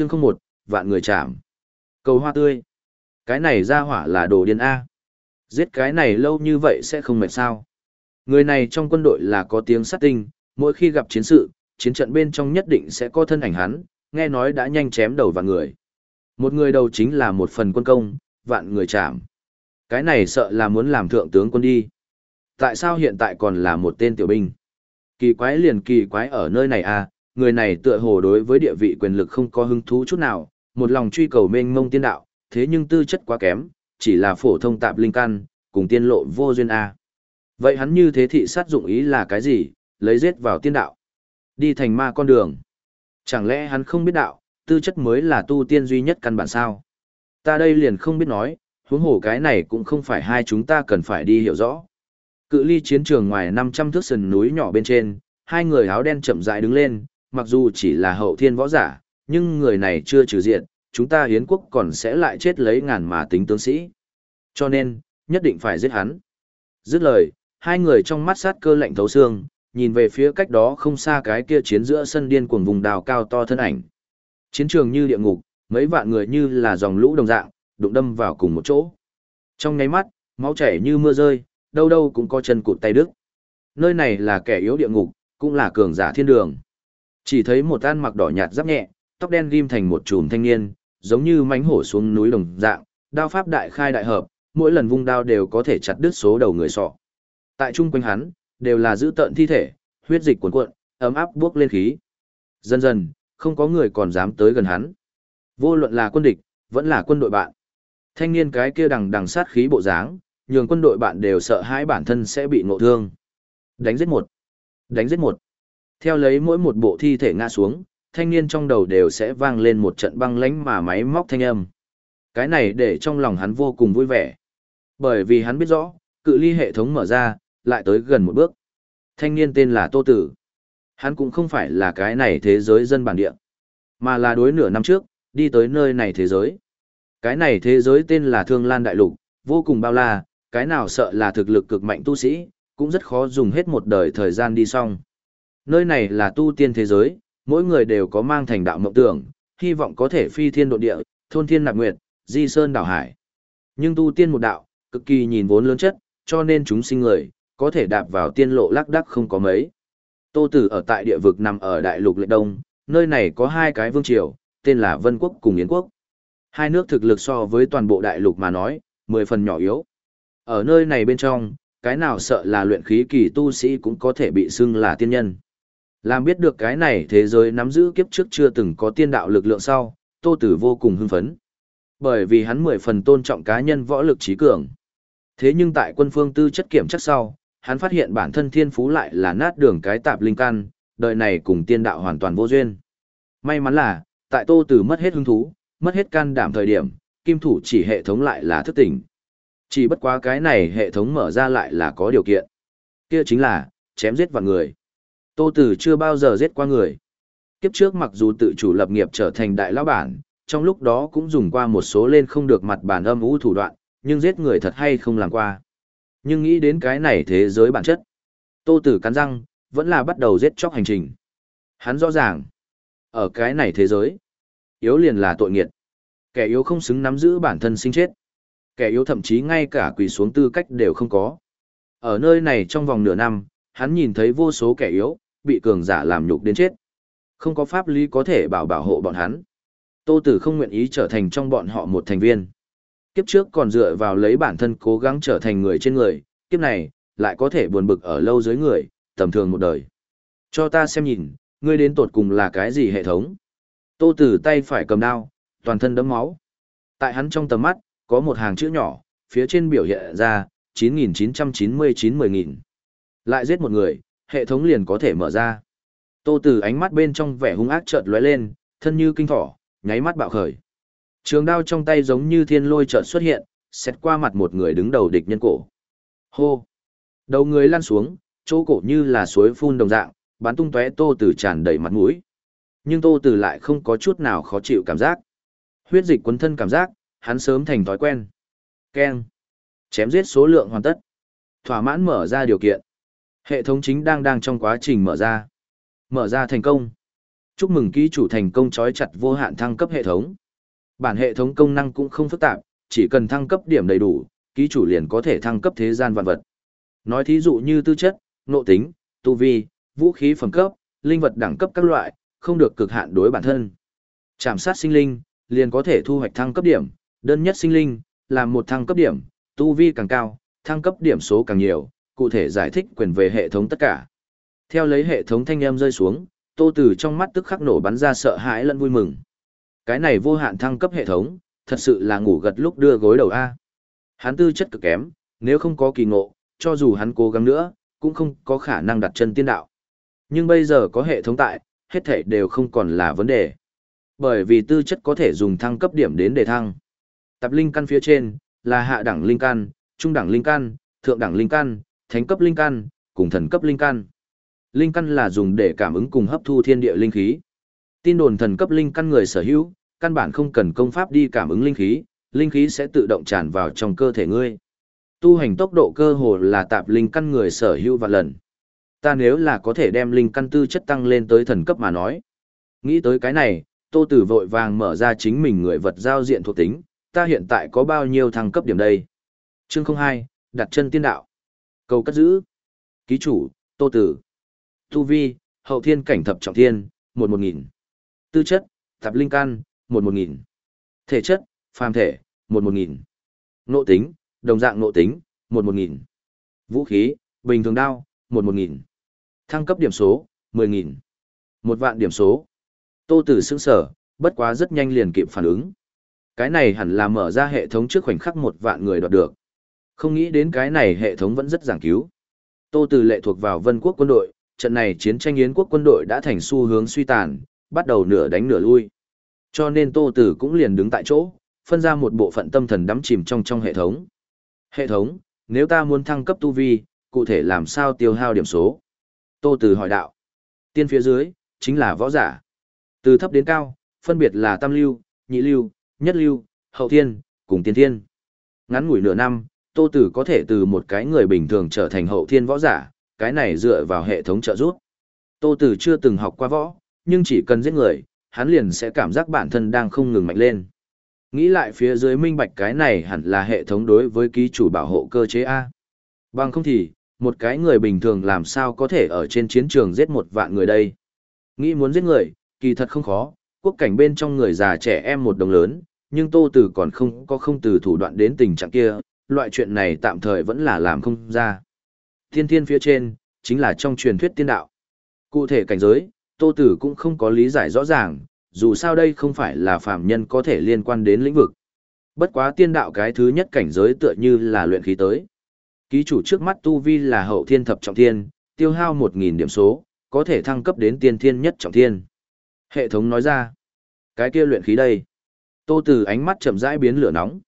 chương không một, vạn người chạm. Cầu hoa tươi. Cái này ra hỏa là đồ điên a. Giết cái này lâu như vậy sẽ không mệt sao. Người này trong quân đội là có tiếng sát tinh, mỗi khi gặp chiến sự, chiến trận bên trong nhất định sẽ có thân ảnh hắn, nghe nói đã nhanh chém đầu vạn người. Một người đầu chính là một phần quân công, vạn người chạm. Cái này sợ là muốn làm thượng tướng quân đi. Tại sao hiện tại còn là một tên tiểu binh? Kỳ quái liền kỳ quái ở nơi này à người này tựa hồ đối với địa vị quyền lực không có hứng thú chút nào, một lòng truy cầu mênh mông tiên đạo, thế nhưng tư chất quá kém, chỉ là phổ thông tạp linh căn, cùng tiên lộ vô duyên a. Vậy hắn như thế thị sát dụng ý là cái gì, lấy giết vào tiên đạo, đi thành ma con đường. Chẳng lẽ hắn không biết đạo, tư chất mới là tu tiên duy nhất căn bản sao? Ta đây liền không biết nói, huống hồ cái này cũng không phải hai chúng ta cần phải đi hiểu rõ. Cự ly chiến trường ngoài 500 thước sườn núi nhỏ bên trên, hai người áo đen chậm rãi đứng lên, mặc dù chỉ là hậu thiên võ giả, nhưng người này chưa trừ diện, chúng ta hiến quốc còn sẽ lại chết lấy ngàn mà tính tướng sĩ. Cho nên, nhất định phải giết hắn. Dứt lời, hai người trong mắt sát cơ lạnh thấu xương, nhìn về phía cách đó không xa cái kia chiến giữa sân điên cuồng vùng đào cao to thân ảnh. Chiến trường như địa ngục, mấy vạn người như là dòng lũ đồng dạng, đụng đâm vào cùng một chỗ. Trong nháy mắt, máu chảy như mưa rơi, đâu đâu cũng có chân cụt tay đứt. Nơi này là kẻ yếu địa ngục, cũng là cường giả thiên đường. Chỉ thấy một tan mặc đỏ nhạt giáp nhẹ, tóc đen ghim thành một chùm thanh niên, giống như mánh hổ xuống núi đồng dạng, đao pháp đại khai đại hợp, mỗi lần vung đao đều có thể chặt đứt số đầu người sọ. Tại trung quanh hắn, đều là giữ tợn thi thể, huyết dịch cuồn cuộn, ấm áp buốc lên khí. Dần dần, không có người còn dám tới gần hắn. Vô luận là quân địch, vẫn là quân đội bạn. Thanh niên cái kia đằng đằng sát khí bộ dáng, nhường quân đội bạn đều sợ hãi bản thân sẽ bị ngộ thương. Đánh giết một. Đánh giết một. Theo lấy mỗi một bộ thi thể ngã xuống, thanh niên trong đầu đều sẽ vang lên một trận băng lánh mà máy móc thanh âm. Cái này để trong lòng hắn vô cùng vui vẻ. Bởi vì hắn biết rõ, cự ly hệ thống mở ra, lại tới gần một bước. Thanh niên tên là Tô Tử. Hắn cũng không phải là cái này thế giới dân bản địa, mà là đối nửa năm trước, đi tới nơi này thế giới. Cái này thế giới tên là Thương Lan Đại Lục, vô cùng bao la, cái nào sợ là thực lực cực mạnh tu sĩ, cũng rất khó dùng hết một đời thời gian đi xong. Nơi này là tu tiên thế giới, mỗi người đều có mang thành đạo mộng tưởng, hy vọng có thể phi thiên độ địa, thôn thiên nạp nguyệt, di sơn đảo hải. Nhưng tu tiên một đạo, cực kỳ nhìn vốn lớn chất, cho nên chúng sinh người, có thể đạp vào tiên lộ lắc đắc không có mấy. Tô Tử ở tại địa vực nằm ở đại lục lệ đông, nơi này có hai cái vương triều, tên là Vân Quốc cùng Yến Quốc. Hai nước thực lực so với toàn bộ đại lục mà nói, mười phần nhỏ yếu. Ở nơi này bên trong, cái nào sợ là luyện khí kỳ tu sĩ cũng có thể bị xưng là tiên nhân. Làm biết được cái này thế giới nắm giữ kiếp trước chưa từng có tiên đạo lực lượng sau, Tô Tử vô cùng hưng phấn. Bởi vì hắn mười phần tôn trọng cá nhân võ lực trí cường. Thế nhưng tại quân phương tư chất kiểm chắc sau, hắn phát hiện bản thân thiên phú lại là nát đường cái tạp linh căn, đời này cùng tiên đạo hoàn toàn vô duyên. May mắn là, tại Tô Tử mất hết hứng thú, mất hết can đảm thời điểm, kim thủ chỉ hệ thống lại là thức tỉnh. Chỉ bất quá cái này hệ thống mở ra lại là có điều kiện. Kia chính là, chém giết vạn người. Tô Tử chưa bao giờ giết qua người. Kiếp trước mặc dù tự chủ lập nghiệp trở thành đại lão bản, trong lúc đó cũng dùng qua một số lên không được mặt bản âm u thủ đoạn, nhưng giết người thật hay không làm qua. Nhưng nghĩ đến cái này thế giới bản chất. Tô Tử cắn răng, vẫn là bắt đầu giết chóc hành trình. Hắn rõ ràng, ở cái này thế giới, yếu liền là tội nghiệt. Kẻ yếu không xứng nắm giữ bản thân sinh chết. Kẻ yếu thậm chí ngay cả quỳ xuống tư cách đều không có. Ở nơi này trong vòng nửa năm, hắn nhìn thấy vô số kẻ yếu, bị cường giả làm nhục đến chết. Không có pháp lý có thể bảo bảo hộ bọn hắn. Tô Tử không nguyện ý trở thành trong bọn họ một thành viên. Kiếp trước còn dựa vào lấy bản thân cố gắng trở thành người trên người, kiếp này, lại có thể buồn bực ở lâu dưới người, tầm thường một đời. Cho ta xem nhìn, ngươi đến tột cùng là cái gì hệ thống. Tô Tử tay phải cầm đao, toàn thân đẫm máu. Tại hắn trong tầm mắt, có một hàng chữ nhỏ, phía trên biểu hiện ra, 9999-10000. Lại giết một người, hệ thống liền có thể mở ra. Tô Tử ánh mắt bên trong vẻ hung ác chợt lóe lên, thân như kinh thỏ, nháy mắt bạo khởi. Trường đao trong tay giống như thiên lôi chợt xuất hiện, xét qua mặt một người đứng đầu địch nhân cổ. Hô! Đầu người lăn xuống, chỗ cổ như là suối phun đồng dạng, bắn tung tóe Tô Tử tràn đầy mặt mũi. Nhưng Tô Tử lại không có chút nào khó chịu cảm giác. Huyết dịch quấn thân cảm giác, hắn sớm thành thói quen. Keng! Chém giết số lượng hoàn tất. Thỏa mãn mở ra điều kiện. Hệ thống chính đang đang trong quá trình mở ra. Mở ra thành công. Chúc mừng ký chủ thành công trói chặt vô hạn thăng cấp hệ thống. Bản hệ thống công năng cũng không phức tạp, chỉ cần thăng cấp điểm đầy đủ, ký chủ liền có thể thăng cấp thế gian vạn vật. Nói thí dụ như tư chất, nội tính, tu vi, vũ khí phẩm cấp, linh vật đẳng cấp các loại, không được cực hạn đối bản thân. Chạm sát sinh linh, liền có thể thu hoạch thăng cấp điểm, đơn nhất sinh linh, làm một thăng cấp điểm, tu vi càng cao, thăng cấp điểm số càng nhiều, cụ thể giải thích quyền về hệ thống tất cả. Theo lấy hệ thống thanh âm rơi xuống, Tô Tử trong mắt tức khắc nổ bắn ra sợ hãi lẫn vui mừng. Cái này vô hạn thăng cấp hệ thống, thật sự là ngủ gật lúc đưa gối đầu a. Hắn tư chất cực kém, nếu không có kỳ ngộ, cho dù hắn cố gắng nữa, cũng không có khả năng đặt chân tiên đạo. Nhưng bây giờ có hệ thống tại, hết thảy đều không còn là vấn đề. Bởi vì tư chất có thể dùng thăng cấp điểm đến để thăng. Tập linh căn phía trên, là hạ đẳng linh căn, trung đẳng linh căn, thượng đẳng linh căn, thánh cấp linh căn, cùng thần cấp linh căn. Linh căn là dùng để cảm ứng cùng hấp thu thiên địa linh khí. Tin đồn thần cấp linh căn người sở hữu, căn bản không cần công pháp đi cảm ứng linh khí, linh khí sẽ tự động tràn vào trong cơ thể ngươi. Tu hành tốc độ cơ hồ là tạp linh căn người sở hữu và lần. Ta nếu là có thể đem linh căn tư chất tăng lên tới thần cấp mà nói. Nghĩ tới cái này, Tô Tử vội vàng mở ra chính mình người vật giao diện thuộc tính, ta hiện tại có bao nhiêu thăng cấp điểm đây? Chương 02, đặt chân tiên đạo. Cầu cất giữ. Ký chủ, Tô Tử. Tu vi, hậu thiên cảnh thập trọng thiên, một một nghìn. Tư chất, thập linh căn, một một nghìn. Thể chất, phàm thể, một một nghìn. Nộ tính, đồng dạng nộ tính, một một nghìn. Vũ khí, bình thường đao, một một nghìn. Thăng cấp điểm số, mười nghìn. Một vạn điểm số. Tô Tử sững sở, bất quá rất nhanh liền kịp phản ứng. Cái này hẳn là mở ra hệ thống trước khoảnh khắc một vạn người đoạt được. Không nghĩ đến cái này hệ thống vẫn rất giảng cứu. Tô Tử lệ thuộc vào Vân Quốc quân đội, trận này chiến tranh yến quốc quân đội đã thành xu hướng suy tàn, bắt đầu nửa đánh nửa lui. Cho nên Tô Tử cũng liền đứng tại chỗ, phân ra một bộ phận tâm thần đắm chìm trong trong hệ thống. Hệ thống, nếu ta muốn thăng cấp tu vi, cụ thể làm sao tiêu hao điểm số? Tô Tử hỏi đạo. Tiên phía dưới, chính là võ giả. Từ thấp đến cao, phân biệt là tam lưu, nhị lưu, nhất lưu, hậu thiên, cùng tiên thiên. Ngắn ngủi nửa năm, Tô Tử có thể từ một cái người bình thường trở thành hậu thiên võ giả, cái này dựa vào hệ thống trợ giúp. Tô Tử chưa từng học qua võ, nhưng chỉ cần giết người, hắn liền sẽ cảm giác bản thân đang không ngừng mạnh lên. Nghĩ lại phía dưới minh bạch cái này hẳn là hệ thống đối với ký chủ bảo hộ cơ chế A. Bằng không thì, một cái người bình thường làm sao có thể ở trên chiến trường giết một vạn người đây. Nghĩ muốn giết người, kỳ thật không khó, quốc cảnh bên trong người già trẻ em một đồng lớn, nhưng Tô Tử còn không có không từ thủ đoạn đến tình trạng kia, loại chuyện này tạm thời vẫn là làm không ra. Thiên thiên phía trên, chính là trong truyền thuyết tiên đạo. Cụ thể cảnh giới, Tô Tử cũng không có lý giải rõ ràng, dù sao đây không phải là phàm nhân có thể liên quan đến lĩnh vực. Bất quá tiên đạo cái thứ nhất cảnh giới tựa như là luyện khí tới. Ký chủ trước mắt tu vi là hậu thiên thập trọng thiên, tiêu hao 1000 điểm số, có thể thăng cấp đến tiên thiên nhất trọng thiên. Hệ thống nói ra, cái kia luyện khí đây. Tô Tử ánh mắt chậm rãi biến lửa nóng.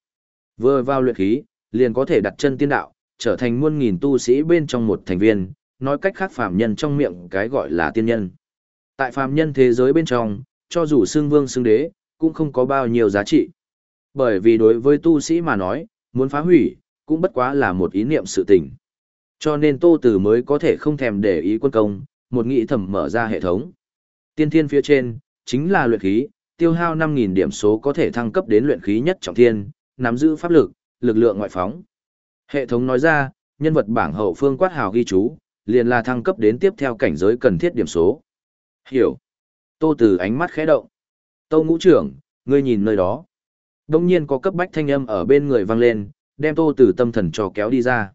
Vừa vào luyện khí, liền có thể đặt chân tiên đạo, trở thành muôn nghìn tu sĩ bên trong một thành viên, nói cách khác phàm nhân trong miệng cái gọi là tiên nhân. Tại phàm nhân thế giới bên trong, cho dù xương vương xương đế, cũng không có bao nhiêu giá trị. Bởi vì đối với tu sĩ mà nói, muốn phá hủy, cũng bất quá là một ý niệm sự tình. Cho nên Tô Tử mới có thể không thèm để ý quân công, một nghị thẩm mở ra hệ thống. Tiên thiên phía trên, chính là luyện khí, tiêu hao 5.000 điểm số có thể thăng cấp đến luyện khí nhất trọng thiên, nắm giữ pháp lực, lực lượng ngoại phóng. Hệ thống nói ra, nhân vật bảng hậu phương quát hào ghi chú, liền là thăng cấp đến tiếp theo cảnh giới cần thiết điểm số. Hiểu. Tô Tử ánh mắt khẽ động. Tô ngũ trưởng, ngươi nhìn nơi đó. Đông nhiên có cấp bách thanh âm ở bên người vang lên, đem Tô Tử tâm thần cho kéo đi ra.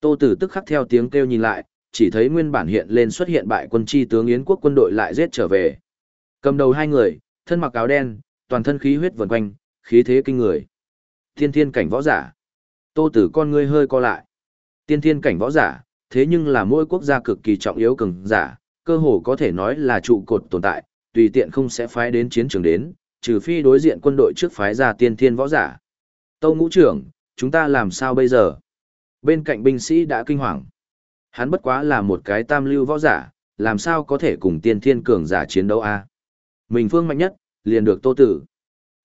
Tô Tử tức khắc theo tiếng kêu nhìn lại, chỉ thấy nguyên bản hiện lên xuất hiện bại quân chi tướng Yến quốc quân đội lại giết trở về. Cầm đầu hai người, thân mặc áo đen, toàn thân khí huyết vần quanh, khí thế kinh người. Tiên thiên cảnh võ giả. Tô Tử con ngươi hơi co lại. Tiên thiên cảnh võ giả, thế nhưng là mỗi quốc gia cực kỳ trọng yếu cường giả, cơ hồ có thể nói là trụ cột tồn tại, tùy tiện không sẽ phái đến chiến trường đến, trừ phi đối diện quân đội trước phái ra tiên thiên võ giả. Tâu ngũ trưởng, chúng ta làm sao bây giờ? Bên cạnh binh sĩ đã kinh hoàng. Hắn bất quá là một cái tam lưu võ giả, làm sao có thể cùng tiên thiên cường giả chiến đấu a? Mình phương mạnh nhất, liền được tô tử.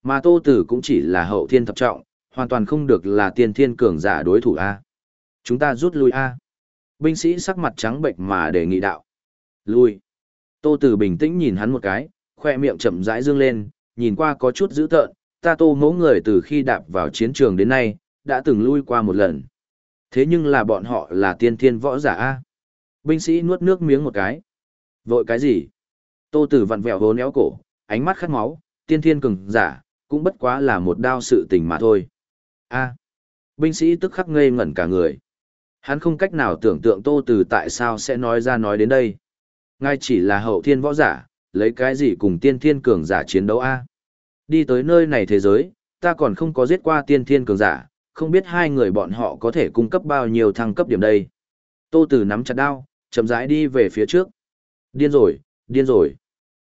Mà tô tử cũng chỉ là hậu thiên thập trọng, hoàn toàn không được là tiên thiên cường giả đối thủ a. Chúng ta rút lui a. Binh sĩ sắc mặt trắng bệnh mà đề nghị đạo. Lui. Tô Tử bình tĩnh nhìn hắn một cái, khoe miệng chậm rãi dương lên, nhìn qua có chút dữ tợn, ta tô mẫu người từ khi đạp vào chiến trường đến nay, đã từng lui qua một lần. Thế nhưng là bọn họ là tiên thiên võ giả A. Binh sĩ nuốt nước miếng một cái. Vội cái gì? Tô Tử vặn vẹo hố néo cổ, ánh mắt khát máu, tiên thiên cường giả, cũng bất quá là một đao sự tình mà thôi. A. Binh sĩ tức khắc ngây ngẩn cả người. Hắn không cách nào tưởng tượng Tô từ tại sao sẽ nói ra nói đến đây. Ngay chỉ là hậu thiên võ giả, lấy cái gì cùng tiên thiên cường giả chiến đấu a? Đi tới nơi này thế giới, ta còn không có giết qua tiên thiên cường giả, không biết hai người bọn họ có thể cung cấp bao nhiêu thăng cấp điểm đây. Tô từ nắm chặt đao, chậm rãi đi về phía trước. Điên rồi, điên rồi.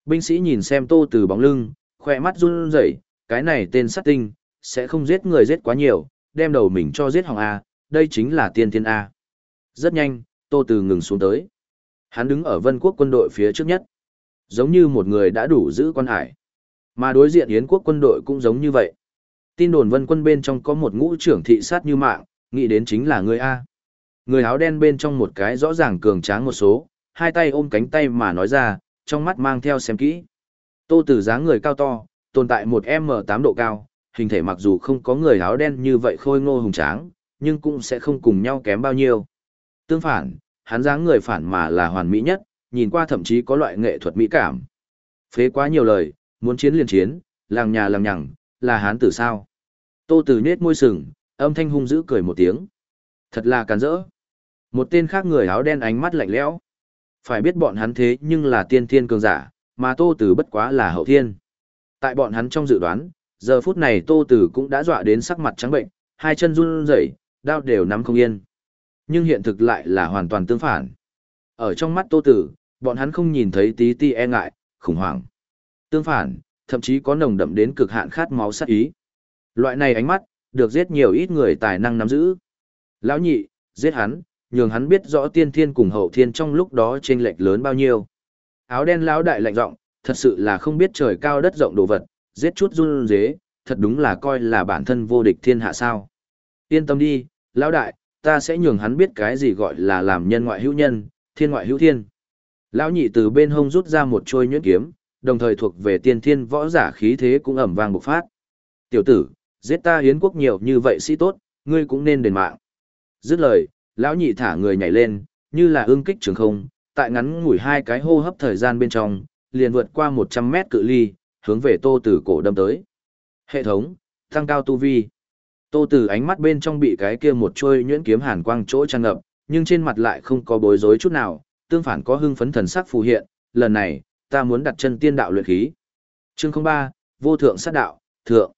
Binh sĩ nhìn xem Tô từ bóng lưng, khỏe mắt run rẩy, cái này tên sát tinh, sẽ không giết người giết quá nhiều, đem đầu mình cho giết hỏng A, đây chính là tiên thiên A. Rất nhanh, Tô Tử ngừng xuống tới. Hắn đứng ở vân quốc quân đội phía trước nhất. Giống như một người đã đủ giữ quan hải. Mà đối diện Yến quốc quân đội cũng giống như vậy. Tin đồn vân quân bên trong có một ngũ trưởng thị sát như mạng, nghĩ đến chính là người A. Người áo đen bên trong một cái rõ ràng cường tráng một số, hai tay ôm cánh tay mà nói ra, trong mắt mang theo xem kỹ. Tô Tử dáng người cao to, tồn tại một M8 độ cao, hình thể mặc dù không có người áo đen như vậy khôi ngô hùng tráng, nhưng cũng sẽ không cùng nhau kém bao nhiêu. Tương phản, hắn dáng người phản mà là hoàn mỹ nhất, nhìn qua thậm chí có loại nghệ thuật mỹ cảm. Phế quá nhiều lời, muốn chiến liền chiến, làng nhà làng nhằng, là hán tử sao. Tô Tử nết môi sừng, âm thanh hung dữ cười một tiếng. Thật là càn rỡ. Một tên khác người áo đen ánh mắt lạnh lẽo. Phải biết bọn hắn thế nhưng là tiên thiên cường giả, mà Tô Tử bất quá là hậu thiên. Tại bọn hắn trong dự đoán, giờ phút này Tô Tử cũng đã dọa đến sắc mặt trắng bệnh, hai chân run rẩy, đao đều nắm không yên. Nhưng hiện thực lại là hoàn toàn tương phản. Ở trong mắt Tô Tử, bọn hắn không nhìn thấy tí ti e ngại, khủng hoảng. Tương phản, thậm chí có nồng đậm đến cực hạn khát máu sát ý. Loại này ánh mắt, được giết nhiều ít người tài năng nắm giữ. Lão nhị, giết hắn, nhường hắn biết rõ tiên thiên cùng hậu thiên trong lúc đó chênh lệch lớn bao nhiêu. Áo đen lão đại lạnh giọng, thật sự là không biết trời cao đất rộng đồ vật, giết chút run dế, thật đúng là coi là bản thân vô địch thiên hạ sao. Yên tâm đi, lão đại, ta sẽ nhường hắn biết cái gì gọi là làm nhân ngoại hữu nhân, thiên ngoại hữu thiên. Lão nhị từ bên hông rút ra một trôi nhuyễn kiếm, đồng thời thuộc về tiên thiên võ giả khí thế cũng ẩm vang bộc phát. Tiểu tử, giết ta hiến quốc nhiều như vậy sĩ tốt, ngươi cũng nên đền mạng. Dứt lời, lão nhị thả người nhảy lên, như là ương kích trường không, tại ngắn ngủi hai cái hô hấp thời gian bên trong, liền vượt qua 100 mét cự ly, hướng về tô tử cổ đâm tới. Hệ thống, tăng cao tu vi. Tô tử ánh mắt bên trong bị cái kia một trôi nhuyễn kiếm hàn quang chỗ tràn ngập, nhưng trên mặt lại không có bối rối chút nào, tương phản có hưng phấn thần sắc phù hiện, lần này, ta muốn đặt chân tiên đạo luyện khí. Chương 03, vô thượng sát đạo, thượng.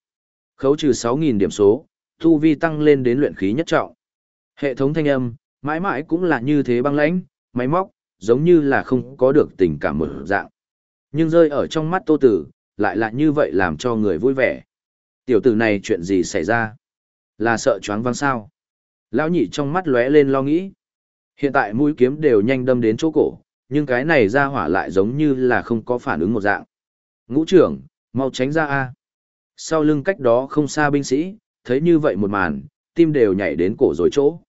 Khấu trừ 6.000 điểm số, tu vi tăng lên đến luyện khí nhất trọng. Hệ thống thanh âm, mãi mãi cũng là như thế băng lãnh, máy móc, giống như là không có được tình cảm mở dạng. Nhưng rơi ở trong mắt tô tử, lại là như vậy làm cho người vui vẻ. Tiểu tử này chuyện gì xảy ra? Là sợ choáng văng sao? Lão nhị trong mắt lóe lên lo nghĩ. Hiện tại mũi kiếm đều nhanh đâm đến chỗ cổ, nhưng cái này ra hỏa lại giống như là không có phản ứng một dạng. Ngũ trưởng, mau tránh ra a. Sau lưng cách đó không xa binh sĩ, thấy như vậy một màn, tim đều nhảy đến cổ rồi chỗ.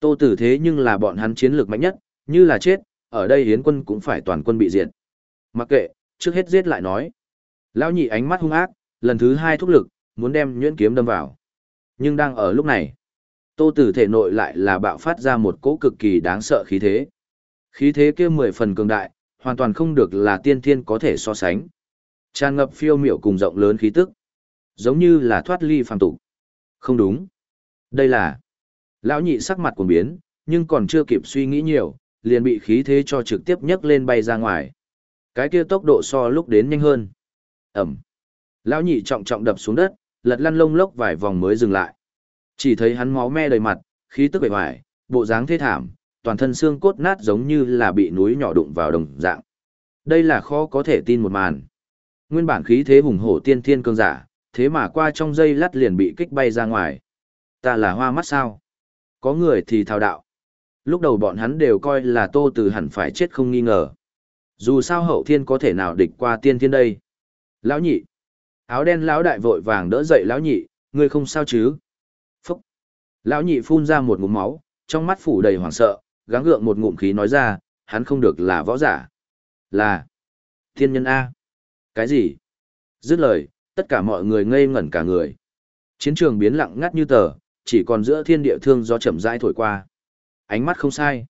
Tô tử thế nhưng là bọn hắn chiến lược mạnh nhất, như là chết, ở đây hiến quân cũng phải toàn quân bị diệt. Mặc kệ, trước hết giết lại nói. Lão nhị ánh mắt hung ác, lần thứ hai thúc lực, muốn đem nhuyễn kiếm đâm vào. Nhưng đang ở lúc này, tô tử thể nội lại là bạo phát ra một cỗ cực kỳ đáng sợ khí thế. Khí thế kia mười phần cường đại, hoàn toàn không được là tiên thiên có thể so sánh. Tràn ngập phiêu miểu cùng rộng lớn khí tức. Giống như là thoát ly phàm tục. Không đúng. Đây là... Lão nhị sắc mặt cuồng biến, nhưng còn chưa kịp suy nghĩ nhiều, liền bị khí thế cho trực tiếp nhấc lên bay ra ngoài. Cái kia tốc độ so lúc đến nhanh hơn. Ẩm. Lão nhị trọng trọng đập xuống đất, lật lăn lông lốc vài vòng mới dừng lại. Chỉ thấy hắn máu me đầy mặt, khí tức bề ngoài, bộ dáng thê thảm, toàn thân xương cốt nát giống như là bị núi nhỏ đụng vào đồng dạng. Đây là khó có thể tin một màn. Nguyên bản khí thế hùng hổ tiên thiên cương giả, thế mà qua trong dây lát liền bị kích bay ra ngoài. Ta là hoa mắt sao? Có người thì thao đạo. Lúc đầu bọn hắn đều coi là tô từ hẳn phải chết không nghi ngờ. Dù sao hậu thiên có thể nào địch qua tiên thiên đây. Lão nhị. Áo đen lão đại vội vàng đỡ dậy lão nhị, ngươi không sao chứ? Phúc. Lão nhị phun ra một ngụm máu, trong mắt phủ đầy hoảng sợ, gắng gượng một ngụm khí nói ra, hắn không được là võ giả. Là. Thiên nhân A. Cái gì? Dứt lời, tất cả mọi người ngây ngẩn cả người. Chiến trường biến lặng ngắt như tờ, chỉ còn giữa thiên địa thương do chậm rãi thổi qua. Ánh mắt không sai.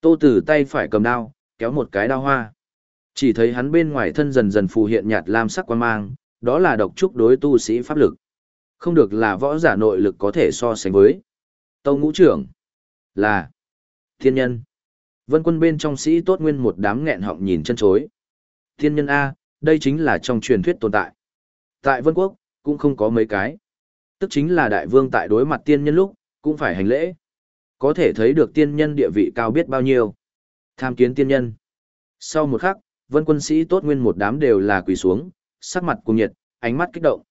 Tô Tử tay phải cầm đao, kéo một cái đao hoa. Chỉ thấy hắn bên ngoài thân dần dần phù hiện nhạt lam sắc quan mang, đó là độc trúc đối tu sĩ pháp lực. Không được là võ giả nội lực có thể so sánh với. Tâu ngũ trưởng là thiên nhân. Vân quân bên trong sĩ tốt nguyên một đám nghẹn họng nhìn chân chối. Thiên nhân A, đây chính là trong truyền thuyết tồn tại. Tại Vân Quốc, cũng không có mấy cái. Tức chính là đại vương tại đối mặt tiên nhân lúc, cũng phải hành lễ. Có thể thấy được tiên nhân địa vị cao biết bao nhiêu. Tham kiến tiên nhân. Sau một khắc, vân quân sĩ tốt nguyên một đám đều là quỳ xuống, sắc mặt cùng nhiệt, ánh mắt kích động.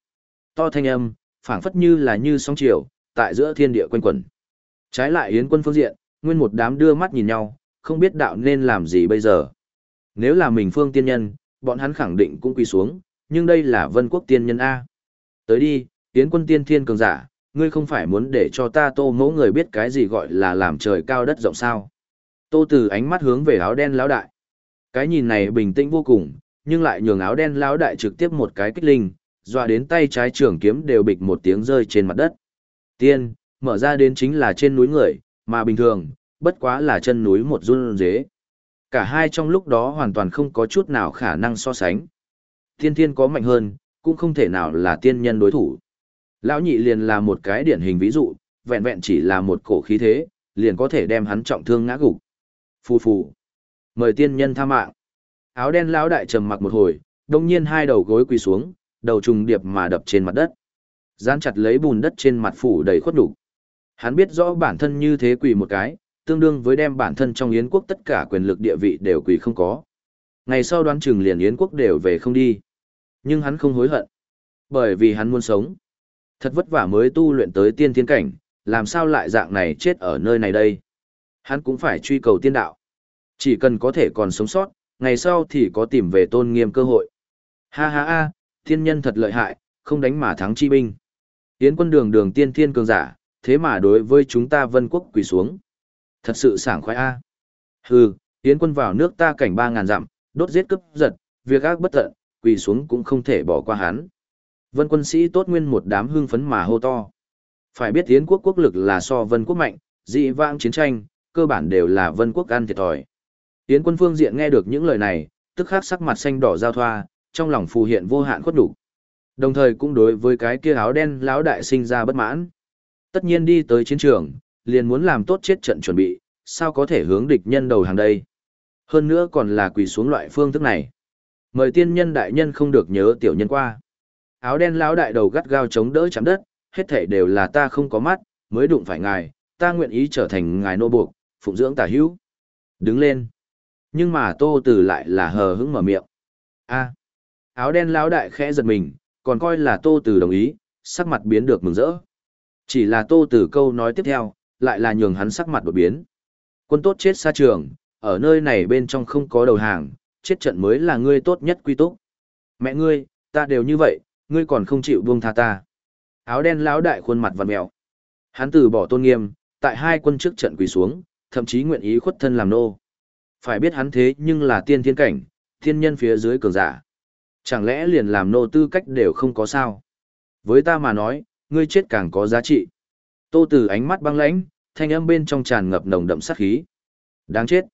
To thanh âm, phảng phất như là như sóng chiều, tại giữa thiên địa quanh quẩn. Trái lại yến quân phương diện, nguyên một đám đưa mắt nhìn nhau, không biết đạo nên làm gì bây giờ. Nếu là mình phương tiên nhân, bọn hắn khẳng định cũng quỳ xuống, nhưng đây là vân quốc tiên nhân A. Tới đi, yến quân tiên thiên cường giả, ngươi không phải muốn để cho ta tô mẫu người biết cái gì gọi là làm trời cao đất rộng sao. Tô từ ánh mắt hướng về áo đen lão đại. Cái nhìn này bình tĩnh vô cùng, nhưng lại nhường áo đen lão đại trực tiếp một cái kích linh, dọa đến tay trái trường kiếm đều bịch một tiếng rơi trên mặt đất. Tiên, mở ra đến chính là trên núi người, mà bình thường, bất quá là chân núi một run dế. Cả hai trong lúc đó hoàn toàn không có chút nào khả năng so sánh. Tiên thiên có mạnh hơn, cũng không thể nào là tiên nhân đối thủ. Lão nhị liền là một cái điển hình ví dụ, vẹn vẹn chỉ là một cổ khí thế, liền có thể đem hắn trọng thương ngã gục. Phù phù. Mời tiên nhân tha mạng. Áo đen lão đại trầm mặc một hồi, đồng nhiên hai đầu gối quỳ xuống, đầu trùng điệp mà đập trên mặt đất. Dán chặt lấy bùn đất trên mặt phủ đầy khuất đủ. Hắn biết rõ bản thân như thế quỳ một cái, tương đương với đem bản thân trong Yến quốc tất cả quyền lực địa vị đều quỳ không có. Ngày sau đoán chừng liền Yến quốc đều về không đi. Nhưng hắn không hối hận. Bởi vì hắn muốn sống. Thật vất vả mới tu luyện tới tiên thiên cảnh, làm sao lại dạng này chết ở nơi này đây. Hắn cũng phải truy cầu tiên đạo. Chỉ cần có thể còn sống sót, ngày sau thì có tìm về tôn nghiêm cơ hội. Ha ha ha, thiên nhân thật lợi hại, không đánh mà thắng chi binh. Yến quân đường đường tiên thiên cường giả, thế mà đối với chúng ta vân quốc quỳ xuống. Thật sự sảng khoái a. Hừ, Yến quân vào nước ta cảnh ba ngàn dặm, đốt giết cướp giật, việc ác bất tận, quỳ xuống cũng không thể bỏ qua hắn. Vân quân sĩ tốt nguyên một đám hưng phấn mà hô to. Phải biết Yến quốc quốc lực là so vân quốc mạnh, dị vãng chiến tranh, cơ bản đều là vân quốc ăn thiệt thòi. Yến quân phương diện nghe được những lời này, tức khắc sắc mặt xanh đỏ giao thoa, trong lòng phù hiện vô hạn khuất đủ. Đồng thời cũng đối với cái kia áo đen lão đại sinh ra bất mãn. Tất nhiên đi tới chiến trường, liền muốn làm tốt chết trận chuẩn bị, sao có thể hướng địch nhân đầu hàng đây. Hơn nữa còn là quỳ xuống loại phương thức này. Mời tiên nhân đại nhân không được nhớ tiểu nhân qua. Áo đen lão đại đầu gắt gao chống đỡ chạm đất, hết thảy đều là ta không có mắt, mới đụng phải ngài, ta nguyện ý trở thành ngài nô buộc, phụng dưỡng tả hữu. Đứng lên. Nhưng mà Tô Tử lại là hờ hững mở miệng. A. Áo đen lão đại khẽ giật mình, còn coi là Tô Tử đồng ý, sắc mặt biến được mừng rỡ. Chỉ là Tô Tử câu nói tiếp theo, lại là nhường hắn sắc mặt đột biến. Quân tốt chết xa trường, ở nơi này bên trong không có đầu hàng, chết trận mới là ngươi tốt nhất quy túc. Mẹ ngươi, ta đều như vậy, ngươi còn không chịu buông tha ta. Áo đen lão đại khuôn mặt vặn mèo. Hắn từ bỏ tôn nghiêm, tại hai quân trước trận quỳ xuống, thậm chí nguyện ý khuất thân làm nô. Phải biết hắn thế nhưng là tiên thiên cảnh, thiên nhân phía dưới cường giả. Chẳng lẽ liền làm nô tư cách đều không có sao? Với ta mà nói, ngươi chết càng có giá trị. Tô Tử ánh mắt băng lãnh, thanh âm bên trong tràn ngập nồng đậm sát khí. Đáng chết.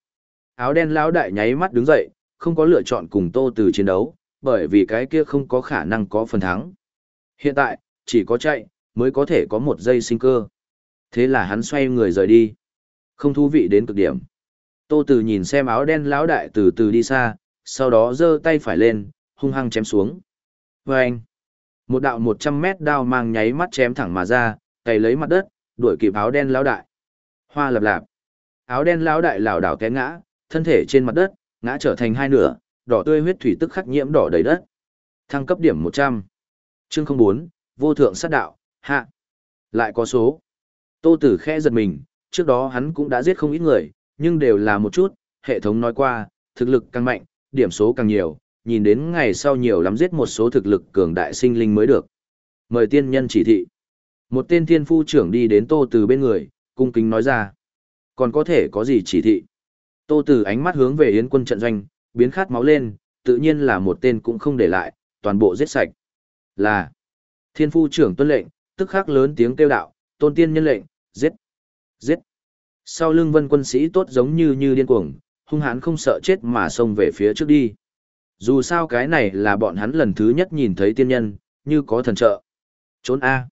Áo đen lão đại nháy mắt đứng dậy, không có lựa chọn cùng Tô Tử chiến đấu, bởi vì cái kia không có khả năng có phần thắng. Hiện tại, chỉ có chạy, mới có thể có một giây sinh cơ. Thế là hắn xoay người rời đi. Không thú vị đến cực điểm. Tô Từ nhìn xem áo đen lão đại từ từ đi xa, sau đó giơ tay phải lên, hung hăng chém xuống. Vâng! Một đạo 100 mét đao mang nháy mắt chém thẳng mà ra, cày lấy mặt đất, đuổi kịp áo đen lão đại. Hoa lập lạp. Áo đen lão đại lảo đảo té ngã, thân thể trên mặt đất, ngã trở thành hai nửa, đỏ tươi huyết thủy tức khắc nhiễm đỏ đầy đất. Thăng cấp điểm 100. Chương 04, vô thượng sát đạo, hạ. Lại có số. Tô Tử khẽ giật mình, trước đó hắn cũng đã giết không ít người, nhưng đều là một chút, hệ thống nói qua, thực lực càng mạnh, điểm số càng nhiều, nhìn đến ngày sau nhiều lắm giết một số thực lực cường đại sinh linh mới được. Mời tiên nhân chỉ thị. Một tên thiên phu trưởng đi đến Tô từ bên người, cung kính nói ra. Còn có thể có gì chỉ thị? Tô từ ánh mắt hướng về Yến quân trận doanh, biến khát máu lên, tự nhiên là một tên cũng không để lại, toàn bộ giết sạch. Là Thiên phu trưởng tuân lệnh, tức khắc lớn tiếng kêu đạo, tôn tiên nhân lệnh, giết, giết. Sau lưng vân quân sĩ tốt giống như như điên cuồng, hung hãn không sợ chết mà xông về phía trước đi. Dù sao cái này là bọn hắn lần thứ nhất nhìn thấy tiên nhân, như có thần trợ. Trốn A.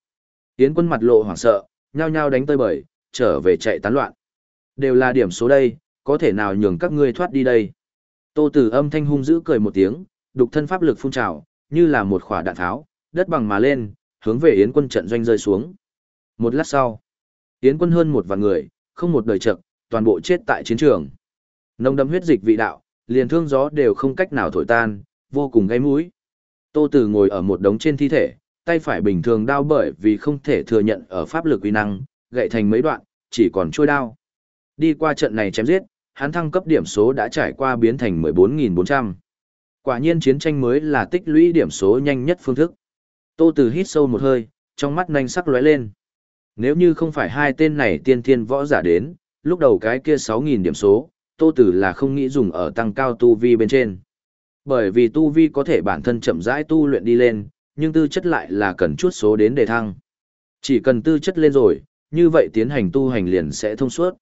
Tiến quân mặt lộ hoảng sợ, nhao nhao đánh tơi bời, trở về chạy tán loạn. Đều là điểm số đây, có thể nào nhường các ngươi thoát đi đây. Tô Tử âm thanh hung dữ cười một tiếng, đục thân pháp lực phun trào, như là một khỏa đạn tháo, đất bằng mà lên, hướng về Yến quân trận doanh rơi xuống. Một lát sau, Yến quân hơn một vạn người, không một đời chậm, toàn bộ chết tại chiến trường. Nông đâm huyết dịch vị đạo, liền thương gió đều không cách nào thổi tan, vô cùng gây mũi. Tô Tử ngồi ở một đống trên thi thể, tay phải bình thường đao bởi vì không thể thừa nhận ở pháp lực uy năng, gãy thành mấy đoạn, chỉ còn trôi đao. Đi qua trận này chém giết, hắn thăng cấp điểm số đã trải qua biến thành 14.400. Quả nhiên chiến tranh mới là tích lũy điểm số nhanh nhất phương thức. Tô Tử hít sâu một hơi, trong mắt nhanh sắc lóe lên. Nếu như không phải hai tên này tiên thiên võ giả đến, lúc đầu cái kia 6.000 điểm số, Tô Tử là không nghĩ dùng ở tăng cao tu vi bên trên. Bởi vì tu vi có thể bản thân chậm rãi tu luyện đi lên, nhưng tư chất lại là cần chút số đến để thăng. Chỉ cần tư chất lên rồi, như vậy tiến hành tu hành liền sẽ thông suốt.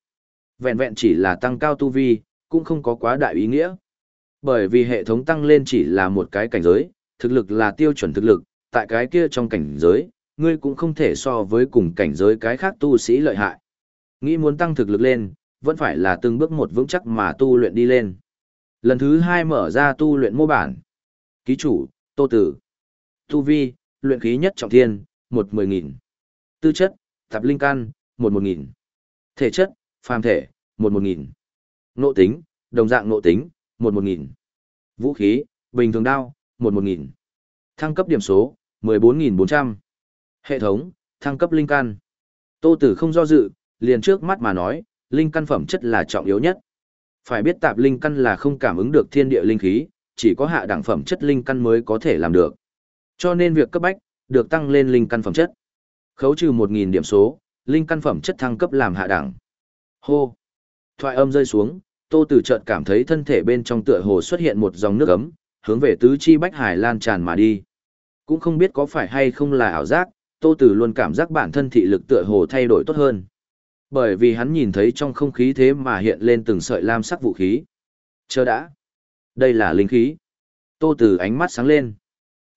Vẹn vẹn chỉ là tăng cao tu vi, cũng không có quá đại ý nghĩa. Bởi vì hệ thống tăng lên chỉ là một cái cảnh giới, thực lực là tiêu chuẩn thực lực, tại cái kia trong cảnh giới, ngươi cũng không thể so với cùng cảnh giới cái khác tu sĩ lợi hại. Nghĩ muốn tăng thực lực lên, vẫn phải là từng bước một vững chắc mà tu luyện đi lên. Lần thứ hai mở ra tu luyện mô bản. Ký chủ, Tô Tử. Tu vi, luyện khí nhất trọng thiên, một mười nghìn. Tư chất, tạp linh căn, một một nghìn. Thể chất, phàm thể, một một nghìn. Nộ tính, đồng dạng nộ tính, một một nghìn. Vũ khí, bình thường đao, một một nghìn. Thăng cấp điểm số, 14.400. Hệ thống, thăng cấp linh căn. Tô Tử không do dự, liền trước mắt mà nói, linh căn phẩm chất là trọng yếu nhất. Phải biết tạp linh căn là không cảm ứng được thiên địa linh khí, chỉ có hạ đẳng phẩm chất linh căn mới có thể làm được. Cho nên việc cấp bách, được tăng lên linh căn phẩm chất. Khấu trừ 1.000 điểm số, linh căn phẩm chất thăng cấp làm hạ đẳng. Hô! Thoại âm rơi xuống, Tô Tử chợt cảm thấy thân thể bên trong tựa hồ xuất hiện một dòng nước ấm, hướng về tứ chi bách hải lan tràn mà đi. Cũng không biết có phải hay không là ảo giác, Tô Tử luôn cảm giác bản thân thị lực tựa hồ thay đổi tốt hơn. Bởi vì hắn nhìn thấy trong không khí thế mà hiện lên từng sợi lam sắc vũ khí. Chờ đã. Đây là linh khí. Tô Tử ánh mắt sáng lên.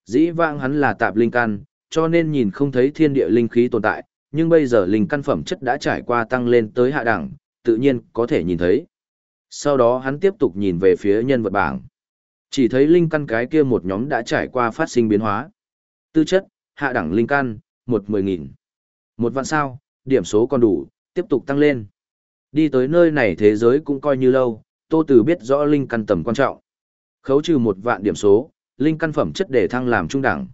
Dĩ vãng hắn là tạp linh căn, cho nên nhìn không thấy thiên địa linh khí tồn tại, nhưng bây giờ linh căn phẩm chất đã trải qua tăng lên tới hạ đẳng, tự nhiên có thể nhìn thấy. Sau đó hắn tiếp tục nhìn về phía nhân vật bảng. Chỉ thấy linh căn cái kia một nhóm đã trải qua phát sinh biến hóa. Tư chất, hạ đẳng linh căn, một mười nghìn. Một vạn sao, điểm số còn đủ, tiếp tục tăng lên. Đi tới nơi này thế giới cũng coi như lâu, Tô Tử biết rõ linh căn tầm quan trọng. Khấu trừ một vạn điểm số, linh căn phẩm chất để thăng làm trung đẳng.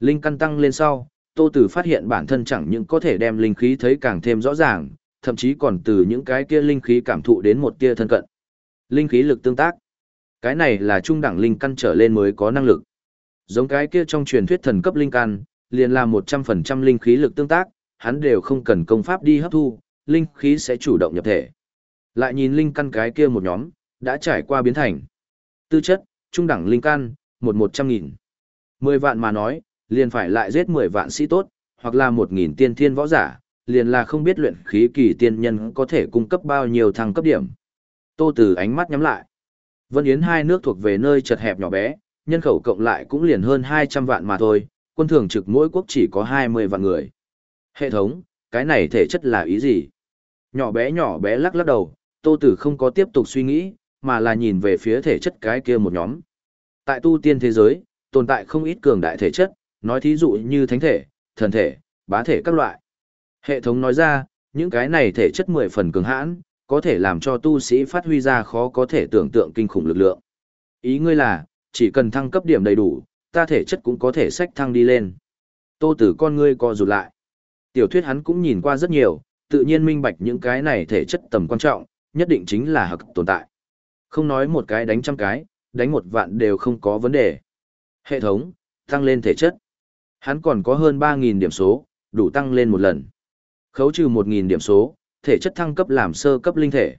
Linh căn tăng lên sau, Tô Tử phát hiện bản thân chẳng những có thể đem linh khí thấy càng thêm rõ ràng, thậm chí còn từ những cái kia linh khí cảm thụ đến một tia thân cận. Linh khí lực tương tác. Cái này là trung đẳng linh căn trở lên mới có năng lực. Giống cái kia trong truyền thuyết thần cấp linh căn, liền là 100% linh khí lực tương tác, hắn đều không cần công pháp đi hấp thu, linh khí sẽ chủ động nhập thể. Lại nhìn linh căn cái kia một nhóm, đã trải qua biến thành. Tư chất, trung đẳng linh căn, một một trăm nghìn. Mười vạn mà nói, liền phải lại giết mười vạn sĩ tốt, hoặc là một nghìn tiên thiên võ giả, liền là không biết luyện khí kỳ tiên nhân có thể cung cấp bao nhiêu thăng cấp điểm. Tô Từ ánh mắt nhắm lại. Vân Yến hai nước thuộc về nơi chật hẹp nhỏ bé, nhân khẩu cộng lại cũng liền hơn 200 vạn mà thôi, quân thường trực mỗi quốc chỉ có 20 vạn người. Hệ thống, cái này thể chất là ý gì? Nhỏ bé nhỏ bé lắc lắc đầu, Tô Tử không có tiếp tục suy nghĩ, mà là nhìn về phía thể chất cái kia một nhóm. Tại tu tiên thế giới, tồn tại không ít cường đại thể chất, nói thí dụ như thánh thể, thần thể, bá thể các loại. Hệ thống nói ra, những cái này thể chất mười phần cường hãn, có thể làm cho tu sĩ phát huy ra khó có thể tưởng tượng kinh khủng lực lượng. Ý ngươi là, chỉ cần thăng cấp điểm đầy đủ, ta thể chất cũng có thể sách thăng đi lên. Tô tử con ngươi co rụt lại. Tiểu thuyết hắn cũng nhìn qua rất nhiều, tự nhiên minh bạch những cái này thể chất tầm quan trọng, nhất định chính là hậc tồn tại. Không nói một cái đánh trăm cái, đánh một vạn đều không có vấn đề. Hệ thống, tăng lên thể chất. Hắn còn có hơn 3.000 điểm số, đủ tăng lên một lần. Khấu trừ 1.000 điểm số, thể chất thăng cấp làm sơ cấp linh thể.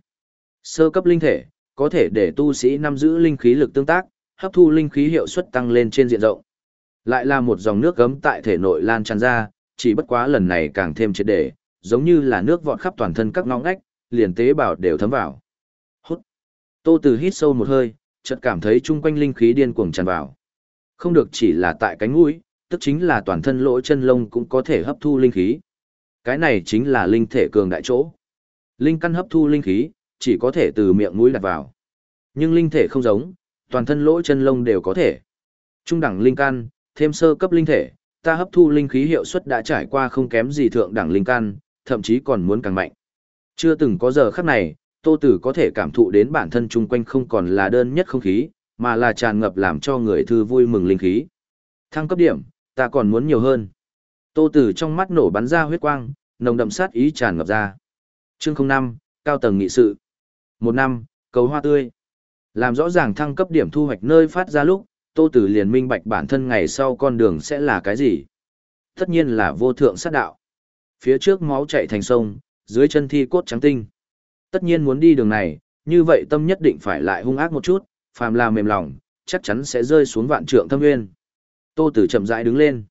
Sơ cấp linh thể, có thể để tu sĩ nắm giữ linh khí lực tương tác, hấp thu linh khí hiệu suất tăng lên trên diện rộng. Lại là một dòng nước gấm tại thể nội lan tràn ra, chỉ bất quá lần này càng thêm triệt để, giống như là nước vọt khắp toàn thân các ngõ ngách, liền tế bào đều thấm vào. Hút. Tô Từ hít sâu một hơi, chợt cảm thấy chung quanh linh khí điên cuồng tràn vào. Không được chỉ là tại cánh mũi, tức chính là toàn thân lỗ chân lông cũng có thể hấp thu linh khí. Cái này chính là linh thể cường đại chỗ. Linh căn hấp thu linh khí, chỉ có thể từ miệng mũi đặt vào. Nhưng linh thể không giống, toàn thân lỗ chân lông đều có thể. Trung đẳng linh căn, thêm sơ cấp linh thể, ta hấp thu linh khí hiệu suất đã trải qua không kém gì thượng đẳng linh căn, thậm chí còn muốn càng mạnh. Chưa từng có giờ khắc này, Tô Tử có thể cảm thụ đến bản thân chung quanh không còn là đơn nhất không khí, mà là tràn ngập làm cho người thư vui mừng linh khí. Thăng cấp điểm, ta còn muốn nhiều hơn. Tô Tử trong mắt nổ bắn ra huyết quang, nồng đậm sát ý tràn ngập ra. Chương 05, cao tầng nghị sự. Một năm, cầu hoa tươi. Làm rõ ràng thăng cấp điểm thu hoạch nơi phát ra lúc, Tô Tử liền minh bạch bản thân ngày sau con đường sẽ là cái gì. Tất nhiên là vô thượng sát đạo. Phía trước máu chảy thành sông, dưới chân thi cốt trắng tinh. Tất nhiên muốn đi đường này, như vậy tâm nhất định phải lại hung ác một chút, phàm là mềm lòng, chắc chắn sẽ rơi xuống vạn trượng thâm nguyên. Tô Tử chậm rãi đứng lên.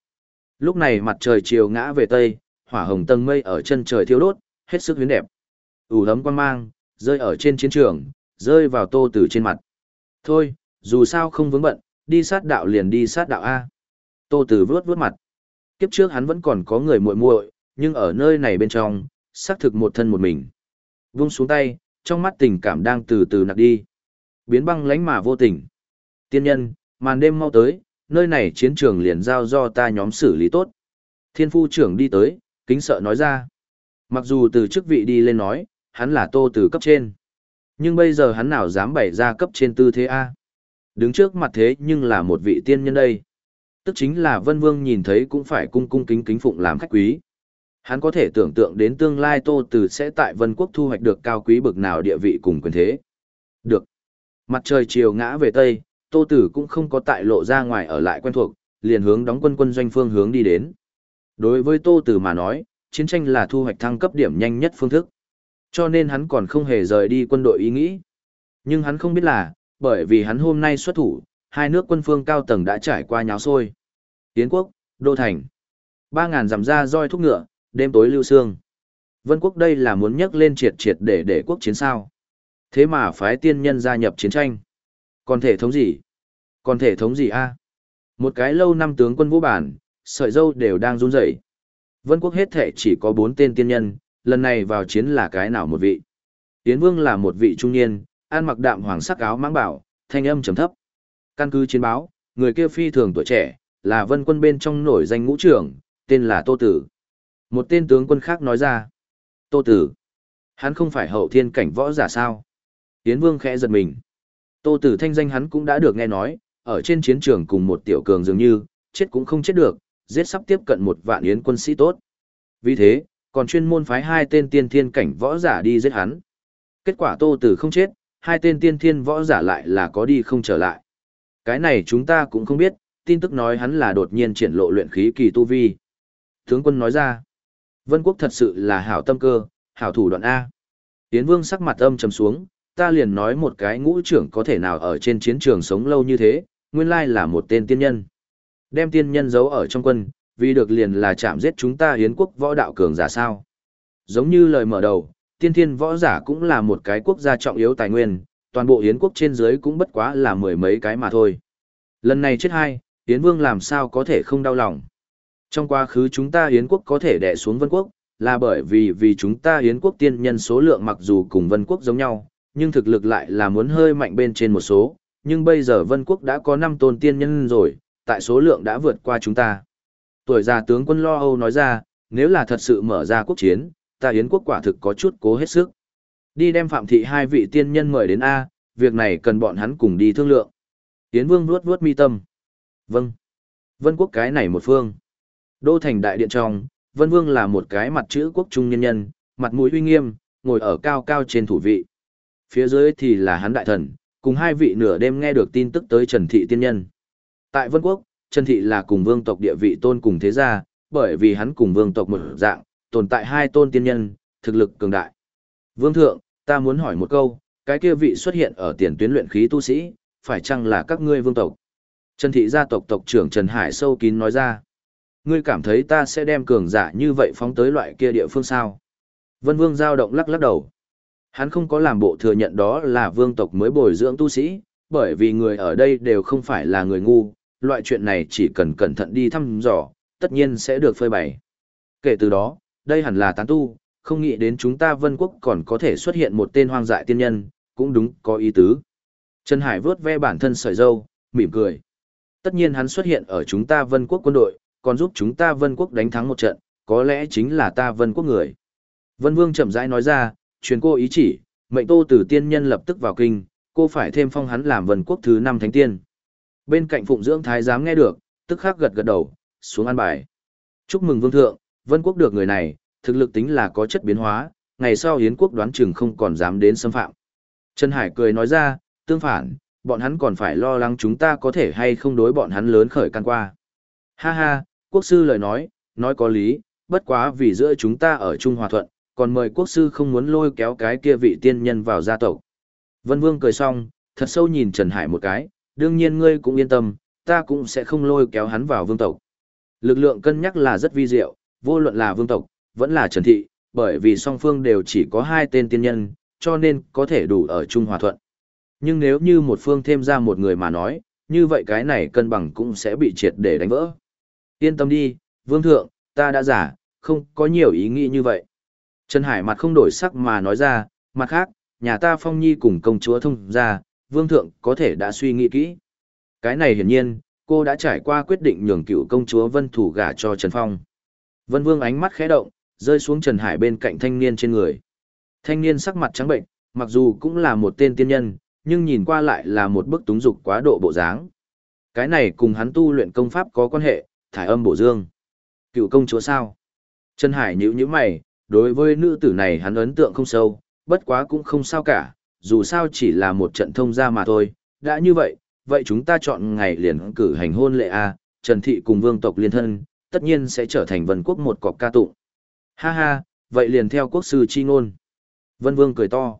Lúc này mặt trời chiều ngã về tây, hỏa hồng tầng mây ở chân trời thiêu đốt, hết sức huyền đẹp. ủ lấm quan mang, rơi ở trên chiến trường, rơi vào Tô Tử trên mặt. Thôi, dù sao không vướng bận, đi sát đạo liền đi sát đạo A. Tô Tử vướt vướt mặt. Kiếp trước hắn vẫn còn có người muội muội, nhưng ở nơi này bên trong, xác thực một thân một mình. Vung xuống tay, trong mắt tình cảm đang từ từ nặc đi. Biến băng lánh mà vô tình. Tiên nhân, màn đêm mau tới, nơi này chiến trường liền giao do ta nhóm xử lý tốt. Thiên phu trưởng đi tới, kính sợ nói ra. Mặc dù từ chức vị đi lên nói, hắn là tô từ cấp trên. Nhưng bây giờ hắn nào dám bày ra cấp trên tư thế A. Đứng trước mặt thế nhưng là một vị tiên nhân đây. Tức chính là Vân Vương nhìn thấy cũng phải cung cung kính kính phụng làm khách quý. Hắn có thể tưởng tượng đến tương lai Tô Từ sẽ tại Vân Quốc thu hoạch được cao quý bực nào địa vị cùng quyền thế. Được. Mặt trời chiều ngã về Tây, Tô Tử cũng không có tại lộ ra ngoài ở lại quen thuộc, liền hướng đóng quân quân doanh phương hướng đi đến. Đối với Tô Tử mà nói, chiến tranh là thu hoạch thăng cấp điểm nhanh nhất phương thức. Cho nên hắn còn không hề rời đi quân đội ý nghĩ. Nhưng hắn không biết là, bởi vì hắn hôm nay xuất thủ, hai nước quân phương cao tầng đã trải qua nháo xôi. Tiến quốc, Đô Thành. Ba ngàn dặm ra roi thúc ngựa, đêm tối lưu xương. Vân quốc đây là muốn nhấc lên triệt triệt để để quốc chiến sao. Thế mà phái tiên nhân gia nhập chiến tranh. Còn thể thống gì? Còn thể thống gì a? Một cái lâu năm tướng quân vũ bản, sợi dâu đều đang run rẩy. Vân quốc hết thể chỉ có bốn tên tiên nhân, lần này vào chiến là cái nào một vị. Tiến vương là một vị trung niên, ăn mặc đạm hoàng sắc áo mãng bảo, thanh âm trầm thấp. Căn cứ chiến báo, người kia phi thường tuổi trẻ, là vân quân bên trong nổi danh ngũ trưởng, tên là Tô Tử. Một tên tướng quân khác nói ra. Tô Tử. Hắn không phải hậu thiên cảnh võ giả sao? Tiến vương khẽ giật mình. Tô Tử thanh danh hắn cũng đã được nghe nói, ở trên chiến trường cùng một tiểu cường dường như, chết cũng không chết được, giết sắp tiếp cận một vạn yến quân sĩ tốt. Vì thế, còn chuyên môn phái hai tên tiên thiên cảnh võ giả đi giết hắn. Kết quả Tô Tử không chết, hai tên tiên thiên võ giả lại là có đi không trở lại. Cái này chúng ta cũng không biết, tin tức nói hắn là đột nhiên triển lộ luyện khí kỳ tu vi. Tướng quân nói ra, Vân Quốc thật sự là hảo tâm cơ, hảo thủ đoạn A. Tiến vương sắc mặt âm trầm xuống, ta liền nói một cái ngũ trưởng có thể nào ở trên chiến trường sống lâu như thế, nguyên lai là một tên tiên nhân. Đem tiên nhân giấu ở trong quân, vì được liền là chạm giết chúng ta hiến quốc võ đạo cường giả sao. Giống như lời mở đầu, tiên thiên võ giả cũng là một cái quốc gia trọng yếu tài nguyên, toàn bộ hiến quốc trên dưới cũng bất quá là mười mấy cái mà thôi. Lần này chết hai, hiến vương làm sao có thể không đau lòng. Trong quá khứ chúng ta hiến quốc có thể đè xuống vân quốc, là bởi vì vì chúng ta hiến quốc tiên nhân số lượng mặc dù cùng vân quốc giống nhau, nhưng thực lực lại là muốn hơi mạnh bên trên một số, nhưng bây giờ vân quốc đã có 5 tôn tiên nhân rồi, tại số lượng đã vượt qua chúng ta. Tuổi già tướng quân Lo Âu nói ra, nếu là thật sự mở ra quốc chiến, ta Yến quốc quả thực có chút cố hết sức. Đi đem Phạm Thị hai vị tiên nhân mời đến A, việc này cần bọn hắn cùng đi thương lượng. Yến Vương vuốt vuốt mi tâm. Vâng. Vân quốc cái này một phương. Đô thành đại điện trong, Vân Vương là một cái mặt chữ quốc trung nhân nhân, mặt mũi uy nghiêm, ngồi ở cao cao trên thủ vị. Phía dưới thì là hắn đại thần, cùng hai vị nửa đêm nghe được tin tức tới Trần Thị tiên nhân. Tại Vân Quốc, Trần Thị là cùng vương tộc địa vị tôn cùng thế gia, bởi vì hắn cùng vương tộc một dạng, tồn tại hai tôn tiên nhân, thực lực cường đại. Vương thượng, ta muốn hỏi một câu, cái kia vị xuất hiện ở tiền tuyến luyện khí tu sĩ, phải chăng là các ngươi vương tộc? Trần thị gia tộc tộc trưởng Trần Hải sâu kín nói ra. Ngươi cảm thấy ta sẽ đem cường giả như vậy phóng tới loại kia địa phương sao? Vân Vương giao động lắc lắc đầu. Hắn không có làm bộ thừa nhận đó là vương tộc mới bồi dưỡng tu sĩ, bởi vì người ở đây đều không phải là người ngu, loại chuyện này chỉ cần cẩn thận đi thăm dò, tất nhiên sẽ được phơi bày. Kể từ đó, đây hẳn là tán tu, không nghĩ đến chúng ta vân quốc còn có thể xuất hiện một tên hoang dại tiên nhân, cũng đúng, có ý tứ. Trần Hải vớt ve bản thân sợi dâu, mỉm cười. Tất nhiên hắn xuất hiện ở chúng ta vân quốc quân đội, còn giúp chúng ta vân quốc đánh thắng một trận, có lẽ chính là ta vân quốc người. Vân Vương chậm rãi nói ra, truyền cô ý chỉ, mệnh tô tử tiên nhân lập tức vào kinh, cô phải thêm phong hắn làm vân quốc thứ năm thánh tiên. Bên cạnh phụng dưỡng thái giám nghe được, tức khắc gật gật đầu, xuống an bài. Chúc mừng vương thượng, vân quốc được người này, thực lực tính là có chất biến hóa, ngày sau hiến quốc đoán chừng không còn dám đến xâm phạm. Trần Hải cười nói ra, tương phản, bọn hắn còn phải lo lắng chúng ta có thể hay không đối bọn hắn lớn khởi can qua. Ha ha, quốc sư lời nói, nói có lý, bất quá vì giữa chúng ta ở Trung Hòa Thuận, còn mời quốc sư không muốn lôi kéo cái kia vị tiên nhân vào gia tộc. Vân Vương cười xong, thật sâu nhìn Trần Hải một cái, đương nhiên ngươi cũng yên tâm, ta cũng sẽ không lôi kéo hắn vào vương tộc. Lực lượng cân nhắc là rất vi diệu, vô luận là vương tộc, vẫn là Trần Thị, bởi vì song phương đều chỉ có hai tên tiên nhân, cho nên có thể đủ ở chung Hòa Thuận. Nhưng nếu như một phương thêm ra một người mà nói, như vậy cái này cân bằng cũng sẽ bị triệt để đánh vỡ. Yên tâm đi, vương thượng, ta đã giả, không có nhiều ý nghĩ như vậy. Trần Hải mặt không đổi sắc mà nói ra, mặt khác, nhà ta phong nhi cùng công chúa thông ra, vương thượng có thể đã suy nghĩ kỹ. Cái này hiển nhiên, cô đã trải qua quyết định nhường cựu công chúa Vân Thủ gả cho Trần Phong. Vân Vương ánh mắt khẽ động, rơi xuống Trần Hải bên cạnh thanh niên trên người. Thanh niên sắc mặt trắng bệnh, mặc dù cũng là một tên tiên nhân, nhưng nhìn qua lại là một bức túng dục quá độ bộ dáng. Cái này cùng hắn tu luyện công pháp có quan hệ, thải âm bổ dương. Cựu công chúa sao? Trần Hải nhíu nhíu mày, đối với nữ tử này hắn ấn tượng không sâu, bất quá cũng không sao cả, dù sao chỉ là một trận thông gia mà thôi. Đã như vậy, vậy chúng ta chọn ngày liền cử hành hôn lễ A, Trần Thị cùng vương tộc liên thân, tất nhiên sẽ trở thành vân quốc một cọc ca tụng. Ha ha, vậy liền theo quốc sư chi ngôn. Vân Vương cười to.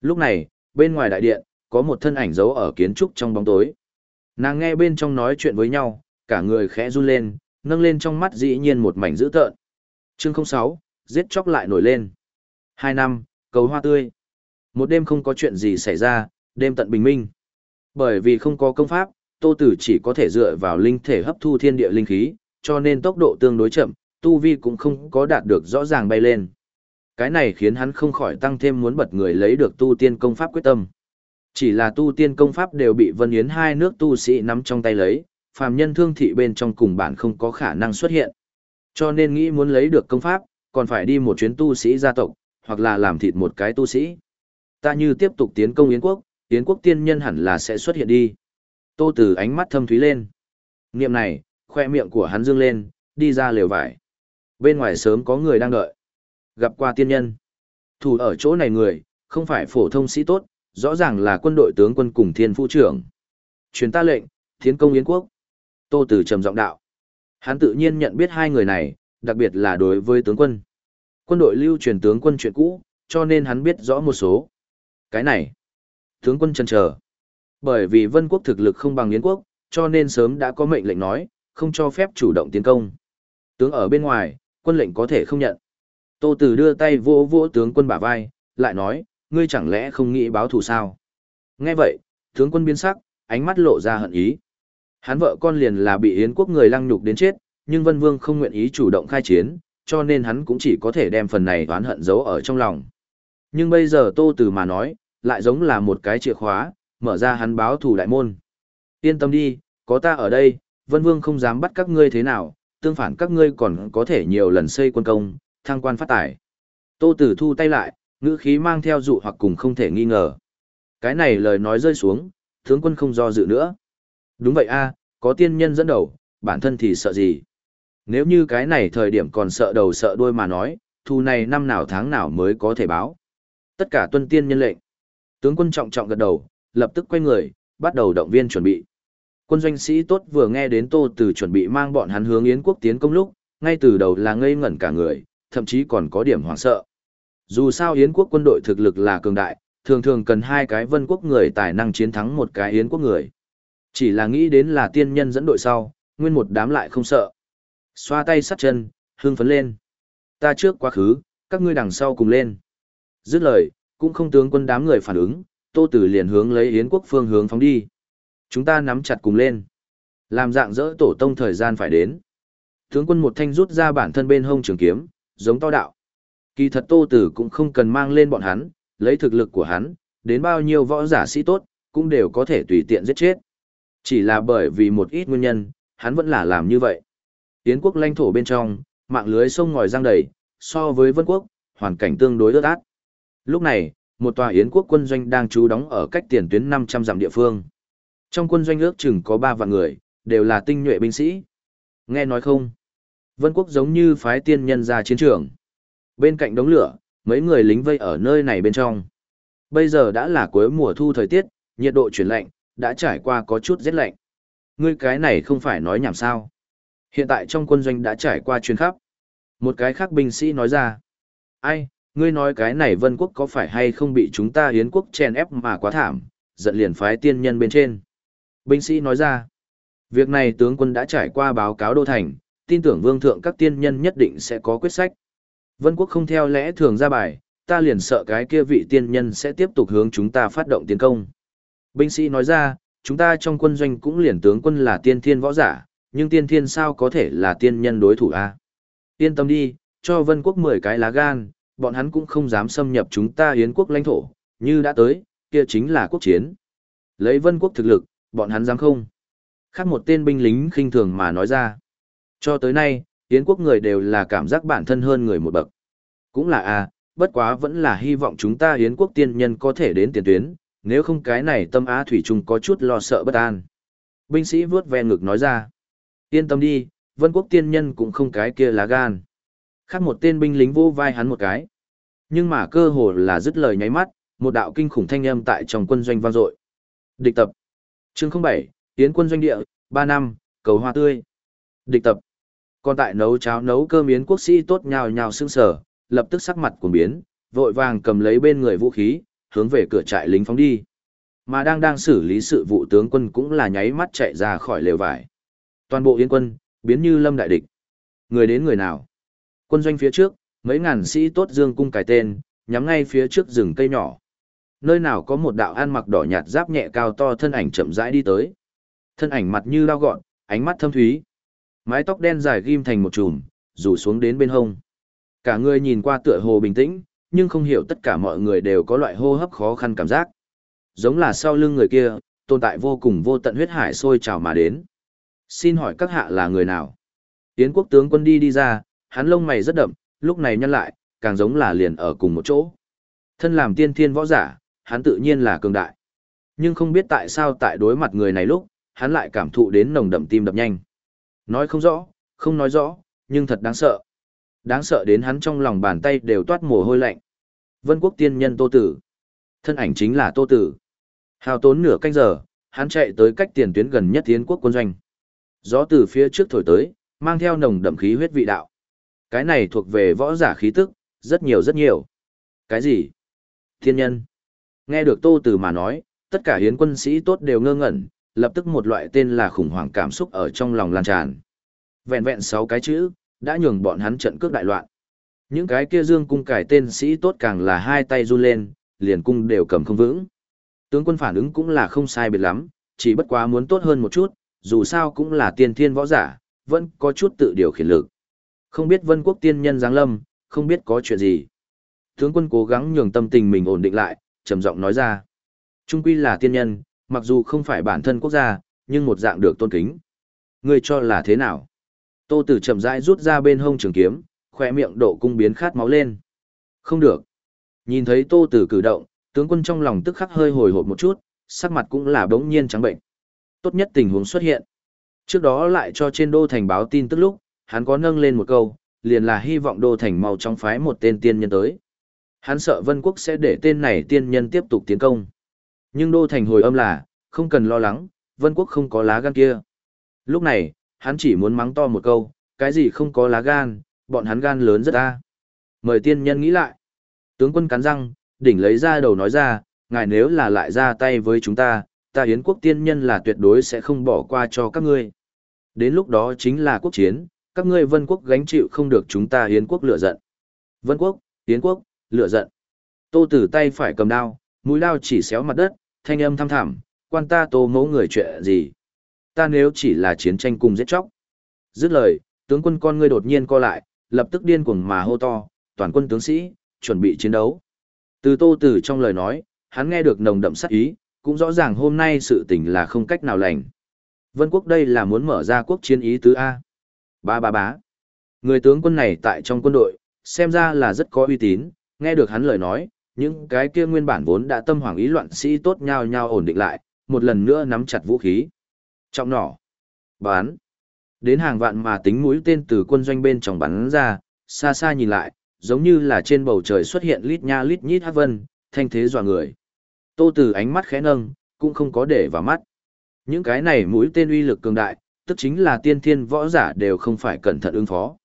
Lúc này, bên ngoài đại điện, có một thân ảnh giấu ở kiến trúc trong bóng tối. Nàng nghe bên trong nói chuyện với nhau, cả người khẽ run lên, nâng lên trong mắt dĩ nhiên một mảnh dữ tợn. Chương 06, giết chóc lại nổi lên. Hai năm, cầu hoa tươi. Một đêm không có chuyện gì xảy ra, đêm tận bình minh. Bởi vì không có công pháp, Tô Tử chỉ có thể dựa vào linh thể hấp thu thiên địa linh khí, cho nên tốc độ tương đối chậm, tu vi cũng không có đạt được rõ ràng bay lên. Cái này khiến hắn không khỏi tăng thêm muốn bật người lấy được tu tiên công pháp quyết tâm. Chỉ là tu tiên công pháp đều bị Vân Yến hai nước tu sĩ nắm trong tay lấy, phàm nhân thương thị bên trong cùng bản không có khả năng xuất hiện. Cho nên nghĩ muốn lấy được công pháp, còn phải đi một chuyến tu sĩ gia tộc, hoặc là làm thịt một cái tu sĩ. Ta như tiếp tục tiến công Yến quốc, Yến quốc tiên nhân hẳn là sẽ xuất hiện đi. Tô Tử ánh mắt thâm thúy lên. Niệm này, khoe miệng của hắn dương lên, đi ra lều vải. Bên ngoài sớm có người đang đợi. Gặp qua tiên nhân. Thủ ở chỗ này người, không phải phổ thông sĩ tốt, rõ ràng là quân đội tướng quân cùng thiên phu trưởng. Truyền ta lệnh, tiến công Yến quốc. Tô Tử trầm giọng đạo. Hắn tự nhiên nhận biết hai người này, đặc biệt là đối với tướng quân. Quân đội lưu truyền tướng quân chuyện cũ, cho nên hắn biết rõ một số. Cái này, tướng quân chân chờ. Bởi vì vân quốc thực lực không bằng Yến quốc, cho nên sớm đã có mệnh lệnh nói, không cho phép chủ động tiến công. Tướng ở bên ngoài, quân lệnh có thể không nhận. Tô Tử đưa tay vỗ vỗ tướng quân bả vai, lại nói, ngươi chẳng lẽ không nghĩ báo thù sao? Nghe vậy, tướng quân biến sắc, ánh mắt lộ ra hận ý. Hắn vợ con liền là bị Yến quốc người lăng nhục đến chết, nhưng Vân Vương không nguyện ý chủ động khai chiến, cho nên hắn cũng chỉ có thể đem phần này oán hận giấu ở trong lòng. Nhưng bây giờ Tô Tử mà nói, lại giống là một cái chìa khóa, mở ra hắn báo thủ đại môn. Yên tâm đi, có ta ở đây, Vân Vương không dám bắt các ngươi thế nào, tương phản các ngươi còn có thể nhiều lần xây quân công, thăng quan phát tài. Tô Tử thu tay lại, ngữ khí mang theo dụ hoặc cùng không thể nghi ngờ. Cái này lời nói rơi xuống, tướng quân không do dự nữa. Đúng vậy a, có tiên nhân dẫn đầu, bản thân thì sợ gì? Nếu như cái này thời điểm còn sợ đầu sợ đuôi mà nói, thu này năm nào tháng nào mới có thể báo. Tất cả tuân tiên nhân lệnh. Tướng quân trọng trọng gật đầu, lập tức quay người, bắt đầu động viên chuẩn bị. Quân doanh sĩ tốt vừa nghe đến Tô Từ chuẩn bị mang bọn hắn hướng Yến quốc tiến công lúc, ngay từ đầu là ngây ngẩn cả người, thậm chí còn có điểm hoảng sợ. Dù sao Yến quốc quân đội thực lực là cường đại, thường thường cần hai cái vân quốc người tài năng chiến thắng một cái yến quốc người. Chỉ là nghĩ đến là tiên nhân dẫn đội sau, nguyên một đám lại không sợ. Xoa tay sắt chân, hương phấn lên. Ta trước quá khứ, các ngươi đằng sau cùng lên. Dứt lời, cũng không tướng quân đám người phản ứng, Tô Tử liền hướng lấy Yến quốc phương hướng phóng đi. Chúng ta nắm chặt cùng lên. Làm dạng dỡ tổ tông thời gian phải đến. Tướng quân một thanh rút ra bản thân bên hông trường kiếm, giống to đạo. Kỳ thật Tô Tử cũng không cần mang lên bọn hắn, lấy thực lực của hắn, đến bao nhiêu võ giả sĩ tốt, cũng đều có thể tùy tiện giết chết. Chỉ là bởi vì một ít nguyên nhân, hắn vẫn là làm như vậy. Yến quốc lãnh thổ bên trong, mạng lưới sông ngòi giang đầy, so với vân quốc, hoàn cảnh tương đối đỡ át. Lúc này, một tòa Yến quốc quân doanh đang trú đóng ở cách tiền tuyến 500 dặm địa phương. Trong quân doanh ước chừng có 3 vạn người, đều là tinh nhuệ binh sĩ. Nghe nói không? Vân quốc giống như phái tiên nhân ra chiến trường. Bên cạnh đống lửa, mấy người lính vây ở nơi này bên trong. Bây giờ đã là cuối mùa thu thời tiết, nhiệt độ chuyển lạnh, đã trải qua có chút rét lạnh. Ngươi cái này không phải nói nhảm sao. Hiện tại trong quân doanh đã trải qua chuyến khắp. Một cái khác binh sĩ nói ra. Ai, ngươi nói cái này vân quốc có phải hay không bị chúng ta hiến quốc chen ép mà quá thảm, giận liền phái tiên nhân bên trên. Binh sĩ nói ra. Việc này tướng quân đã trải qua báo cáo đô thành, tin tưởng vương thượng các tiên nhân nhất định sẽ có quyết sách. Vân quốc không theo lẽ thường ra bài, ta liền sợ cái kia vị tiên nhân sẽ tiếp tục hướng chúng ta phát động tiến công. Binh sĩ nói ra, chúng ta trong quân doanh cũng liền tướng quân là tiên thiên võ giả, nhưng tiên thiên sao có thể là tiên nhân đối thủ a? Yên tâm đi, cho vân quốc 10 cái lá gan, bọn hắn cũng không dám xâm nhập chúng ta hiến quốc lãnh thổ, như đã tới, kia chính là quốc chiến. Lấy vân quốc thực lực, bọn hắn dám không? Khác một tên binh lính khinh thường mà nói ra. Cho tới nay, hiến quốc người đều là cảm giác bản thân hơn người một bậc. Cũng là a, bất quá vẫn là hy vọng chúng ta hiến quốc tiên nhân có thể đến tiền tuyến, nếu không cái này tâm á thủy chung có chút lo sợ bất an. Binh sĩ vướt ve ngực nói ra. Yên tâm đi, vân quốc tiên nhân cũng không cái kia lá gan. Khác một tên binh lính vô vai hắn một cái. Nhưng mà cơ hồ là dứt lời nháy mắt, một đạo kinh khủng thanh âm tại trong quân doanh vang dội. Địch tập. Chương 07, tiến quân doanh địa, 3 năm, cầu hoa tươi. Địch tập. Còn tại nấu cháo nấu cơm yến quốc sĩ tốt nhào nhào xương sở, lập tức sắc mặt cuồng biến, vội vàng cầm lấy bên người vũ khí, hướng về cửa trại lính phóng đi. Mà đang đang xử lý sự vụ tướng quân cũng là nháy mắt chạy ra khỏi lều vải. Toàn bộ yến quân, biến như lâm đại địch. Người đến người nào? Quân doanh phía trước, mấy ngàn sĩ tốt dương cung cài tên, nhắm ngay phía trước rừng cây nhỏ. Nơi nào có một đạo ăn mặc đỏ nhạt giáp nhẹ cao to thân ảnh chậm rãi đi tới. Thân ảnh mặt như lao gọn, ánh mắt thâm thúy. Mái tóc đen dài ghim thành một chùm, rủ xuống đến bên hông. Cả người nhìn qua tựa hồ bình tĩnh, nhưng không hiểu tất cả mọi người đều có loại hô hấp khó khăn cảm giác. Giống là sau lưng người kia, tồn tại vô cùng vô tận huyết hải sôi trào mà đến. Xin hỏi các hạ là người nào? Tiến quốc tướng quân đi đi ra, hắn lông mày rất đậm, lúc này nhăn lại, càng giống là liền ở cùng một chỗ. Thân làm tiên thiên võ giả, hắn tự nhiên là cường đại. Nhưng không biết tại sao tại đối mặt người này lúc, hắn lại cảm thụ đến nồng đậm tim đập nhanh. Nói không rõ, không nói rõ, nhưng thật đáng sợ. Đáng sợ đến hắn trong lòng bàn tay đều toát mồ hôi lạnh. Vân quốc tiên nhân Tô Tử. Thân ảnh chính là Tô Tử. Hào tốn nửa canh giờ, hắn chạy tới cách tiền tuyến gần nhất tiến quốc quân doanh. Gió từ phía trước thổi tới, mang theo nồng đậm khí huyết vị đạo. Cái này thuộc về võ giả khí tức, rất nhiều rất nhiều. Cái gì? Thiên nhân. Nghe được Tô từ mà nói, tất cả hiến quân sĩ tốt đều ngơ ngẩn, lập tức một loại tên là khủng hoảng cảm xúc ở trong lòng lan tràn. Vẹn vẹn sáu cái chữ, đã nhường bọn hắn trận cước đại loạn. Những cái kia dương cung cải tên sĩ tốt càng là hai tay run lên, liền cung đều cầm không vững. Tướng quân phản ứng cũng là không sai biệt lắm, chỉ bất quá muốn tốt hơn một chút, dù sao cũng là tiên thiên võ giả, vẫn có chút tự điều khiển lực. Không biết vân quốc tiên nhân giáng lâm, không biết có chuyện gì. Tướng quân cố gắng nhường tâm tình mình ổn định lại, trầm giọng nói ra. Trung quy là tiên nhân, mặc dù không phải bản thân quốc gia, nhưng một dạng được tôn kính. Ngươi cho là thế nào? Tô Tử chậm rãi rút ra bên hông trường kiếm, khỏe miệng độ cung biến khát máu lên. Không được. Nhìn thấy Tô Tử cử động, tướng quân trong lòng tức khắc hơi hồi hộp một chút, sắc mặt cũng là bỗng nhiên trắng bệnh. Tốt nhất tình huống xuất hiện. Trước đó lại cho trên đô thành báo tin tức lúc, hắn có nâng lên một câu, liền là hy vọng đô thành mau trong phái một tên tiên nhân tới. Hắn sợ Vân Quốc sẽ để tên này tiên nhân tiếp tục tiến công. Nhưng đô thành hồi âm là, không cần lo lắng, Vân Quốc không có lá gan kia. Lúc này, hắn chỉ muốn mắng to một câu, cái gì không có lá gan, bọn hắn gan lớn rất ta. Mời tiên nhân nghĩ lại. Tướng quân cắn răng, đỉnh lấy ra đầu nói ra, ngài nếu là lại ra tay với chúng ta, ta Yến quốc tiên nhân là tuyệt đối sẽ không bỏ qua cho các ngươi. Đến lúc đó chính là quốc chiến, các ngươi vân quốc gánh chịu không được chúng ta Yến quốc lựa giận. Vân quốc, Yến quốc, lựa giận. Tô Tử tay phải cầm đao, mũi đao chỉ xéo mặt đất, thanh âm thăm thẳm, quan ta tô mẫu người chuyện gì. Ta nếu chỉ là chiến tranh cùng giết chóc. Dứt lời, tướng quân con ngươi đột nhiên co lại, lập tức điên cuồng mà hô to, toàn quân tướng sĩ, chuẩn bị chiến đấu. Từ tô tử trong lời nói, hắn nghe được nồng đậm sát ý, cũng rõ ràng hôm nay sự tình là không cách nào lành. Vân quốc đây là muốn mở ra quốc chiến ý tứ A. Ba ba bá. Người tướng quân này tại trong quân đội, xem ra là rất có uy tín, nghe được hắn lời nói, những cái kia nguyên bản vốn đã tâm hoàng ý loạn sĩ tốt nhau nhau ổn định lại, một lần nữa nắm chặt vũ khí. Trọng nỏ. Bán. Đến hàng vạn mà tính mũi tên từ quân doanh bên trong bắn ra, xa xa nhìn lại, giống như là trên bầu trời xuất hiện lít nha lít nhít hát vân, thanh thế dọa người. Tô Từ ánh mắt khẽ nâng, cũng không có để vào mắt. Những cái này mũi tên uy lực cường đại, tức chính là tiên thiên võ giả đều không phải cẩn thận ứng phó.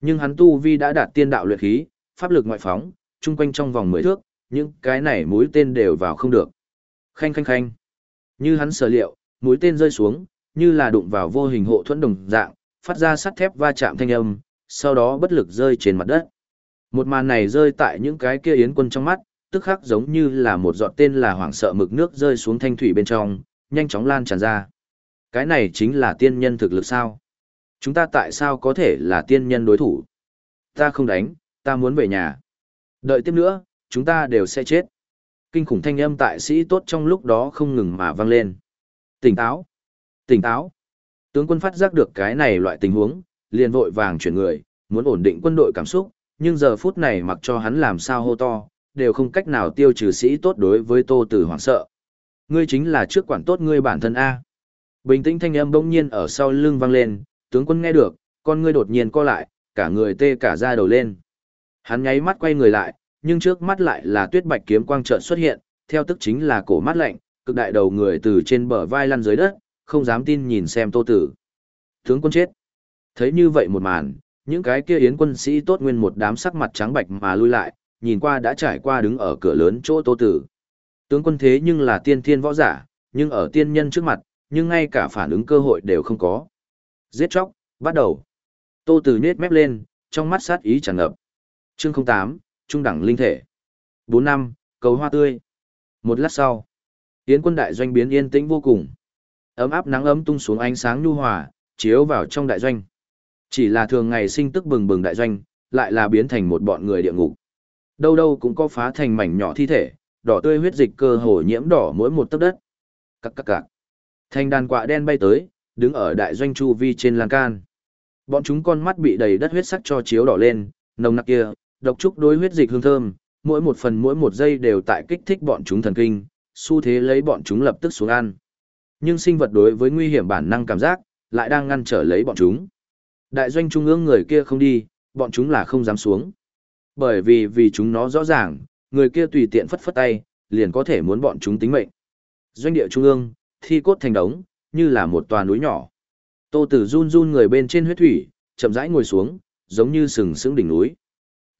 Nhưng hắn tu vi đã đạt tiên đạo luyện khí, pháp lực ngoại phóng, chung quanh trong vòng mười thước, những cái này mũi tên đều vào không được. Khanh khanh khanh. Như hắn sở liệu, mũi tên rơi xuống, như là đụng vào vô hình hộ thuẫn đồng dạng, phát ra sắt thép va chạm thanh âm, sau đó bất lực rơi trên mặt đất. Một màn này rơi tại những cái kia yến quân trong mắt, tức khắc giống như là một giọt tên là hoảng sợ mực nước rơi xuống thanh thủy bên trong, nhanh chóng lan tràn ra. Cái này chính là tiên nhân thực lực sao? Chúng ta tại sao có thể là tiên nhân đối thủ? Ta không đánh, ta muốn về nhà. Đợi tiếp nữa, chúng ta đều sẽ chết. Kinh khủng thanh âm tại sĩ tốt trong lúc đó không ngừng mà vang lên. Tỉnh táo! Tỉnh táo! Tướng quân phát giác được cái này loại tình huống, liền vội vàng chuyển người, muốn ổn định quân đội cảm xúc, nhưng giờ phút này mặc cho hắn làm sao hô to, đều không cách nào tiêu trừ sĩ tốt đối với tô tử hoảng sợ. Ngươi chính là trước quản tốt ngươi bản thân A. Bình tĩnh thanh âm bỗng nhiên ở sau lưng vang lên, tướng quân nghe được, con ngươi đột nhiên co lại, cả người tê cả da đầu lên. Hắn nháy mắt quay người lại, nhưng trước mắt lại là tuyết bạch kiếm quang trợn xuất hiện, theo tức chính là cổ mắt lạnh, cực đại đầu người từ trên bờ vai lăn dưới đất, không dám tin nhìn xem tô tử. Tướng quân chết. Thấy như vậy một màn, những cái kia yến quân sĩ tốt nguyên một đám sắc mặt trắng bạch mà lui lại, nhìn qua đã trải qua đứng ở cửa lớn chỗ tô tử. Tướng quân thế nhưng là tiên thiên võ giả, nhưng ở tiên nhân trước mặt, nhưng ngay cả phản ứng cơ hội đều không có. Giết chóc, bắt đầu. Tô tử nhếch mép lên, trong mắt sát ý tràn ngập. Chương 08, Trung đẳng linh thể. 4 năm, cầu hoa tươi. Một lát sau, Yến quân đại doanh biến yên tĩnh vô cùng. Ấm áp nắng ấm tung xuống ánh sáng nhu hòa, chiếu vào trong đại doanh. Chỉ là thường ngày sinh tức bừng bừng đại doanh, lại là biến thành một bọn người địa ngục. Đâu đâu cũng có phá thành mảnh nhỏ thi thể, đỏ tươi huyết dịch cơ hồ nhiễm đỏ mỗi một tấc đất. Cắc cắc các. Thành đàn quạ đen bay tới, đứng ở đại doanh chu vi trên lan can. Bọn chúng con mắt bị đầy đất huyết sắc cho chiếu đỏ lên, nồng nặc kia, độc trúc đối huyết dịch hương thơm, mỗi một phần mỗi một giây đều tại kích thích bọn chúng thần kinh, xu thế lấy bọn chúng lập tức xuống ăn. Nhưng sinh vật đối với nguy hiểm bản năng cảm giác, lại đang ngăn trở lấy bọn chúng. Đại doanh trung ương người kia không đi, bọn chúng là không dám xuống. Bởi vì vì chúng nó rõ ràng, người kia tùy tiện phất phất tay, liền có thể muốn bọn chúng tính mệnh. Doanh địa trung ương, thi cốt thành đống, như là một tòa núi nhỏ. Tô Tử run run người bên trên huyết thủy, chậm rãi ngồi xuống, giống như sừng sững đỉnh núi.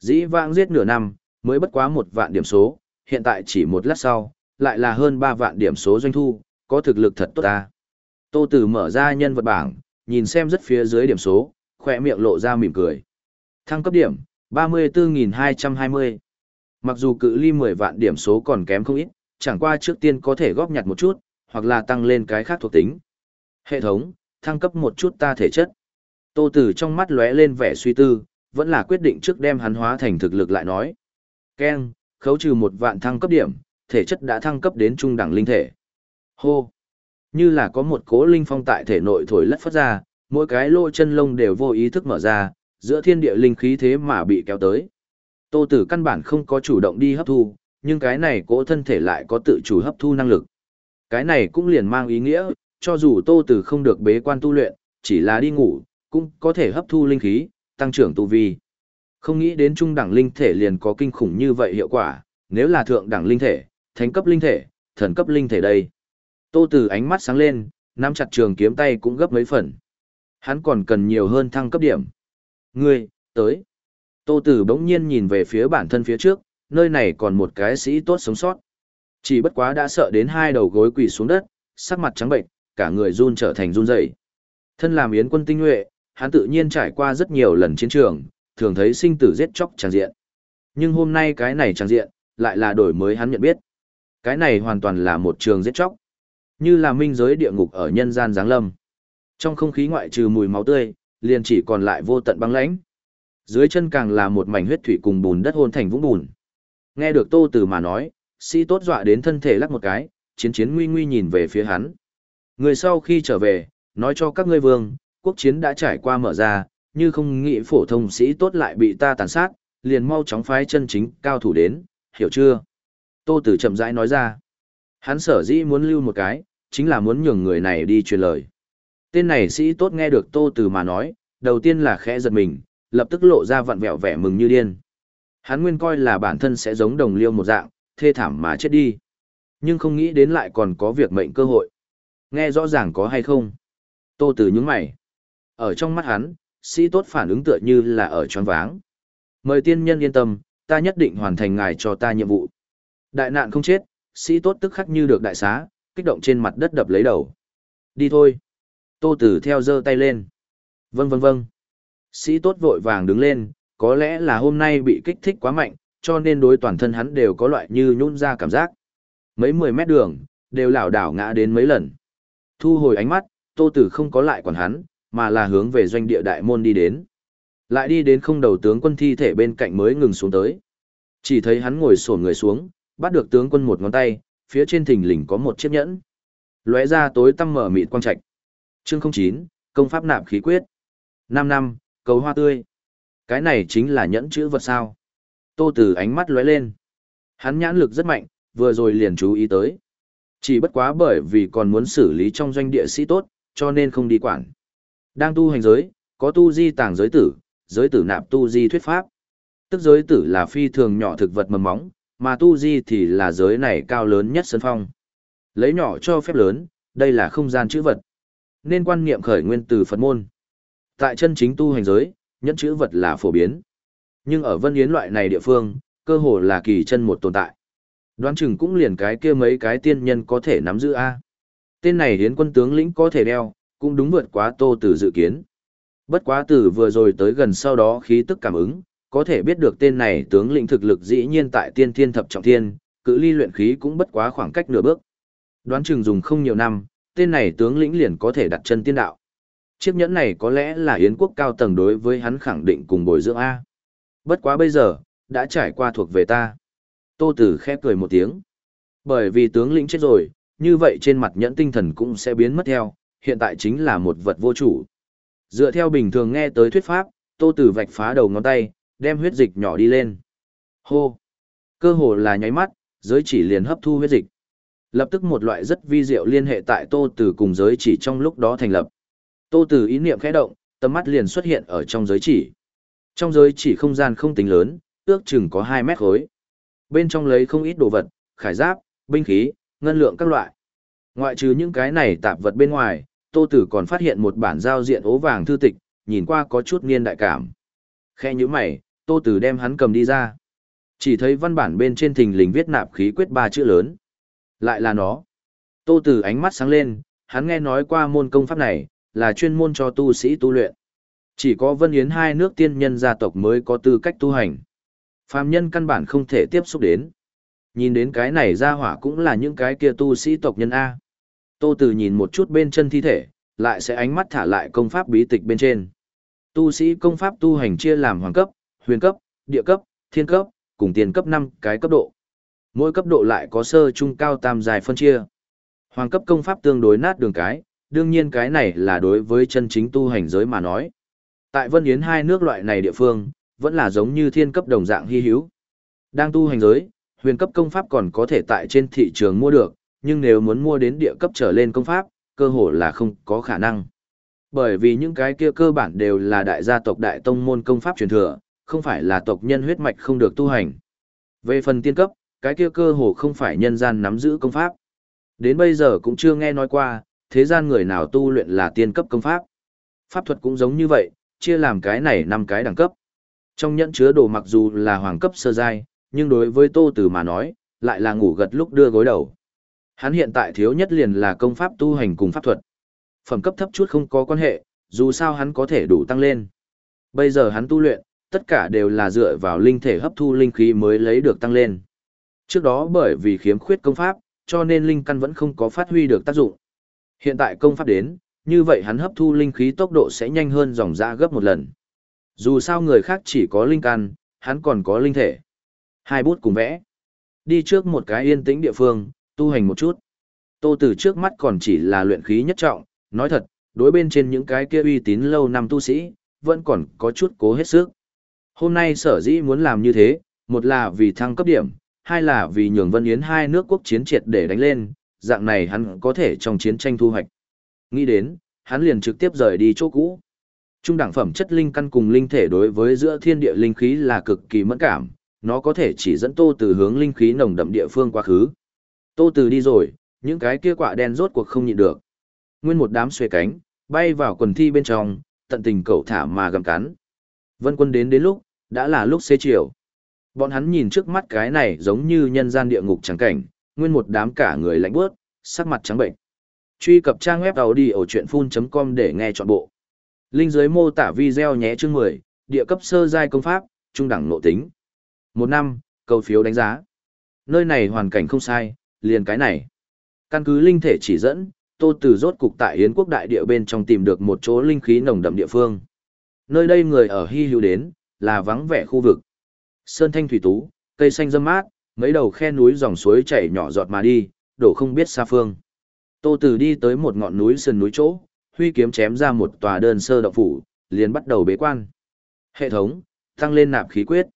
Dĩ vãng giết nửa năm, mới bất quá một vạn điểm số, hiện tại chỉ một lát sau, lại là hơn ba vạn điểm số doanh thu, có thực lực thật tốt ta. Tô Tử mở ra nhân vật bảng, nhìn xem rất phía dưới điểm số, khỏe miệng lộ ra mỉm cười. Thăng cấp điểm, 34.220. Mặc dù cự ly 10 vạn điểm số còn kém không ít, chẳng qua trước tiên có thể góp nhặt một chút, hoặc là tăng lên cái khác thuộc tính. Hệ thống, thăng cấp một chút ta thể chất. Tô Tử trong mắt lóe lên vẻ suy tư, vẫn là quyết định trước đem hắn hóa thành thực lực lại nói. Ken, khấu trừ một vạn thăng cấp điểm, thể chất đã thăng cấp đến trung đẳng linh thể. Hô! Như là có một cố linh phong tại thể nội thổi lất phát ra, mỗi cái lỗ chân lông đều vô ý thức mở ra, giữa thiên địa linh khí thế mà bị kéo tới. Tô Tử căn bản không có chủ động đi hấp thu, nhưng cái này cỗ thân thể lại có tự chủ hấp thu năng lực. Cái này cũng liền mang ý nghĩa, cho dù Tô Tử không được bế quan tu luyện, chỉ là đi ngủ, cũng có thể hấp thu linh khí, tăng trưởng tu vi. Không nghĩ đến trung đẳng linh thể liền có kinh khủng như vậy hiệu quả, nếu là thượng đẳng linh thể, thánh cấp linh thể, thần cấp linh thể đây. Tô Tử ánh mắt sáng lên, nắm chặt trường kiếm tay cũng gấp mấy phần. Hắn còn cần nhiều hơn thăng cấp điểm. Ngươi, tới. Tô Tử bỗng nhiên nhìn về phía bản thân phía trước, nơi này còn một cái sĩ tốt sống sót. Chỉ bất quá đã sợ đến hai đầu gối quỳ xuống đất, sắc mặt trắng bệnh, cả người run trở thành run rẩy. Thân làm yến quân tinh nhuệ, hắn tự nhiên trải qua rất nhiều lần chiến trường, thường thấy sinh tử giết chóc tràn diện. Nhưng hôm nay cái này tràn diện, lại là đổi mới hắn nhận biết. Cái này hoàn toàn là một trường giết chóc. Như là minh giới địa ngục ở nhân gian giáng lâm. Trong không khí ngoại trừ mùi máu tươi, liền chỉ còn lại vô tận băng lãnh. Dưới chân càng là một mảnh huyết thủy cùng bùn đất hôn thành vũng bùn. Nghe được Tô Tử mà nói, sĩ tốt dọa đến thân thể lắc một cái, chiến chiến nguy nguy nhìn về phía hắn. Người sau khi trở về, nói cho các ngươi vương, quốc chiến đã trải qua mở ra, như không nghĩ phổ thông sĩ tốt lại bị ta tàn sát, liền mau chóng phái chân chính cao thủ đến, hiểu chưa? Tô Tử chậm rãi nói ra. Hắn sở dĩ muốn lưu một cái, chính là muốn nhường người này đi truyền lời. Tên này sĩ tốt nghe được Tô Tử mà nói, đầu tiên là khẽ giật mình, lập tức lộ ra vặn vẹo vẻ mừng như điên. Hắn nguyên coi là bản thân sẽ giống đồng liêu một dạng, thê thảm mà chết đi. Nhưng không nghĩ đến lại còn có việc mệnh cơ hội. Nghe rõ ràng có hay không? Tô Tử nhướng mày. Ở trong mắt hắn, sĩ tốt phản ứng tựa như là ở tròn váng. Mời tiên nhân yên tâm, ta nhất định hoàn thành ngài cho ta nhiệm vụ. Đại nạn không chết, sĩ tốt tức khắc như được đại xá, kích động trên mặt đất đập lấy đầu. Đi thôi. Tô Tử theo giơ tay lên. Vâng vâng vâng. Sĩ tốt vội vàng đứng lên, có lẽ là hôm nay bị kích thích quá mạnh, cho nên đối toàn thân hắn đều có loại như nhún ra cảm giác. Mấy mười mét đường, đều lảo đảo ngã đến mấy lần. Thu hồi ánh mắt, Tô Tử không có lại quản hắn, mà là hướng về doanh địa đại môn đi đến. Lại đi đến không đầu tướng quân thi thể bên cạnh mới ngừng xuống tới. Chỉ thấy hắn ngồi xổm người xuống, bắt được tướng quân một ngón tay, phía trên thình lình có một chiếc nhẫn. Lóe ra tối tăm mở mịt quang trạch. Chương 09, công pháp nạp khí quyết. 5 năm, cầu hoa tươi. Cái này chính là nhẫn chữ vật sao? Tô Tử ánh mắt lóe lên. Hắn nhãn lực rất mạnh, vừa rồi liền chú ý tới. Chỉ bất quá bởi vì còn muốn xử lý trong doanh địa sĩ tốt, cho nên không đi quản. Đang tu hành giới, có tu di tàng giới tử, giới tử nạp tu di thuyết pháp. Tức giới tử là phi thường nhỏ thực vật mầm móng, mà tu di thì là giới này cao lớn nhất sân phong. Lấy nhỏ cho phép lớn, đây là không gian chữ vật. Nên quan niệm khởi nguyên từ Phật môn. Tại chân chính tu hành giới, nhẫn chữ vật là phổ biến. Nhưng ở Vân Yến loại này địa phương, cơ hồ là kỳ chân một tồn tại. Đoán chừng cũng liền cái kia mấy cái tiên nhân có thể nắm giữ A. Tên này hiến quân tướng lĩnh có thể đeo, cũng đúng vượt quá tô từ dự kiến. Bất quá từ vừa rồi tới gần sau đó khí tức cảm ứng, có thể biết được tên này tướng lĩnh thực lực dĩ nhiên tại tiên thiên thập trọng thiên, cự ly luyện khí cũng bất quá khoảng cách nửa bước. Đoán chừng dùng không nhiều năm, tên này tướng lĩnh liền có thể đặt chân tiên đạo. Chiếc nhẫn này có lẽ là yến quốc cao tầng đối với hắn khẳng định cùng bồi dưỡng A. Bất quá bây giờ, đã trải qua thuộc về ta. Tô Tử khẽ cười một tiếng. Bởi vì tướng lĩnh chết rồi, như vậy trên mặt nhẫn tinh thần cũng sẽ biến mất theo, hiện tại chính là một vật vô chủ. Dựa theo bình thường nghe tới thuyết pháp, Tô Tử vạch phá đầu ngón tay, đem huyết dịch nhỏ đi lên. Hô! Cơ hồ là nháy mắt, giới chỉ liền hấp thu huyết dịch. Lập tức một loại rất vi diệu liên hệ tại Tô Tử cùng giới chỉ trong lúc đó thành lập. Tô Tử ý niệm khẽ động, tầm mắt liền xuất hiện ở trong giới chỉ. Trong giới chỉ không gian không tính lớn, ước chừng có 2 mét khối. Bên trong lấy không ít đồ vật, khải giáp, binh khí, ngân lượng các loại. Ngoại trừ những cái này tạp vật bên ngoài, Tô Tử còn phát hiện một bản giao diện ố vàng thư tịch, nhìn qua có chút niên đại cảm. Khe như mày, Tô Tử đem hắn cầm đi ra. Chỉ thấy văn bản bên trên thình lình viết nạp khí quyết ba chữ lớn. Lại là nó. Tô Tử ánh mắt sáng lên, hắn nghe nói qua môn công pháp này, là chuyên môn cho tu sĩ tu luyện. Chỉ có Vân Yến hai nước tiên nhân gia tộc mới có tư cách tu hành. Phàm nhân căn bản không thể tiếp xúc đến. Nhìn đến cái này ra hỏa cũng là những cái kia tu sĩ tộc nhân A. Tô Tử nhìn một chút bên chân thi thể, lại sẽ ánh mắt thả lại công pháp bí tịch bên trên. Tu sĩ công pháp tu hành chia làm hoàng cấp, huyền cấp, địa cấp, thiên cấp, cùng tiền cấp 5 cái cấp độ. Mỗi cấp độ lại có sơ trung cao tam dài phân chia. Hoàng cấp công pháp tương đối nát đường cái, đương nhiên cái này là đối với chân chính tu hành giới mà nói. Tại Vân Yến hai nước loại này địa phương, vẫn là giống như thiên cấp đồng dạng hy hữu. Đang tu hành giới, huyền cấp công pháp còn có thể tại trên thị trường mua được, nhưng nếu muốn mua đến địa cấp trở lên công pháp, cơ hội là không có khả năng. Bởi vì những cái kia cơ bản đều là đại gia tộc đại tông môn công pháp truyền thừa, không phải là tộc nhân huyết mạch không được tu hành. Về phần tiên cấp, cái kia cơ hồ không phải nhân gian nắm giữ công pháp. Đến bây giờ cũng chưa nghe nói qua, thế gian người nào tu luyện là tiên cấp công pháp. Pháp thuật cũng giống như vậy, chia làm cái này năm cái đẳng cấp. Trong nhẫn chứa đồ mặc dù là hoàng cấp sơ giai, nhưng đối với Tô Tử mà nói, lại là ngủ gật lúc đưa gối đầu. Hắn hiện tại thiếu nhất liền là công pháp tu hành cùng pháp thuật. Phẩm cấp thấp chút không có quan hệ, dù sao hắn có thể đủ tăng lên. Bây giờ hắn tu luyện, tất cả đều là dựa vào linh thể hấp thu linh khí mới lấy được tăng lên. Trước đó bởi vì khiếm khuyết công pháp, cho nên linh căn vẫn không có phát huy được tác dụng. Hiện tại công pháp đến, như vậy hắn hấp thu linh khí tốc độ sẽ nhanh hơn dòng ra gấp một lần. Dù sao người khác chỉ có linh căn, hắn còn có linh thể. Hai bút cùng vẽ. Đi trước một cái yên tĩnh địa phương, tu hành một chút. Tô Tử trước mắt còn chỉ là luyện khí nhất trọng, nói thật, đối bên trên những cái kia uy tín lâu năm tu sĩ, vẫn còn có chút cố hết sức. Hôm nay sở dĩ muốn làm như thế, một là vì thăng cấp điểm, hai là vì nhường Vân Yến hai nước quốc chiến triệt để đánh lên, dạng này hắn có thể trong chiến tranh thu hoạch. Nghĩ đến, hắn liền trực tiếp rời đi chỗ cũ. Trung đẳng phẩm chất linh căn cùng linh thể đối với giữa thiên địa linh khí là cực kỳ mẫn cảm, nó có thể chỉ dẫn Tô Từ hướng linh khí nồng đậm địa phương quá khứ. Tô Từ đi rồi, những cái kia quạ đen rốt cuộc không nhịn được. Nguyên một đám xuề cánh, bay vào quần thi bên trong, tận tình cẩu thả mà gầm cắn. Vân quân đến đến lúc, đã là lúc xế chiều. Bọn hắn nhìn trước mắt cái này giống như nhân gian địa ngục trắng cảnh, nguyên một đám cả người lạnh bước, sắc mặt trắng bệnh. Truy cập trang web tàu đi ở chuyện full.com để nghe trọn bộ. Linh dưới mô tả video nhé chương 10, địa cấp sơ giai công pháp, trung đẳng nội tính. Một năm, cầu phiếu đánh giá. Nơi này hoàn cảnh không sai, liền cái này. Căn cứ linh thể chỉ dẫn, Tô Tử rốt cục tại Yến quốc đại địa bên trong tìm được một chỗ linh khí nồng đậm địa phương. Nơi đây người ở hy hữu đến, là vắng vẻ khu vực. Sơn thanh thủy tú, cây xanh râm mát, mấy đầu khe núi dòng suối chảy nhỏ giọt mà đi, đổ không biết xa phương. Tô Tử đi tới một ngọn núi sườn núi chỗ, huy kiếm chém ra một tòa đơn sơ động phủ, liền bắt đầu bế quan. Hệ thống, tăng lên nạp khí quyết.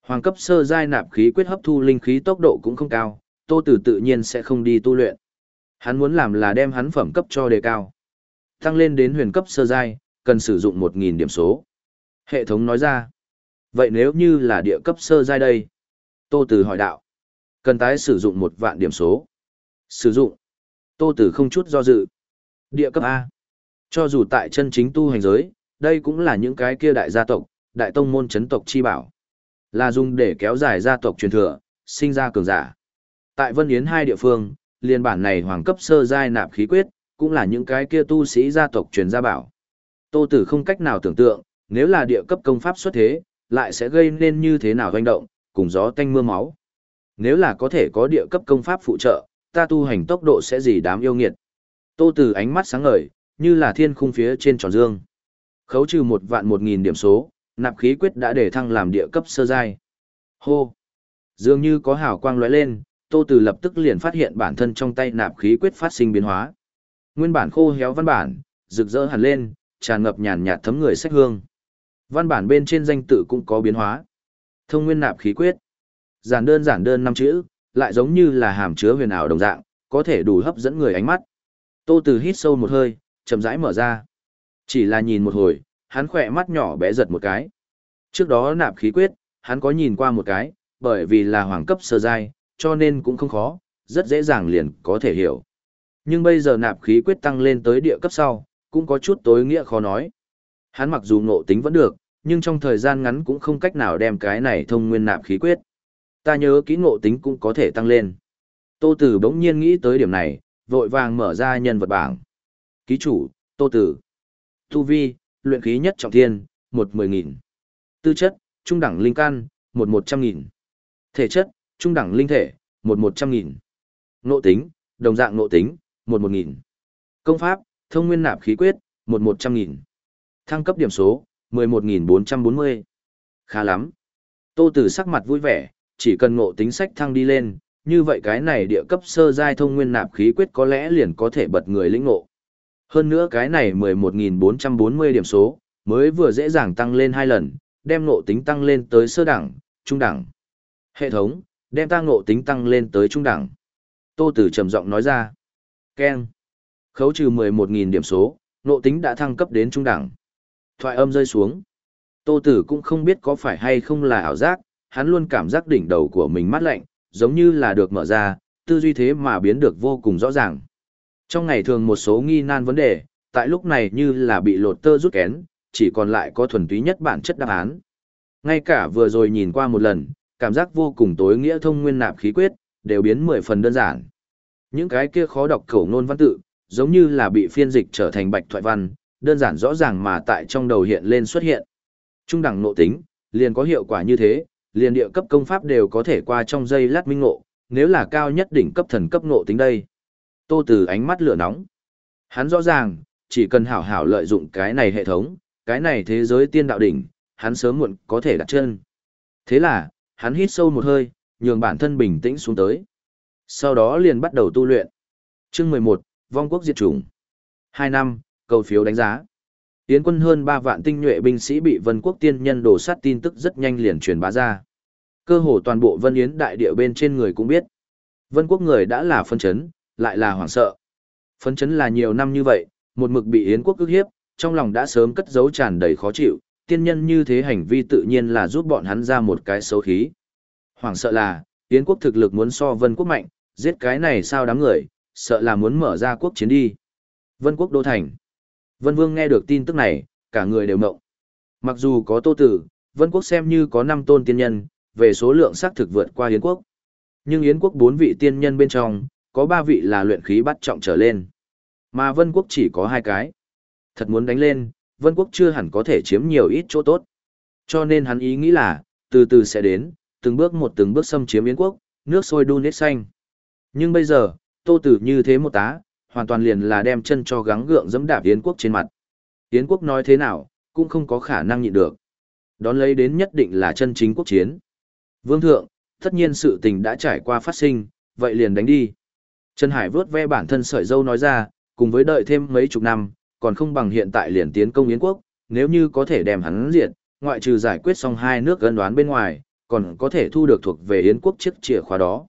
Hoàng cấp sơ giai nạp khí quyết hấp thu linh khí tốc độ cũng không cao, Tô Tử tự nhiên sẽ không đi tu luyện. Hắn muốn làm là đem hắn phẩm cấp cho đề cao. Tăng lên đến huyền cấp sơ giai, cần sử dụng 1000 điểm số. Hệ thống nói ra. Vậy nếu như là địa cấp sơ giai đây? Tô Tử hỏi đạo. Cần tái sử dụng một vạn điểm số. Sử dụng. Tô Tử không chút do dự. Địa cấp A. Cho dù tại chân chính tu hành giới, đây cũng là những cái kia đại gia tộc, đại tông môn chấn tộc chi bảo. Là dùng để kéo dài gia tộc truyền thừa, sinh ra cường giả. Tại Vân Yến hai địa phương, liên bản này hoàng cấp sơ giai nạp khí quyết, cũng là những cái kia tu sĩ gia tộc truyền gia bảo. Tô Tử không cách nào tưởng tượng, nếu là địa cấp công pháp xuất thế, lại sẽ gây nên như thế nào hoành động, cùng gió tanh mưa máu. Nếu là có thể có địa cấp công pháp phụ trợ, ta tu hành tốc độ sẽ gì đám yêu nghiệt. Tô Tử ánh mắt sáng ngời, như là thiên khung phía trên tròn dương. Khấu trừ một vạn một nghìn điểm số, nạp khí quyết đã để thăng làm địa cấp sơ giai. Hô! Dường như có hào quang lóe lên, Tô Từ lập tức liền phát hiện bản thân trong tay nạp khí quyết phát sinh biến hóa. Nguyên bản khô héo văn bản, rực rỡ hẳn lên, tràn ngập nhàn nhạt thấm người sách hương. Văn bản bên trên danh tự cũng có biến hóa. Thông nguyên nạp khí quyết. Giản đơn giản đơn năm chữ, lại giống như là hàm chứa huyền ảo đồng dạng, có thể đủ hấp dẫn người ánh mắt. Tô Từ hít sâu một hơi, chậm rãi mở ra. Chỉ là nhìn một hồi, hắn khỏe mắt nhỏ bé giật một cái. Trước đó nạp khí quyết, hắn có nhìn qua một cái, bởi vì là hoàng cấp sơ giai, cho nên cũng không khó, rất dễ dàng liền có thể hiểu. Nhưng bây giờ nạp khí quyết tăng lên tới địa cấp sau, cũng có chút tối nghĩa khó nói. Hắn mặc dù ngộ tính vẫn được, nhưng trong thời gian ngắn cũng không cách nào đem cái này thông nguyên nạp khí quyết. Ta nhớ kỹ ngộ tính cũng có thể tăng lên. Tô Tử bỗng nhiên nghĩ tới điểm này, vội vàng mở ra nhân vật bảng. Ký chủ, Tô Tử. Tu vi, luyện khí nhất trọng thiên, một mười nghìn. Tư chất, trung đẳng linh căn, một một trăm nghìn. Thể chất, trung đẳng linh thể, một một trăm nghìn. Nộ tính, đồng dạng nộ tính, một một nghìn. Công pháp, thông nguyên nạp khí quyết, một một trăm nghìn. Thăng cấp điểm số, mười một nghìn bốn trăm bốn mươi. Khá lắm. Tô Tử sắc mặt vui vẻ, chỉ cần ngộ tính sách thăng đi lên, như vậy cái này địa cấp sơ giai thông nguyên nạp khí quyết có lẽ liền có thể bật người lĩnh ngộ. Hơn nữa cái này 11.440 điểm số, mới vừa dễ dàng tăng lên hai lần, đem ngộ tính tăng lên tới sơ đẳng, trung đẳng. Hệ thống, đem ta ngộ tính tăng lên tới trung đẳng. Tô Tử trầm giọng nói ra. Ken. Khấu trừ 11.000 điểm số, ngộ tính đã thăng cấp đến trung đẳng. Thoại âm rơi xuống. Tô Tử cũng không biết có phải hay không là ảo giác, hắn luôn cảm giác đỉnh đầu của mình mát lạnh, giống như là được mở ra, tư duy thế mà biến được vô cùng rõ ràng. Trong ngày thường một số nghi nan vấn đề, tại lúc này như là bị lột tơ rút kén, chỉ còn lại có thuần túy nhất bản chất đáp án. Ngay cả vừa rồi nhìn qua một lần, cảm giác vô cùng tối nghĩa thông nguyên nạp khí quyết, đều biến mười phần đơn giản. Những cái kia khó đọc khẩu ngôn văn tự, giống như là bị phiên dịch trở thành bạch thoại văn, đơn giản rõ ràng mà tại trong đầu hiện lên xuất hiện. Trung đẳng nộ tính, liền có hiệu quả như thế, liền địa cấp công pháp đều có thể qua trong giây lát minh ngộ, nếu là cao nhất đỉnh cấp thần cấp ngộ tính đây. Tô Từ ánh mắt lửa nóng. Hắn rõ ràng, chỉ cần hảo hảo lợi dụng cái này hệ thống, cái này thế giới tiên đạo đỉnh, hắn sớm muộn có thể đặt chân. Thế là, hắn hít sâu một hơi, nhường bản thân bình tĩnh xuống tới. Sau đó liền bắt đầu tu luyện. Chương 11, Vong quốc diệt chủng. 2 năm, cầu phiếu đánh giá. Tiến quân hơn 3 vạn tinh nhuệ binh sĩ bị Vân Quốc tiên nhân đổ sát tin tức rất nhanh liền truyền bá ra. Cơ hồ toàn bộ Vân Yến đại địa bên trên người cũng biết. Vân Quốc người đã là phân chấn, lại là hoảng sợ. Phân chấn là nhiều năm như vậy, một mực bị Yến Quốc ức hiếp, trong lòng đã sớm cất giấu tràn đầy khó chịu, tiên nhân như thế hành vi tự nhiên là giúp bọn hắn ra một cái xấu khí. Hoảng sợ là, Yến Quốc thực lực muốn so Vân Quốc mạnh, giết cái này sao đám người, sợ là muốn mở ra quốc chiến đi. Vân Quốc đô thành. Vân Vương nghe được tin tức này, cả người đều mộng. Mặc dù có tô tử, Vân Quốc xem như có 5 tôn tiên nhân, về số lượng xác thực vượt qua Yến Quốc. Nhưng Yến Quốc 4 vị tiên nhân bên trong, có 3 vị là luyện khí bắt trọng trở lên. Mà Vân Quốc chỉ có 2 cái. Thật muốn đánh lên, Vân Quốc chưa hẳn có thể chiếm nhiều ít chỗ tốt. Cho nên hắn ý nghĩ là, từ từ sẽ đến, từng bước một từng bước xâm chiếm Yến Quốc, nước sôi đun hết xanh. Nhưng bây giờ, Tô Tử như thế một tá, hoàn toàn liền là đem chân cho gắng gượng dẫm đạp Yến quốc trên mặt. Yến quốc nói thế nào, cũng không có khả năng nhịn được. Đón lấy đến nhất định là chân chính quốc chiến. Vương thượng, tất nhiên sự tình đã trải qua phát sinh, vậy liền đánh đi. Trần Hải vớt ve bản thân sợi dâu nói ra, cùng với đợi thêm mấy chục năm, còn không bằng hiện tại liền tiến công Yến quốc, nếu như có thể đem hắn diệt, ngoại trừ giải quyết xong hai nước gân đoán bên ngoài, còn có thể thu được thuộc về Yến quốc chiếc chìa khóa đó.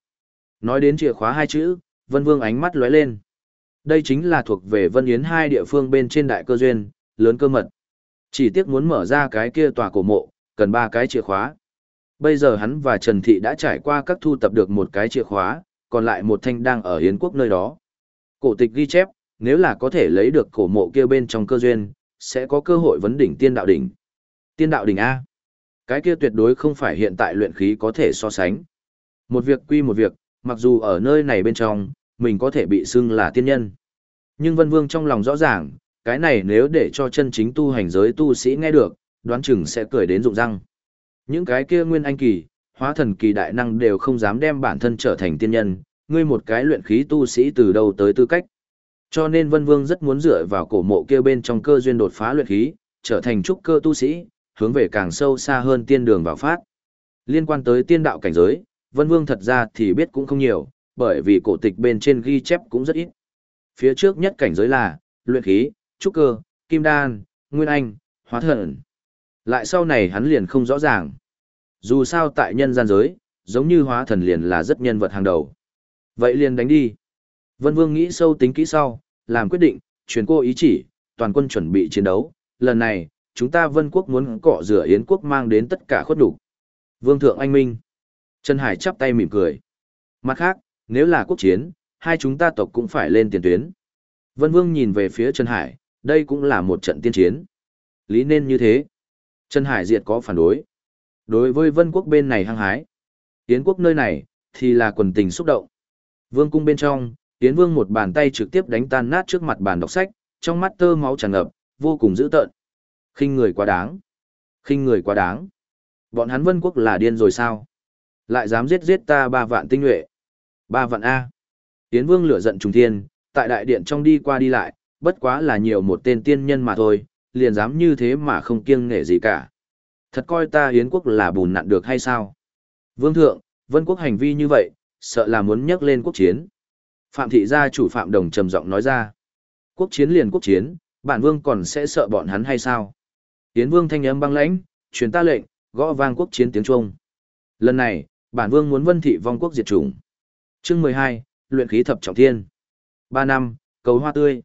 Nói đến chìa khóa hai chữ, Vân Vương ánh mắt lóe lên. Đây chính là thuộc về Vân Yến hai địa phương bên trên đại cơ duyên, lớn cơ mật. Chỉ tiếc muốn mở ra cái kia tòa cổ mộ, cần ba cái chìa khóa. Bây giờ hắn và Trần Thị đã trải qua các thu tập được một cái chìa khóa, còn lại một thanh đang ở Yến quốc nơi đó. Cổ tịch ghi chép, nếu là có thể lấy được cổ mộ kia bên trong cơ duyên, sẽ có cơ hội vấn đỉnh tiên đạo đỉnh. Tiên đạo đỉnh A. Cái kia tuyệt đối không phải hiện tại luyện khí có thể so sánh. Một việc quy một việc, mặc dù ở nơi này bên trong, mình có thể bị xưng là tiên nhân. Nhưng Vân Vương trong lòng rõ ràng, cái này nếu để cho chân chính tu hành giới tu sĩ nghe được, đoán chừng sẽ cười đến rụng răng. Những cái kia nguyên anh kỳ, hóa thần kỳ đại năng đều không dám đem bản thân trở thành tiên nhân, ngươi một cái luyện khí tu sĩ từ đâu tới tư cách. Cho nên Vân Vương rất muốn dựa vào cổ mộ kia bên trong cơ duyên đột phá luyện khí, trở thành trúc cơ tu sĩ, hướng về càng sâu xa hơn tiên đường vào phát. Liên quan tới tiên đạo cảnh giới, Vân Vương thật ra thì biết cũng không nhiều, bởi vì cổ tịch bên trên ghi chép cũng rất ít. Phía trước nhất cảnh giới là, luyện khí, trúc cơ, kim đan, nguyên anh, hóa thần. Lại sau này hắn liền không rõ ràng. Dù sao tại nhân gian giới, giống như hóa thần liền là rất nhân vật hàng đầu. Vậy liền đánh đi. Vân Vương nghĩ sâu tính kỹ sau, làm quyết định, truyền cô ý chỉ, toàn quân chuẩn bị chiến đấu. Lần này, chúng ta Vân Quốc muốn cọ rửa Yến Quốc mang đến tất cả khuất đủ. Vương Thượng Anh Minh. Trần Hải chắp tay mỉm cười. Mặt khác, nếu là quốc chiến, hai chúng ta tộc cũng phải lên tiền tuyến. Vân Vương nhìn về phía Trần Hải, đây cũng là một trận tiên chiến. Lý nên như thế. Trần Hải diệt có phản đối. Đối với Vân Quốc bên này hăng hái. Tiến quốc nơi này, thì là quần tình xúc động. Vương cung bên trong, Tiến Vương một bàn tay trực tiếp đánh tan nát trước mặt bàn đọc sách, trong mắt tơ máu tràn ngập, vô cùng dữ tợn. khinh người quá đáng. khinh người quá đáng. Bọn hắn Vân Quốc là điên rồi sao? Lại dám giết giết ta ba vạn tinh nhuệ. Ba vạn A. Tiến vương lửa giận trùng thiên, tại đại điện trong đi qua đi lại, bất quá là nhiều một tên tiên nhân mà thôi, liền dám như thế mà không kiêng nể gì cả. Thật coi ta hiến quốc là bùn nặn được hay sao? Vương thượng, vân quốc hành vi như vậy, sợ là muốn nhắc lên quốc chiến. Phạm thị gia chủ Phạm Đồng trầm giọng nói ra. Quốc chiến liền quốc chiến, bản vương còn sẽ sợ bọn hắn hay sao? Hiến vương thanh âm băng lãnh, truyền ta lệnh, gõ vang quốc chiến tiếng Trung. Lần này, bản vương muốn vân thị vong quốc diệt chủng. Chương mười hai luyện khí thập trọng thiên. ba năm, cầu hoa tươi.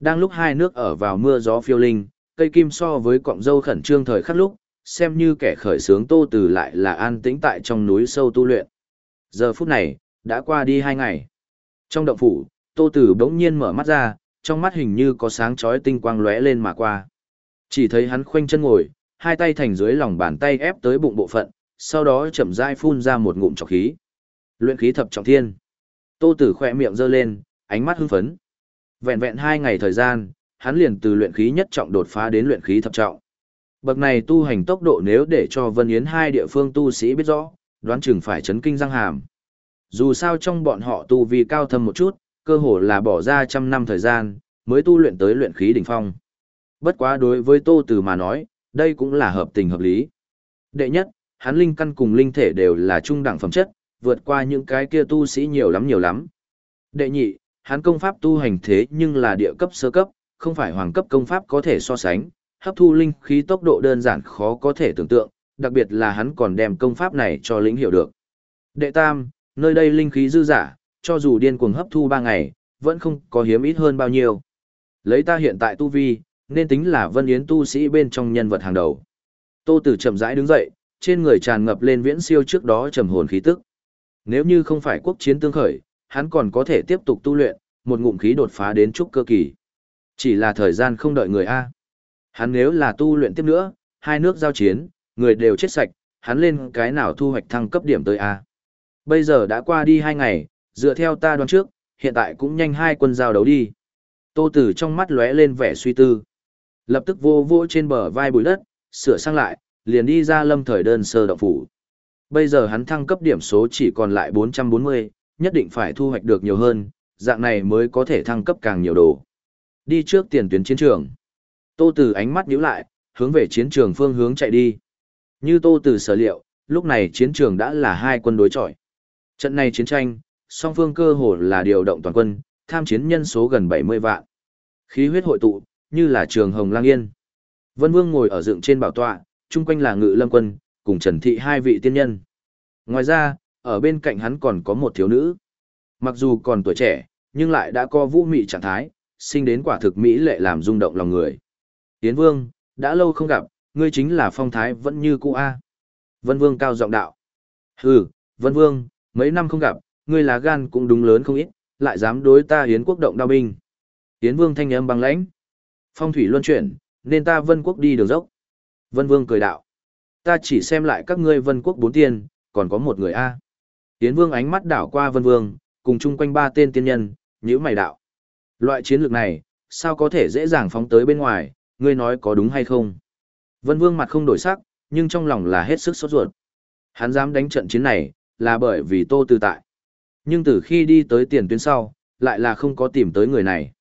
Đang lúc hai nước ở vào mưa gió phiêu linh, cây kim so với cọng dâu khẩn trương thời khắc lúc, xem như kẻ khởi sướng tô từ lại là an tĩnh tại trong núi sâu tu luyện. Giờ phút này, đã qua đi hai ngày. Trong động phủ, tô từ bỗng nhiên mở mắt ra, trong mắt hình như có sáng chói tinh quang lóe lên mà qua. Chỉ thấy hắn khoanh chân ngồi, hai tay thành dưới lòng bàn tay ép tới bụng bộ phận, sau đó chậm rãi phun ra một ngụm trọc khí. Luyện khí thập trọng thiên. Tô Tử khoe miệng giơ lên, ánh mắt hưng phấn. Vẹn vẹn hai ngày thời gian, hắn liền từ luyện khí nhất trọng đột phá đến luyện khí thập trọng. Bậc này tu hành tốc độ nếu để cho Vân Yến hai địa phương tu sĩ biết rõ, đoán chừng phải chấn kinh răng hàm. Dù sao trong bọn họ tu vi cao thâm một chút, cơ hồ là bỏ ra trăm năm thời gian, mới tu luyện tới luyện khí đỉnh phong. Bất quá đối với Tô Từ mà nói, đây cũng là hợp tình hợp lý. Đệ nhất, hắn linh căn cùng linh thể đều là trung đẳng phẩm chất, vượt qua những cái kia tu sĩ nhiều lắm nhiều lắm. Đệ nhị, hắn công pháp tu hành thế nhưng là địa cấp sơ cấp, không phải hoàng cấp công pháp có thể so sánh, hấp thu linh khí tốc độ đơn giản khó có thể tưởng tượng, đặc biệt là hắn còn đem công pháp này cho lĩnh hiểu được. Đệ tam, nơi đây linh khí dư giả, cho dù điên cuồng hấp thu 3 ngày, vẫn không có hiếm ít hơn bao nhiêu. Lấy ta hiện tại tu vi, nên tính là Vân Yến tu sĩ bên trong nhân vật hàng đầu. Tô Tử chậm rãi đứng dậy, trên người tràn ngập lên viễn siêu trước đó trầm hồn khí tức. Nếu như không phải quốc chiến tương khởi, hắn còn có thể tiếp tục tu luyện, một ngụm khí đột phá đến trúc cơ kỳ. Chỉ là thời gian không đợi người A. Hắn nếu là tu luyện tiếp nữa, hai nước giao chiến, người đều chết sạch, hắn lên cái nào thu hoạch thăng cấp điểm tới A. Bây giờ đã qua đi hai ngày, dựa theo ta đoán trước, hiện tại cũng nhanh hai quân giao đấu đi. Tô Tử trong mắt lóe lên vẻ suy tư. Lập tức vô vô trên bờ vai bụi đất, sửa sang lại, liền đi ra lâm thời đơn sơ động phủ. Bây giờ hắn thăng cấp điểm số chỉ còn lại 440, nhất định phải thu hoạch được nhiều hơn, dạng này mới có thể thăng cấp càng nhiều đồ. Đi trước tiền tuyến chiến trường. Tô Tử ánh mắt nhíu lại, hướng về chiến trường phương hướng chạy đi. Như Tô Tử sở liệu, lúc này chiến trường đã là hai quân đối chọi. Trận này chiến tranh, song phương cơ hồ là điều động toàn quân, tham chiến nhân số gần 70 vạn. Khí huyết hội tụ, như là trường hồng lang yên. Vân Vương ngồi ở dựng trên bảo tọa, chung quanh là ngự lâm quân, cùng Trần Thị hai vị tiên nhân. Ngoài ra, ở bên cạnh hắn còn có một thiếu nữ. Mặc dù còn tuổi trẻ, nhưng lại đã có vũ mị trạng thái, sinh đến quả thực mỹ lệ làm rung động lòng người. Tiến Vương, đã lâu không gặp, ngươi chính là phong thái vẫn như cũ A. Vân Vương cao giọng đạo. Hừ, Vân Vương, mấy năm không gặp, ngươi lá gan cũng đúng lớn không ít, lại dám đối ta hiến quốc động đao binh. Tiến Vương thanh âm băng lãnh. Phong thủy luân chuyển, nên ta Vân quốc đi đường dốc. Vân Vương cười đạo. Ta chỉ xem lại các ngươi Vân quốc bốn tiên, còn có một người A. Tiến Vương ánh mắt đảo qua Vân Vương, cùng chung quanh ba tên tiên nhân, nhữ mày đạo. Loại chiến lược này, sao có thể dễ dàng phóng tới bên ngoài, ngươi nói có đúng hay không? Vân Vương mặt không đổi sắc, nhưng trong lòng là hết sức sốt ruột. Hắn dám đánh trận chiến này, là bởi vì Tô Tư tại. Nhưng từ khi đi tới tiền tuyến sau, lại là không có tìm tới người này.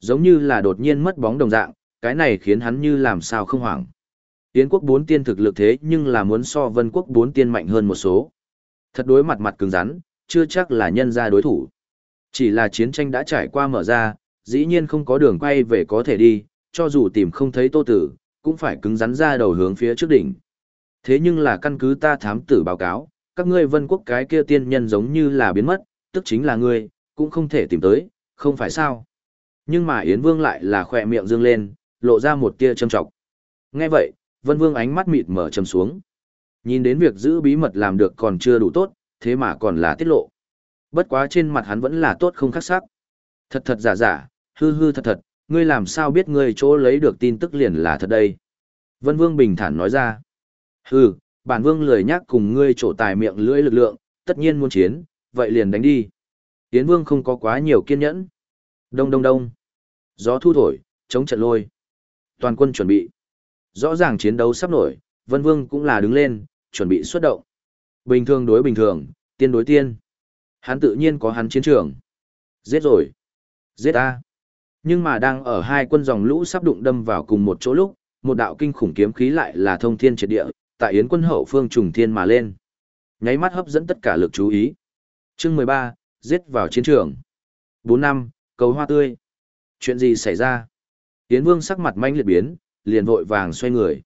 Giống như là đột nhiên mất bóng đồng dạng, cái này khiến hắn như làm sao không hoảng. Yến quốc bốn tiên thực lực thế nhưng là muốn so vân quốc bốn tiên mạnh hơn một số. Thật đối mặt mặt cứng rắn, chưa chắc là nhân ra đối thủ. Chỉ là chiến tranh đã trải qua mở ra, dĩ nhiên không có đường quay về có thể đi, cho dù tìm không thấy tô tử, cũng phải cứng rắn ra đầu hướng phía trước đỉnh. Thế nhưng là căn cứ ta thám tử báo cáo, các ngươi vân quốc cái kia tiên nhân giống như là biến mất, tức chính là ngươi, cũng không thể tìm tới, không phải sao. Nhưng mà Yến Vương lại là khỏe miệng dương lên, lộ ra một tia châm trọng. Nghe vậy, Vân Vương ánh mắt mịt mở trầm xuống. Nhìn đến việc giữ bí mật làm được còn chưa đủ tốt, thế mà còn là tiết lộ. Bất quá trên mặt hắn vẫn là tốt không khắc sắc. Thật thật giả giả, hư hư thật thật, ngươi làm sao biết ngươi chỗ lấy được tin tức liền là thật đây. Vân Vương bình thản nói ra. Hừ, bản Vương lười nhắc cùng ngươi trổ tài miệng lưỡi lực lượng, tất nhiên muốn chiến, vậy liền đánh đi. Yến Vương không có quá nhiều kiên nhẫn. Đông đông đông. Gió thu thổi, chống trận lôi. Toàn quân chuẩn bị. Rõ ràng chiến đấu sắp nổi, Vân Vương cũng là đứng lên, chuẩn bị xuất động. Bình thường đối bình thường, tiên đối tiên. Hắn tự nhiên có hắn chiến trường. Giết rồi. Giết a. Nhưng mà đang ở hai quân dòng lũ sắp đụng đâm vào cùng một chỗ lúc, một đạo kinh khủng kiếm khí lại là thông thiên triệt địa, tại yến quân hậu phương trùng thiên mà lên. Nháy mắt hấp dẫn tất cả lực chú ý. Chương mười ba giết vào chiến trường. bốn năm, cầu hoa tươi. Chuyện gì xảy ra? Yến Vương sắc mặt manh liệt biến, liền vội vàng xoay người.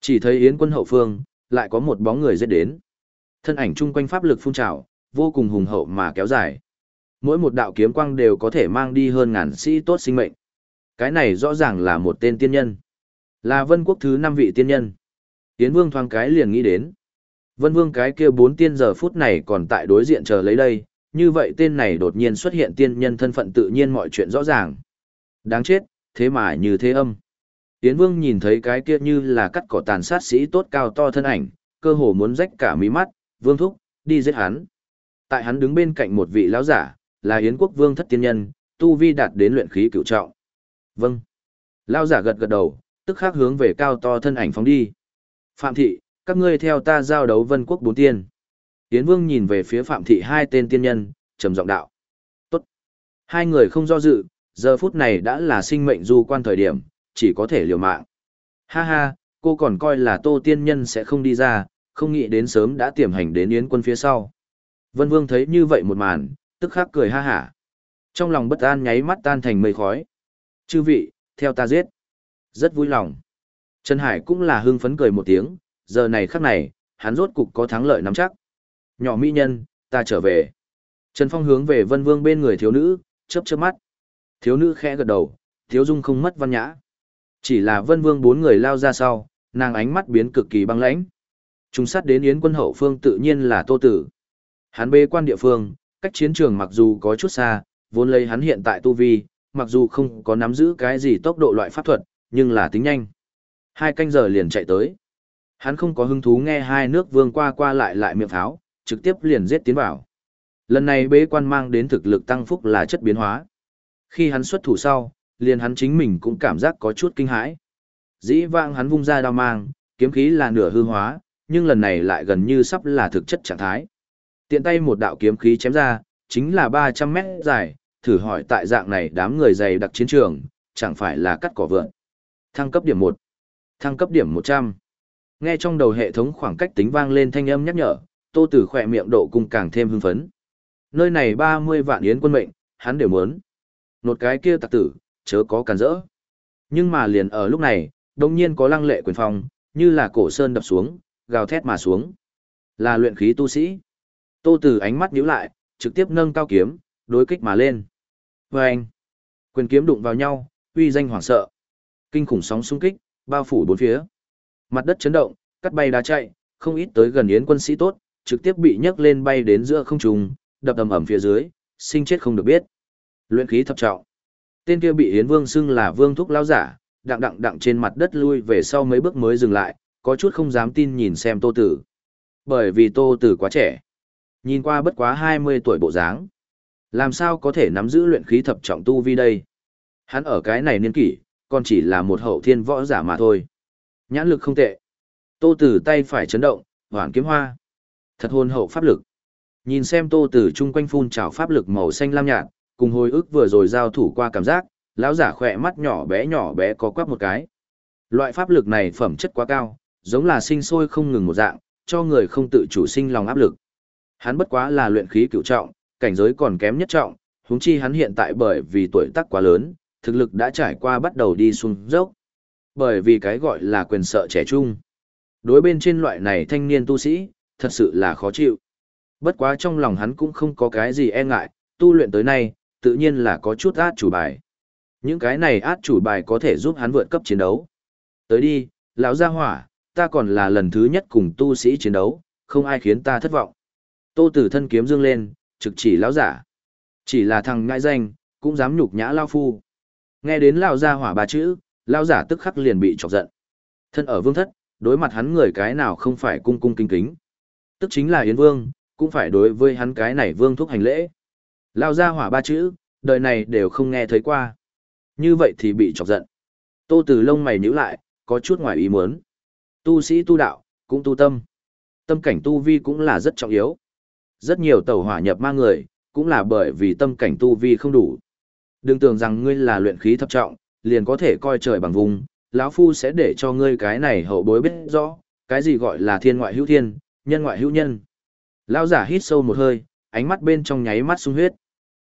Chỉ thấy Yến quân hậu phương, lại có một bóng người giết đến. Thân ảnh chung quanh pháp lực phun trào, vô cùng hùng hậu mà kéo dài. Mỗi một đạo kiếm quang đều có thể mang đi hơn ngàn sĩ tốt sinh mệnh. Cái này rõ ràng là một tên tiên nhân. Là vân quốc thứ năm vị tiên nhân. Yến Vương thoáng cái liền nghĩ đến. Vân Vương cái kia bốn tiên giờ phút này còn tại đối diện chờ lấy đây, như vậy tên này đột nhiên xuất hiện tiên nhân thân phận tự nhiên mọi chuyện rõ ràng. Đáng chết, thế mà như thế âm. Yến Vương nhìn thấy cái kia như là cắt cỏ tàn sát sĩ tốt cao to thân ảnh, cơ hồ muốn rách cả mí mắt, Vương thúc, đi giết hắn. Tại hắn đứng bên cạnh một vị lão giả, là Yến quốc vương thất tiên nhân, tu vi đạt đến luyện khí cửu trọng. Vâng. Lão giả gật gật đầu, tức khắc hướng về cao to thân ảnh phóng đi. Phạm thị, các ngươi theo ta giao đấu vân quốc bốn tiên. Yến vương nhìn về phía Phạm thị hai tên tiên nhân, trầm giọng đạo. Tốt. Hai người không do dự, giờ phút này đã là sinh mệnh du quan thời điểm, chỉ có thể liều mạng. Ha ha, cô còn coi là tô tiên nhân sẽ không đi ra, không nghĩ đến sớm đã tiềm hành đến yến quân phía sau. Vân Vương thấy như vậy một màn, tức khắc cười ha hả. Trong lòng bất an nháy mắt tan thành mây khói. Chư vị, theo ta giết. Rất vui lòng. Trần Hải cũng là hưng phấn cười một tiếng, giờ này khắc này, hắn rốt cục có thắng lợi nắm chắc. Nhỏ mỹ nhân, ta trở về. Trần Phong hướng về Vân Vương bên người thiếu nữ, chớp chớp mắt. Thiếu nữ khẽ gật đầu, thiếu dung không mất văn nhã. Chỉ là Vân Vương bốn người lao ra sau, nàng ánh mắt biến cực kỳ băng lãnh. Trung sát đến Yến quân hậu phương tự nhiên là Tô Tử. Hắn bê quan địa phương, cách chiến trường mặc dù có chút xa, vốn lấy hắn hiện tại tu vi, mặc dù không có nắm giữ cái gì tốc độ loại pháp thuật, nhưng là tính nhanh. Hai canh giờ liền chạy tới. Hắn không có hứng thú nghe hai nước vương qua qua lại lại miệng pháo, trực tiếp liền giết tiến vào. Lần này bế quan mang đến thực lực tăng phúc là chất biến hóa. Khi hắn xuất thủ sau, liền hắn chính mình cũng cảm giác có chút kinh hãi. Dĩ vãng hắn vung ra đao mang, kiếm khí là nửa hư hóa, nhưng lần này lại gần như sắp là thực chất trạng thái. Tiện tay một đạo kiếm khí chém ra, chính là 300 mét dài, thử hỏi tại dạng này đám người dày đặc chiến trường, chẳng phải là cắt cỏ vượn. Thăng cấp điểm 1. Thăng cấp điểm 100. Nghe trong đầu hệ thống khoảng cách tính vang lên thanh âm nhắc nhở, Tô Tử khỏe miệng độ cung càng thêm hưng phấn. Nơi này 30 vạn yến quân mệnh, hắn đều muốn. Nột cái kia tặc tử, chớ có cản rỡ. Nhưng mà liền ở lúc này, đồng nhiên có lăng lệ quyền phong, như là cổ sơn đập xuống, gào thét mà xuống. Là luyện khí tu sĩ. Tô Tử ánh mắt nhíu lại, trực tiếp nâng cao kiếm, đối kích mà lên. Và anh, quyền kiếm đụng vào nhau, uy danh hoảng sợ. Kinh khủng sóng xung kích, bao phủ bốn phía. Mặt đất chấn động, cắt bay đá chạy, không ít tới gần yến quân sĩ tốt, trực tiếp bị nhấc lên bay đến giữa không trung, đập ầm ầm phía dưới, sinh chết không được biết. Luyện khí thập trọng. Tên kia bị Yến Vương xưng là Vương thúc lão giả, đặng đặng đặng trên mặt đất lui về sau mấy bước mới dừng lại, có chút không dám tin nhìn xem Tô Tử. Bởi vì Tô Tử quá trẻ. Nhìn qua bất quá 20 tuổi bộ dáng. Làm sao có thể nắm giữ luyện khí thập trọng tu vi đây? Hắn ở cái này niên kỷ, còn chỉ là một hậu thiên võ giả mà thôi. Nhãn lực không tệ. Tô Tử tay phải chấn động, hoàn kiếm hoa. Thật hồn hậu pháp lực. Nhìn xem Tô Tử chung quanh phun trào pháp lực màu xanh lam nhạt, cùng hồi ức vừa rồi giao thủ qua cảm giác, lão giả khỏe mắt nhỏ bé nhỏ bé có quắc một cái. Loại pháp lực này phẩm chất quá cao, giống là sinh sôi không ngừng một dạng, cho người không tự chủ sinh lòng áp lực. Hắn bất quá là luyện khí cựu trọng, cảnh giới còn kém nhất trọng, huống chi hắn hiện tại bởi vì tuổi tác quá lớn, thực lực đã trải qua bắt đầu đi xuống dốc. Bởi vì cái gọi là quyền sợ trẻ trung. Đối bên trên loại này thanh niên tu sĩ, thật sự là khó chịu. Bất quá trong lòng hắn cũng không có cái gì e ngại, tu luyện tới nay, tự nhiên là có chút át chủ bài. Những cái này át chủ bài có thể giúp hắn vượt cấp chiến đấu. Tới đi, lão gia hỏa, ta còn là lần thứ nhất cùng tu sĩ chiến đấu, không ai khiến ta thất vọng. Tô Tử thân kiếm dương lên, trực chỉ lão giả. Chỉ là thằng ngại danh, cũng dám nhục nhã lão phu. Nghe đến lão gia hỏa ba chữ, lão giả tức khắc liền bị chọc giận. Thân ở vương thất, đối mặt hắn người cái nào không phải cung cung kính kính. Tức chính là Yến Vương, cũng phải đối với hắn cái này vương thúc hành lễ. Lao ra hỏa ba chữ, đời này đều không nghe thấy qua. Như vậy thì bị chọc giận. Tô Từ lông mày nhíu lại, có chút ngoài ý muốn. Tu sĩ tu đạo, cũng tu tâm. Tâm cảnh tu vi cũng là rất trọng yếu. Rất nhiều tẩu hỏa nhập ma người, cũng là bởi vì tâm cảnh tu vi không đủ. Đừng tưởng rằng ngươi là luyện khí thập trọng, liền có thể coi trời bằng vùng, lão phu sẽ để cho ngươi cái này hậu bối biết rõ, cái gì gọi là thiên ngoại hữu thiên, nhân ngoại hữu nhân. Lão giả hít sâu một hơi, ánh mắt bên trong nháy mắt sung huyết.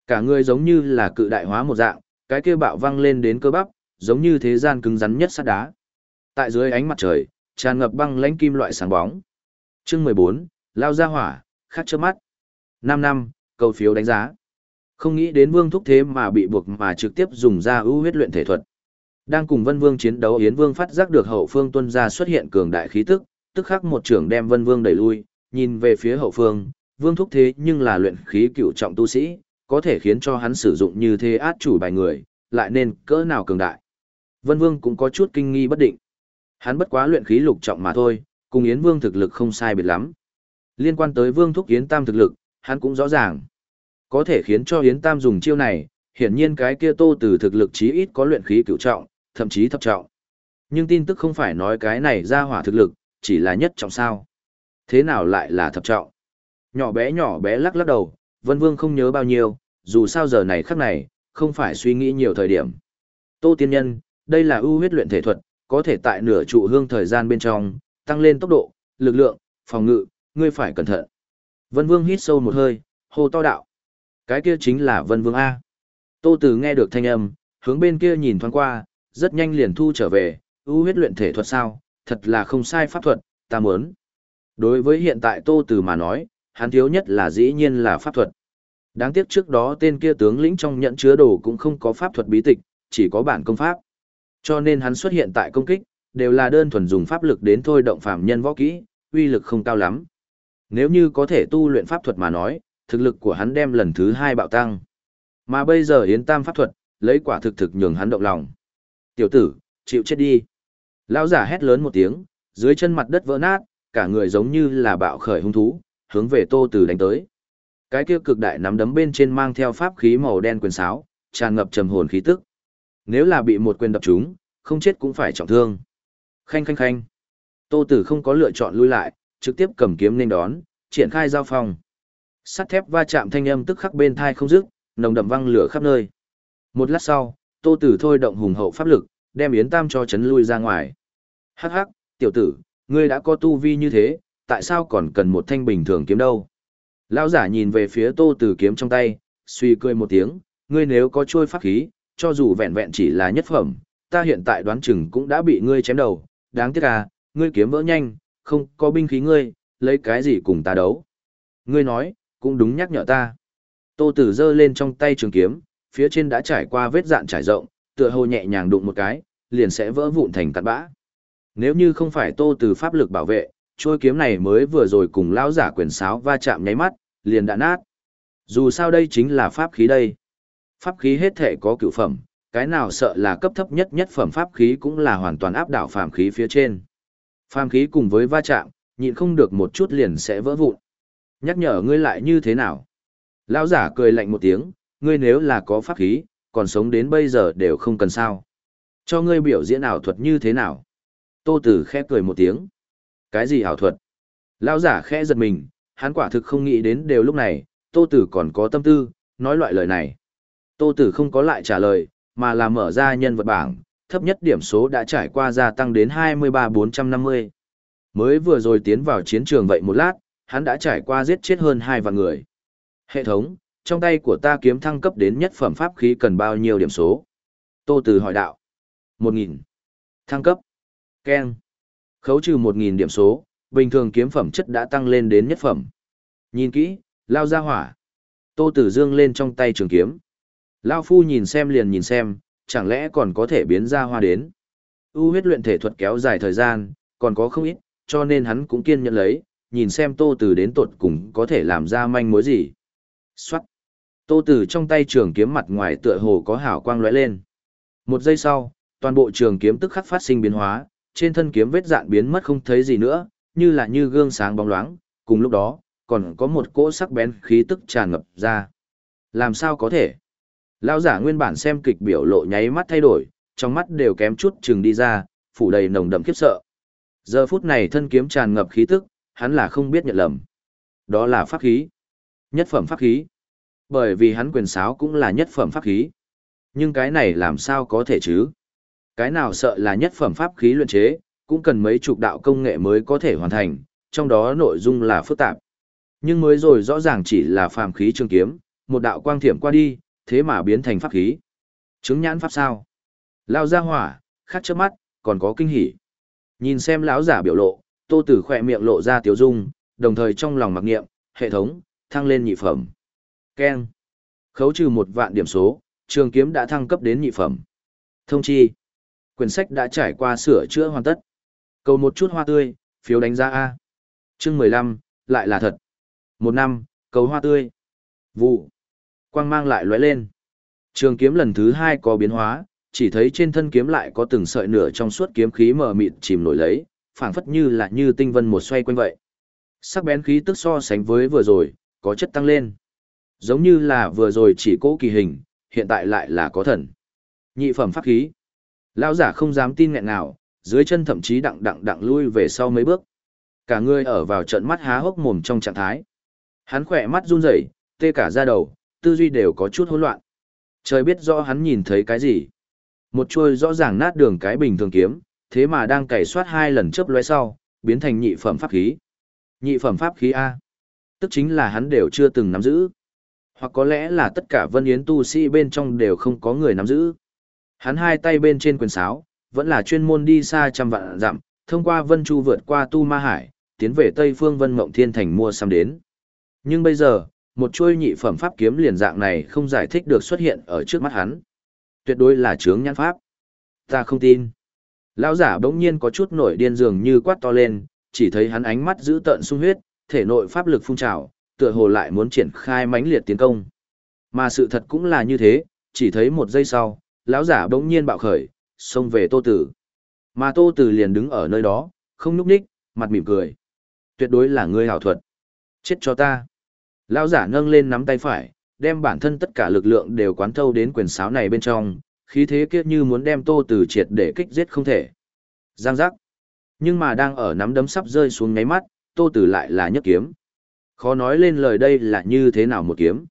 Cả người giống như là cự đại hóa một dạng, cái kia bạo văng lên đến cơ bắp, giống như thế gian cứng rắn nhất sắt đá. Tại dưới ánh mặt trời, tràn ngập băng lãnh kim loại sáng bóng. Chương 14, lao ra hỏa, khát chớp mắt. 5 năm, cầu phiếu đánh giá. Không nghĩ đến Vương Thúc thế mà bị buộc mà trực tiếp dùng ra ưu huyết luyện thể thuật. Đang cùng Vân Vương chiến đấu Yến Vương phát giác được hậu phương tuân ra xuất hiện cường đại khí tức, tức khắc một trưởng đem Vân Vương đẩy lui, nhìn về phía hậu phương, Vương Thúc thế nhưng là luyện khí cựu trọng tu sĩ, có thể khiến cho hắn sử dụng như thế át chủ bài người, lại nên cỡ nào cường đại. Vân Vương cũng có chút kinh nghi bất định. Hắn bất quá luyện khí lục trọng mà thôi, cùng Yến Vương thực lực không sai biệt lắm. Liên quan tới Vương Thúc Yến Tam thực lực, hắn cũng rõ ràng. Có thể khiến cho Yến Tam dùng chiêu này, hiển nhiên cái kia Tô từ thực lực chí ít có luyện khí cửu trọng, thậm chí thập trọng. Nhưng tin tức không phải nói cái này ra hỏa thực lực, chỉ là nhất trọng sao. Thế nào lại là thập trọng? Nhỏ bé nhỏ bé lắc lắc đầu, Vân Vương không nhớ bao nhiêu, dù sao giờ này khắc này, không phải suy nghĩ nhiều thời điểm. Tô Tiên Nhân, đây là ưu huyết luyện thể thuật, có thể tại nửa trụ hương thời gian bên trong, tăng lên tốc độ, lực lượng, phòng ngự, ngươi phải cẩn thận. Vân Vương hít sâu một hơi, hô to đạo. Cái kia chính là Vân Vương A. Tô Tử nghe được thanh âm, hướng bên kia nhìn thoáng qua, rất nhanh liền thu trở về, ưu huyết luyện thể thuật sao, thật là không sai pháp thuật, ta muốn. Đối với hiện tại Tô Tử mà nói, hắn thiếu nhất là dĩ nhiên là pháp thuật. Đáng tiếc trước đó tên kia tướng lĩnh trong nhận chứa đồ cũng không có pháp thuật bí tịch, chỉ có bản công pháp. Cho nên hắn xuất hiện tại công kích, đều là đơn thuần dùng pháp lực đến thôi động phạm nhân võ kỹ, uy lực không cao lắm. Nếu như có thể tu luyện pháp thuật mà nói, thực lực của hắn đem lần thứ hai bạo tăng. Mà bây giờ Yến Tam pháp thuật, lấy quả thực thực nhường hắn động lòng. Tiểu tử, chịu chết đi. Lão giả hét lớn một tiếng, dưới chân mặt đất vỡ nát, cả người giống như là bạo khởi hung thú, hướng về Tô Tử đánh tới. Cái kia cực đại nắm đấm bên trên mang theo pháp khí màu đen quyền sáo, tràn ngập trầm hồn khí tức. Nếu là bị một quyền đập trúng, không chết cũng phải trọng thương. Khanh khanh khanh. Tô Tử không có lựa chọn lui lại, trực tiếp cầm kiếm nên đón, triển khai giao phong. Sắt thép va chạm thanh âm tức khắc bên tai không dứt, nồng đậm văng lửa khắp nơi. Một lát sau, Tô Tử thôi động hùng hậu pháp lực, đem Yến Tam cho chấn lui ra ngoài. Hắc hắc, tiểu tử, ngươi đã có tu vi như thế, tại sao còn cần một thanh bình thường kiếm đâu? Lão giả nhìn về phía Tô Tử kiếm trong tay, suy cười một tiếng, ngươi nếu có trôi pháp khí, cho dù vẹn vẹn chỉ là nhất phẩm, ta hiện tại đoán chừng cũng đã bị ngươi chém đầu, đáng tiếc à, ngươi kiếm vỡ nhanh, không có binh khí ngươi, lấy cái gì cùng ta đấu. Ngươi nói, cũng đúng nhắc nhở ta. Tô Tử giơ lên trong tay trường kiếm, phía trên đã trải qua vết dạn trải rộng, tựa hồ nhẹ nhàng đụng một cái, liền sẽ vỡ vụn thành cát bã. Nếu như không phải Tô Tử pháp lực bảo vệ, trôi kiếm này mới vừa rồi cùng lão giả quyền sáo va chạm nháy mắt, liền đã nát. Dù sao đây chính là pháp khí đây. Pháp khí hết thể có cửu phẩm, cái nào sợ là cấp thấp nhất nhất phẩm pháp khí cũng là hoàn toàn áp đảo phàm khí phía trên. Phàm khí cùng với va chạm, nhịn không được một chút liền sẽ vỡ vụn. Nhắc nhở ngươi lại như thế nào? Lão giả cười lạnh một tiếng, ngươi nếu là có pháp khí, còn sống đến bây giờ đều không cần sao. Cho ngươi biểu diễn ảo thuật như thế nào? Tô Tử khẽ cười một tiếng. Cái gì ảo thuật? Lão giả khẽ giật mình, hắn quả thực không nghĩ đến đều lúc này, Tô Tử còn có tâm tư, nói loại lời này. Tô Tử không có lại trả lời, mà là mở ra nhân vật bảng, thấp nhất điểm số đã trải qua gia tăng đến 23-450. Mới vừa rồi tiến vào chiến trường vậy một lát, hắn đã trải qua giết chết hơn 2 vạn người. Hệ thống, trong tay của ta kiếm thăng cấp đến nhất phẩm pháp khí cần bao nhiêu điểm số? Tô Từ hỏi đạo. 1.000. Thăng cấp. Ken. Khấu trừ 1.000 điểm số, bình thường kiếm phẩm chất đã tăng lên đến nhất phẩm. Nhìn kỹ, lao ra hỏa. Tô Tử dương lên trong tay trường kiếm. Lao phu nhìn xem liền nhìn xem, chẳng lẽ còn có thể biến ra hoa đến. U huyết luyện thể thuật kéo dài thời gian, còn có không ít, cho nên hắn cũng kiên nhẫn lấy, nhìn xem tô tử đến tột cùng có thể làm ra manh mối gì. Xoát! Tô tử trong tay trường kiếm mặt ngoài tựa hồ có hào quang lóe lên. Một giây sau, toàn bộ trường kiếm tức khắc phát sinh biến hóa, trên thân kiếm vết dạn biến mất không thấy gì nữa, như là như gương sáng bóng loáng, cùng lúc đó, còn có một cỗ sắc bén khí tức tràn ngập ra. Làm sao có thể? Lão giả nguyên bản xem kịch biểu lộ nháy mắt thay đổi, trong mắt đều kém chút chừng đi ra, phủ đầy nồng đậm khiếp sợ. Giờ phút này thân kiếm tràn ngập khí tức, hắn là không biết nhận lầm. Đó là pháp khí. Nhất phẩm pháp khí. Bởi vì hắn quyền sáo cũng là nhất phẩm pháp khí. Nhưng cái này làm sao có thể chứ? Cái nào sợ là nhất phẩm pháp khí luyện chế, cũng cần mấy chục đạo công nghệ mới có thể hoàn thành, trong đó nội dung là phức tạp. Nhưng mới rồi rõ ràng chỉ là phàm khí trường kiếm, một đạo quang thiểm qua đi, thế mà biến thành pháp khí. Chứng nhãn pháp sao? Lao ra hỏa, khát chớp mắt, còn có kinh hỉ. Nhìn xem lão giả biểu lộ, tô tử khỏe miệng lộ ra tiếu dung, đồng thời trong lòng mặc niệm, hệ thống, thăng lên nhị phẩm. Ken. Khấu trừ một vạn điểm số, trường kiếm đã thăng cấp đến nhị phẩm. Thông chi. Quyển sách đã trải qua sửa chữa hoàn tất. Cầu một chút hoa tươi, phiếu đánh giá A. Chương 15, lại là thật. Một năm, cầu hoa tươi. Vụ quang mang lại lóe lên. Trường kiếm lần thứ hai có biến hóa, chỉ thấy trên thân kiếm lại có từng sợi nửa trong suốt kiếm khí mờ mịt chìm nổi lấy, phảng phất như là như tinh vân một xoay quanh vậy. Sắc bén khí tức so sánh với vừa rồi, có chất tăng lên. Giống như là vừa rồi chỉ cố kỳ hình, hiện tại lại là có thần. Nhị phẩm pháp khí. Lão giả không dám tin nghẹn nào, dưới chân thậm chí đặng đặng đặng lui về sau mấy bước. Cả người ở vào trận mắt há hốc mồm trong trạng thái. Hắn khỏe mắt run rẩy, tê cả da đầu, tư duy đều có chút hỗn loạn. Trời biết rõ hắn nhìn thấy cái gì. Một chuôi rõ ràng nát đường cái bình thường kiếm, thế mà đang cày soát hai lần chớp lóe sau, biến thành nhị phẩm pháp khí. Nhị phẩm pháp khí A. Tức chính là hắn đều chưa từng nắm giữ. Hoặc có lẽ là tất cả vân yến tu sĩ bên trong đều không có người nắm giữ. Hắn hai tay bên trên quyền sáo, vẫn là chuyên môn đi xa trăm vạn dặm, thông qua vân chu vượt qua tu ma hải, tiến về Tây Phương Vân Mộng Thiên Thành mua xăm đến. Nhưng bây giờ, một chuôi nhị phẩm pháp kiếm liền dạng này không giải thích được xuất hiện ở trước mắt hắn. Tuyệt đối là chướng nhãn pháp. Ta không tin. Lão giả bỗng nhiên có chút nổi điên dường như quát to lên, chỉ thấy hắn ánh mắt giữ tợn sung huyết, thể nội pháp lực phun trào, tựa hồ lại muốn triển khai mãnh liệt tiến công. Mà sự thật cũng là như thế, chỉ thấy một giây sau, lão giả bỗng nhiên bạo khởi, xông về Tô Tử. Mà Tô Tử liền đứng ở nơi đó, không nhúc nhích, mặt mỉm cười. Tuyệt đối là ngươi hảo thuật. Chết cho ta. Lão giả nâng lên nắm tay phải, đem bản thân tất cả lực lượng đều quán thâu đến quyền sáo này bên trong, khí thế kia như muốn đem Tô Tử triệt để kích giết không thể. Giang giác. Nhưng mà đang ở nắm đấm sắp rơi xuống ngáy mắt, Tô Tử lại là nhấc kiếm. Khó nói lên lời đây là như thế nào một kiếm.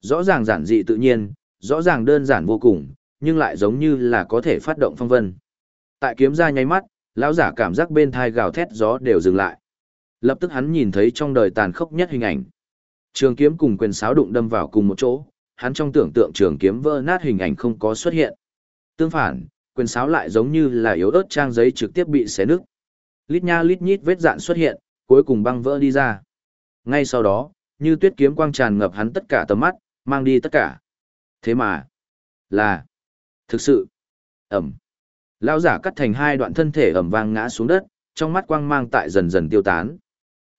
Rõ ràng giản dị tự nhiên, rõ ràng đơn giản vô cùng, nhưng lại giống như là có thể phát động phong vân. Tại kiếm ra nháy mắt, lão giả cảm giác bên thai gào thét gió đều dừng lại. Lập tức hắn nhìn thấy trong đời tàn khốc nhất hình ảnh. Trường kiếm cùng quyền sáo đụng đâm vào cùng một chỗ, hắn trong tưởng tượng trường kiếm vỡ nát hình ảnh không có xuất hiện. Tương phản, quyền sáo lại giống như là yếu ớt trang giấy trực tiếp bị xé nứt. Lít nha lít nhít vết dạn xuất hiện, cuối cùng băng vỡ đi ra. Ngay sau đó, như tuyết kiếm quang tràn ngập hắn tất cả tầm mắt, mang đi tất cả. Thế mà, là, thực sự, ẩm. Lão giả cắt thành hai đoạn thân thể ẩm vang ngã xuống đất, trong mắt quang mang tại dần dần tiêu tán.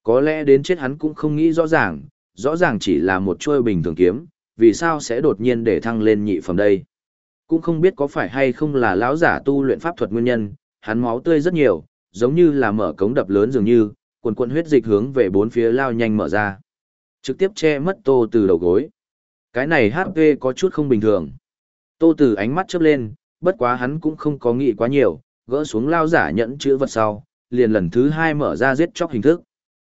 Có lẽ đến chết hắn cũng không nghĩ rõ ràng, rõ ràng chỉ là một chuôi bình thường kiếm, vì sao sẽ đột nhiên để thăng lên nhị phẩm đây. Cũng không biết có phải hay không là lão giả tu luyện pháp thuật nguyên nhân, hắn máu tươi rất nhiều, giống như là mở cống đập lớn dường như, quần quần huyết dịch hướng về bốn phía lao nhanh mở ra. Trực tiếp che mất tô từ đầu gối. Cái này HP có chút không bình thường. Tô Tử ánh mắt chớp lên, bất quá hắn cũng không có nghĩ quá nhiều, gỡ xuống lao giả nhẫn chữ vật sau, liền lần thứ hai mở ra giết chóc hình thức.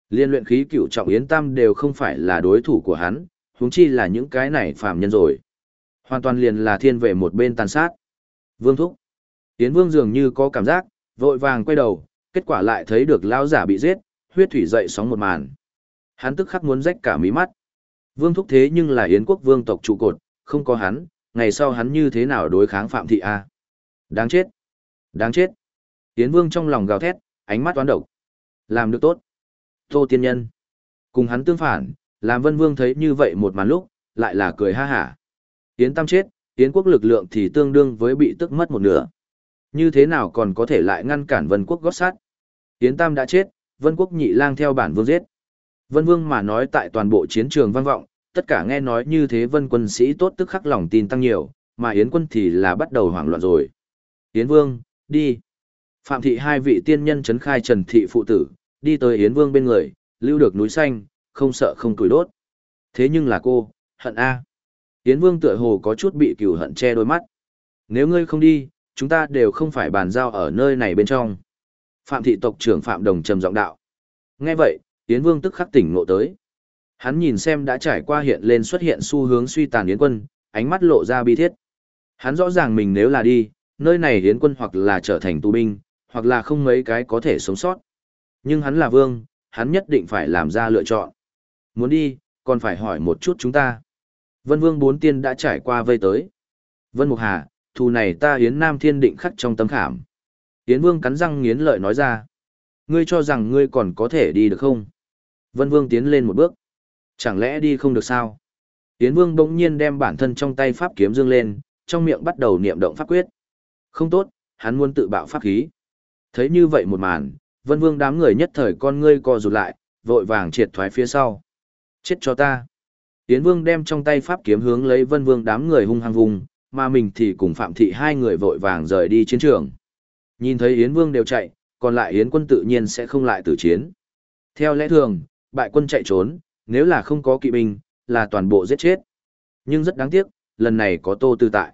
Liên luyện khí cựu trọng yến tam đều không phải là đối thủ của hắn, huống chi là những cái này phàm nhân rồi. Hoàn toàn liền là thiên về một bên tàn sát. Vương thúc. Yến vương dường như có cảm giác, vội vàng quay đầu, kết quả lại thấy được lao giả bị giết, huyết thủy dậy sóng một màn. Hắn tức khắc muốn rách cả mí mắt. Vương thúc thế nhưng là Yến quốc vương tộc trụ cột, không có hắn, ngày sau hắn như thế nào đối kháng Phạm Thị A. Đáng chết! Đáng chết! tiến vương trong lòng gào thét, ánh mắt toán độc. Làm được tốt. Tô tiên nhân. Cùng hắn tương phản, làm vân vương thấy như vậy một màn lúc, lại là cười ha hả. tiến tam chết, tiến quốc lực lượng thì tương đương với bị tức mất một nửa. Như thế nào còn có thể lại ngăn cản vân quốc gót sát? tiến tam đã chết, vân quốc nhị lang theo bản vương giết. Vân vương mà nói tại toàn bộ chiến trường vang vọng, tất cả nghe nói như thế vân quân sĩ tốt tức khắc lòng tin tăng nhiều, mà Yến quân thì là bắt đầu hoảng loạn rồi. Yến vương, đi. Phạm thị hai vị tiên nhân chấn khai trần thị phụ tử, đi tới Yến vương bên người, lưu được núi xanh, không sợ không tuổi đốt. Thế nhưng là cô, hận A. Yến vương tựa hồ có chút bị cừu hận che đôi mắt. Nếu ngươi không đi, chúng ta đều không phải bàn giao ở nơi này bên trong. Phạm thị tộc trưởng Phạm Đồng trầm giọng đạo. Nghe vậy, Yến Vương tức khắc tỉnh ngộ tới. Hắn nhìn xem đã trải qua hiện lên xuất hiện xu hướng suy tàn Yến quân, ánh mắt lộ ra bi thiết. Hắn rõ ràng mình nếu là đi, nơi này Yến quân hoặc là trở thành tù binh, hoặc là không mấy cái có thể sống sót. Nhưng hắn là vương, hắn nhất định phải làm ra lựa chọn. Muốn đi, còn phải hỏi một chút chúng ta. Vân Vương bốn tiên đã trải qua vây tới. Vân Mục Hà, thù này ta Yến Nam Thiên định khắc trong tâm khảm. Yến Vương cắn răng nghiến lợi nói ra. Ngươi cho rằng ngươi còn có thể đi được không? Vân Vương tiến lên một bước. Chẳng lẽ đi không được sao? Yến Vương bỗng nhiên đem bản thân trong tay pháp kiếm dương lên, trong miệng bắt đầu niệm động pháp quyết. Không tốt, hắn muốn tự bạo pháp khí. Thấy như vậy một màn, Vân Vương đám người nhất thời con ngươi co rụt lại, vội vàng triệt thoái phía sau. Chết cho ta. Yến Vương đem trong tay pháp kiếm hướng lấy Vân Vương đám người hung hăng vùng, mà mình thì cùng Phạm Thị hai người vội vàng rời đi chiến trường. Nhìn thấy Yến Vương đều chạy, còn lại Yến quân tự nhiên sẽ không lại tử chiến. Theo lẽ thường, bại quân chạy trốn, nếu là không có kỵ binh, là toàn bộ giết chết. Nhưng rất đáng tiếc, lần này có Tô Tử tại.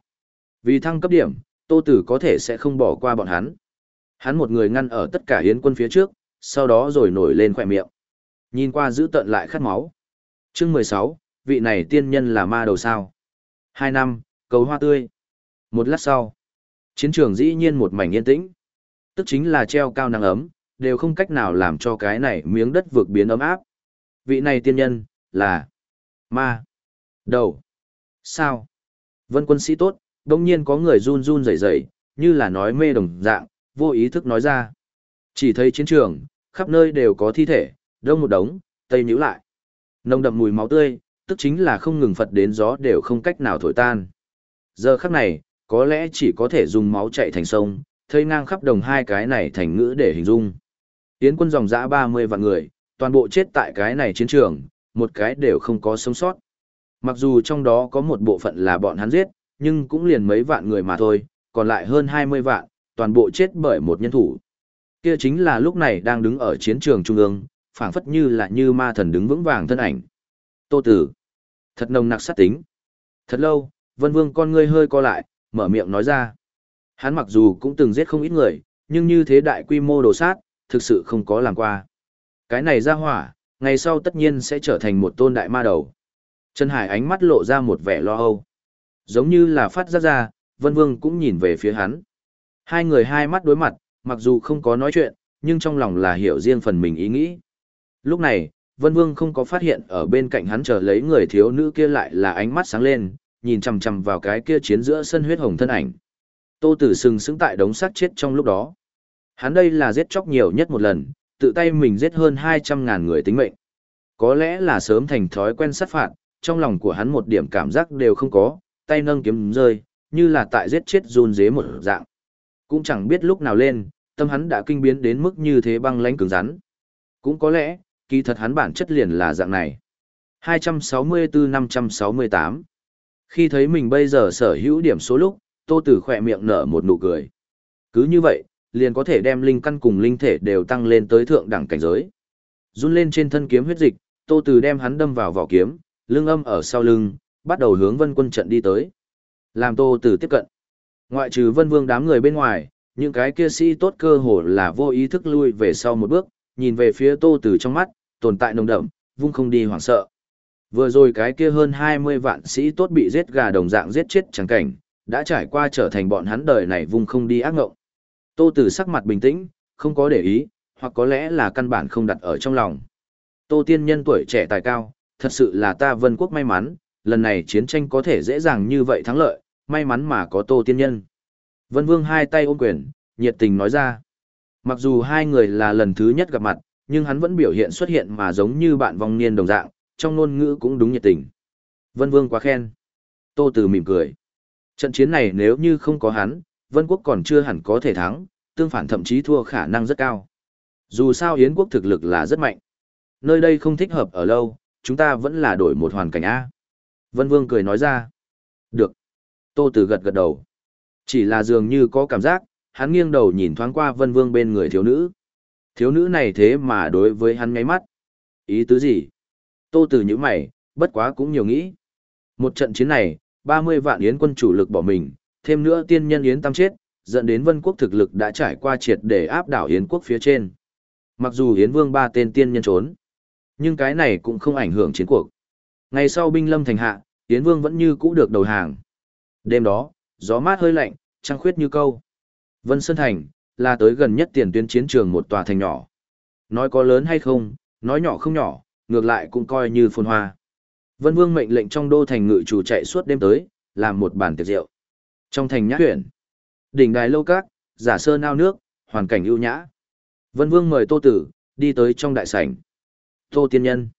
Vì thăng cấp điểm, Tô Tử có thể sẽ không bỏ qua bọn hắn. Hắn một người ngăn ở tất cả hiến quân phía trước, sau đó rồi nổi lên khỏe miệng. Nhìn qua giữ tận lại khát máu. Chương 16, vị này tiên nhân là ma đầu sao. Hai năm, cầu hoa tươi. Một lát sau, chiến trường dĩ nhiên một mảnh yên tĩnh. Tức chính là treo cao nắng ấm, đều không cách nào làm cho cái này miếng đất vượt biến ấm áp. Vị này tiên nhân, là ma đầu. Sao? Vân quân sĩ tốt, đông nhiên có người run run rẩy rẩy, như là nói mê đồng dạng, vô ý thức nói ra. Chỉ thấy chiến trường, khắp nơi đều có thi thể, đông một đống, tây nhíu lại. Nồng đậm mùi máu tươi, tức chính là không ngừng phật đến gió đều không cách nào thổi tan. Giờ khắc này, có lẽ chỉ có thể dùng máu chạy thành sông, thây ngang khắp đồng hai cái này thành ngữ để hình dung. Yến quân dòng dã 30 vạn người, toàn bộ chết tại cái này chiến trường, một cái đều không có sống sót. Mặc dù trong đó có một bộ phận là bọn hắn giết, nhưng cũng liền mấy vạn người mà thôi, còn lại hơn 20 vạn, toàn bộ chết bởi một nhân thủ. Kia chính là lúc này đang đứng ở chiến trường trung ương, phảng phất như là như ma thần đứng vững vàng thân ảnh. Tô Tử, thật nồng nặc sát tính. Thật lâu, Vân Vương con ngươi hơi co lại, mở miệng nói ra. Hắn mặc dù cũng từng giết không ít người, nhưng như thế đại quy mô đồ sát, thực sự không có làm qua. Cái này ra hỏa, ngày sau tất nhiên sẽ trở thành một tôn đại ma đầu. Trần Hải ánh mắt lộ ra một vẻ lo âu. Giống như là phát ra ra, Vân Vương cũng nhìn về phía hắn. Hai người hai mắt đối mặt, mặc dù không có nói chuyện, nhưng trong lòng là hiểu riêng phần mình ý nghĩ. Lúc này, Vân Vương không có phát hiện ở bên cạnh hắn chờ lấy người thiếu nữ kia lại là ánh mắt sáng lên, nhìn chằm chằm vào cái kia chiến giữa sân huyết hồng thân ảnh. Tô Tử sừng sững tại đống xác chết trong lúc đó. Hắn đây là giết chóc nhiều nhất một lần, tự tay mình giết hơn 200.000 người tính mệnh. Có lẽ là sớm thành thói quen sát phạt, trong lòng của hắn một điểm cảm giác đều không có, tay nâng kiếm rơi, như là tại giết chết run dế một dạng. Cũng chẳng biết lúc nào lên, tâm hắn đã kinh biến đến mức như thế băng lãnh cứng rắn. Cũng có lẽ, kỳ thật hắn bản chất liền là dạng này. 264-568 Khi thấy mình bây giờ sở hữu điểm số lúc, Tô Tử khỏe miệng nở một nụ cười. Cứ như vậy, liền có thể đem linh căn cùng linh thể đều tăng lên tới thượng đẳng cảnh giới. Run lên trên thân kiếm huyết dịch, Tô từ đem hắn đâm vào vỏ kiếm, lưng âm ở sau lưng, bắt đầu hướng Vân Quân trận đi tới. Làm Tô từ tiếp cận. Ngoại trừ Vân Vương đám người bên ngoài, những cái kia sĩ tốt cơ hồ là vô ý thức lui về sau một bước, nhìn về phía Tô từ trong mắt, tồn tại nồng đậm, vung không đi hoảng sợ. Vừa rồi cái kia hơn 20 vạn sĩ tốt bị giết gà đồng dạng giết chết chẳng cảnh, đã trải qua trở thành bọn hắn đời này vung không đi ác ngộng. Tô Tử sắc mặt bình tĩnh, không có để ý, hoặc có lẽ là căn bản không đặt ở trong lòng. Tô Tiên Nhân tuổi trẻ tài cao, thật sự là ta Vân Quốc may mắn, lần này chiến tranh có thể dễ dàng như vậy thắng lợi, may mắn mà có Tô Tiên Nhân. Vân Vương hai tay ôm quyền, nhiệt tình nói ra. Mặc dù hai người là lần thứ nhất gặp mặt, nhưng hắn vẫn biểu hiện xuất hiện mà giống như bạn vong niên đồng dạng, trong ngôn ngữ cũng đúng nhiệt tình. Vân Vương quá khen. Tô Từ mỉm cười. Trận chiến này nếu như không có hắn, Vân Quốc còn chưa hẳn có thể thắng, tương phản thậm chí thua khả năng rất cao. Dù sao Yến Quốc thực lực là rất mạnh. Nơi đây không thích hợp ở lâu, chúng ta vẫn là đổi một hoàn cảnh A. Vân Vương cười nói ra. Được. Tô Tử gật gật đầu. Chỉ là dường như có cảm giác, hắn nghiêng đầu nhìn thoáng qua Vân Vương bên người thiếu nữ. Thiếu nữ này thế mà đối với hắn ngáy mắt. Ý tứ gì? Tô Tử như mày, bất quá cũng nhiều nghĩ. Một trận chiến này, 30 vạn yến quân chủ lực bỏ mình, thêm nữa tiên nhân yến tam chết, dẫn đến vân quốc thực lực đã trải qua triệt để áp đảo yến quốc phía trên. Mặc dù yến vương ba tên tiên nhân trốn, nhưng cái này cũng không ảnh hưởng chiến cuộc. Ngày sau binh lâm thành hạ, yến vương vẫn như cũ được đầu hàng. Đêm đó, gió mát hơi lạnh, trăng khuyết như câu. Vân Sơn Thành, là tới gần nhất tiền tuyến chiến trường một tòa thành nhỏ. Nói có lớn hay không, nói nhỏ không nhỏ, ngược lại cũng coi như phồn hoa. Vân Vương mệnh lệnh trong đô thành ngự chủ chạy suốt đêm tới, làm một bàn tiệc rượu. Trong thành nhã huyện, đỉnh đài lâu các, giả sơn ao nước, hoàn cảnh ưu nhã. Vân Vương mời Tô Tử, đi tới trong đại sảnh. Tô Tiên Nhân.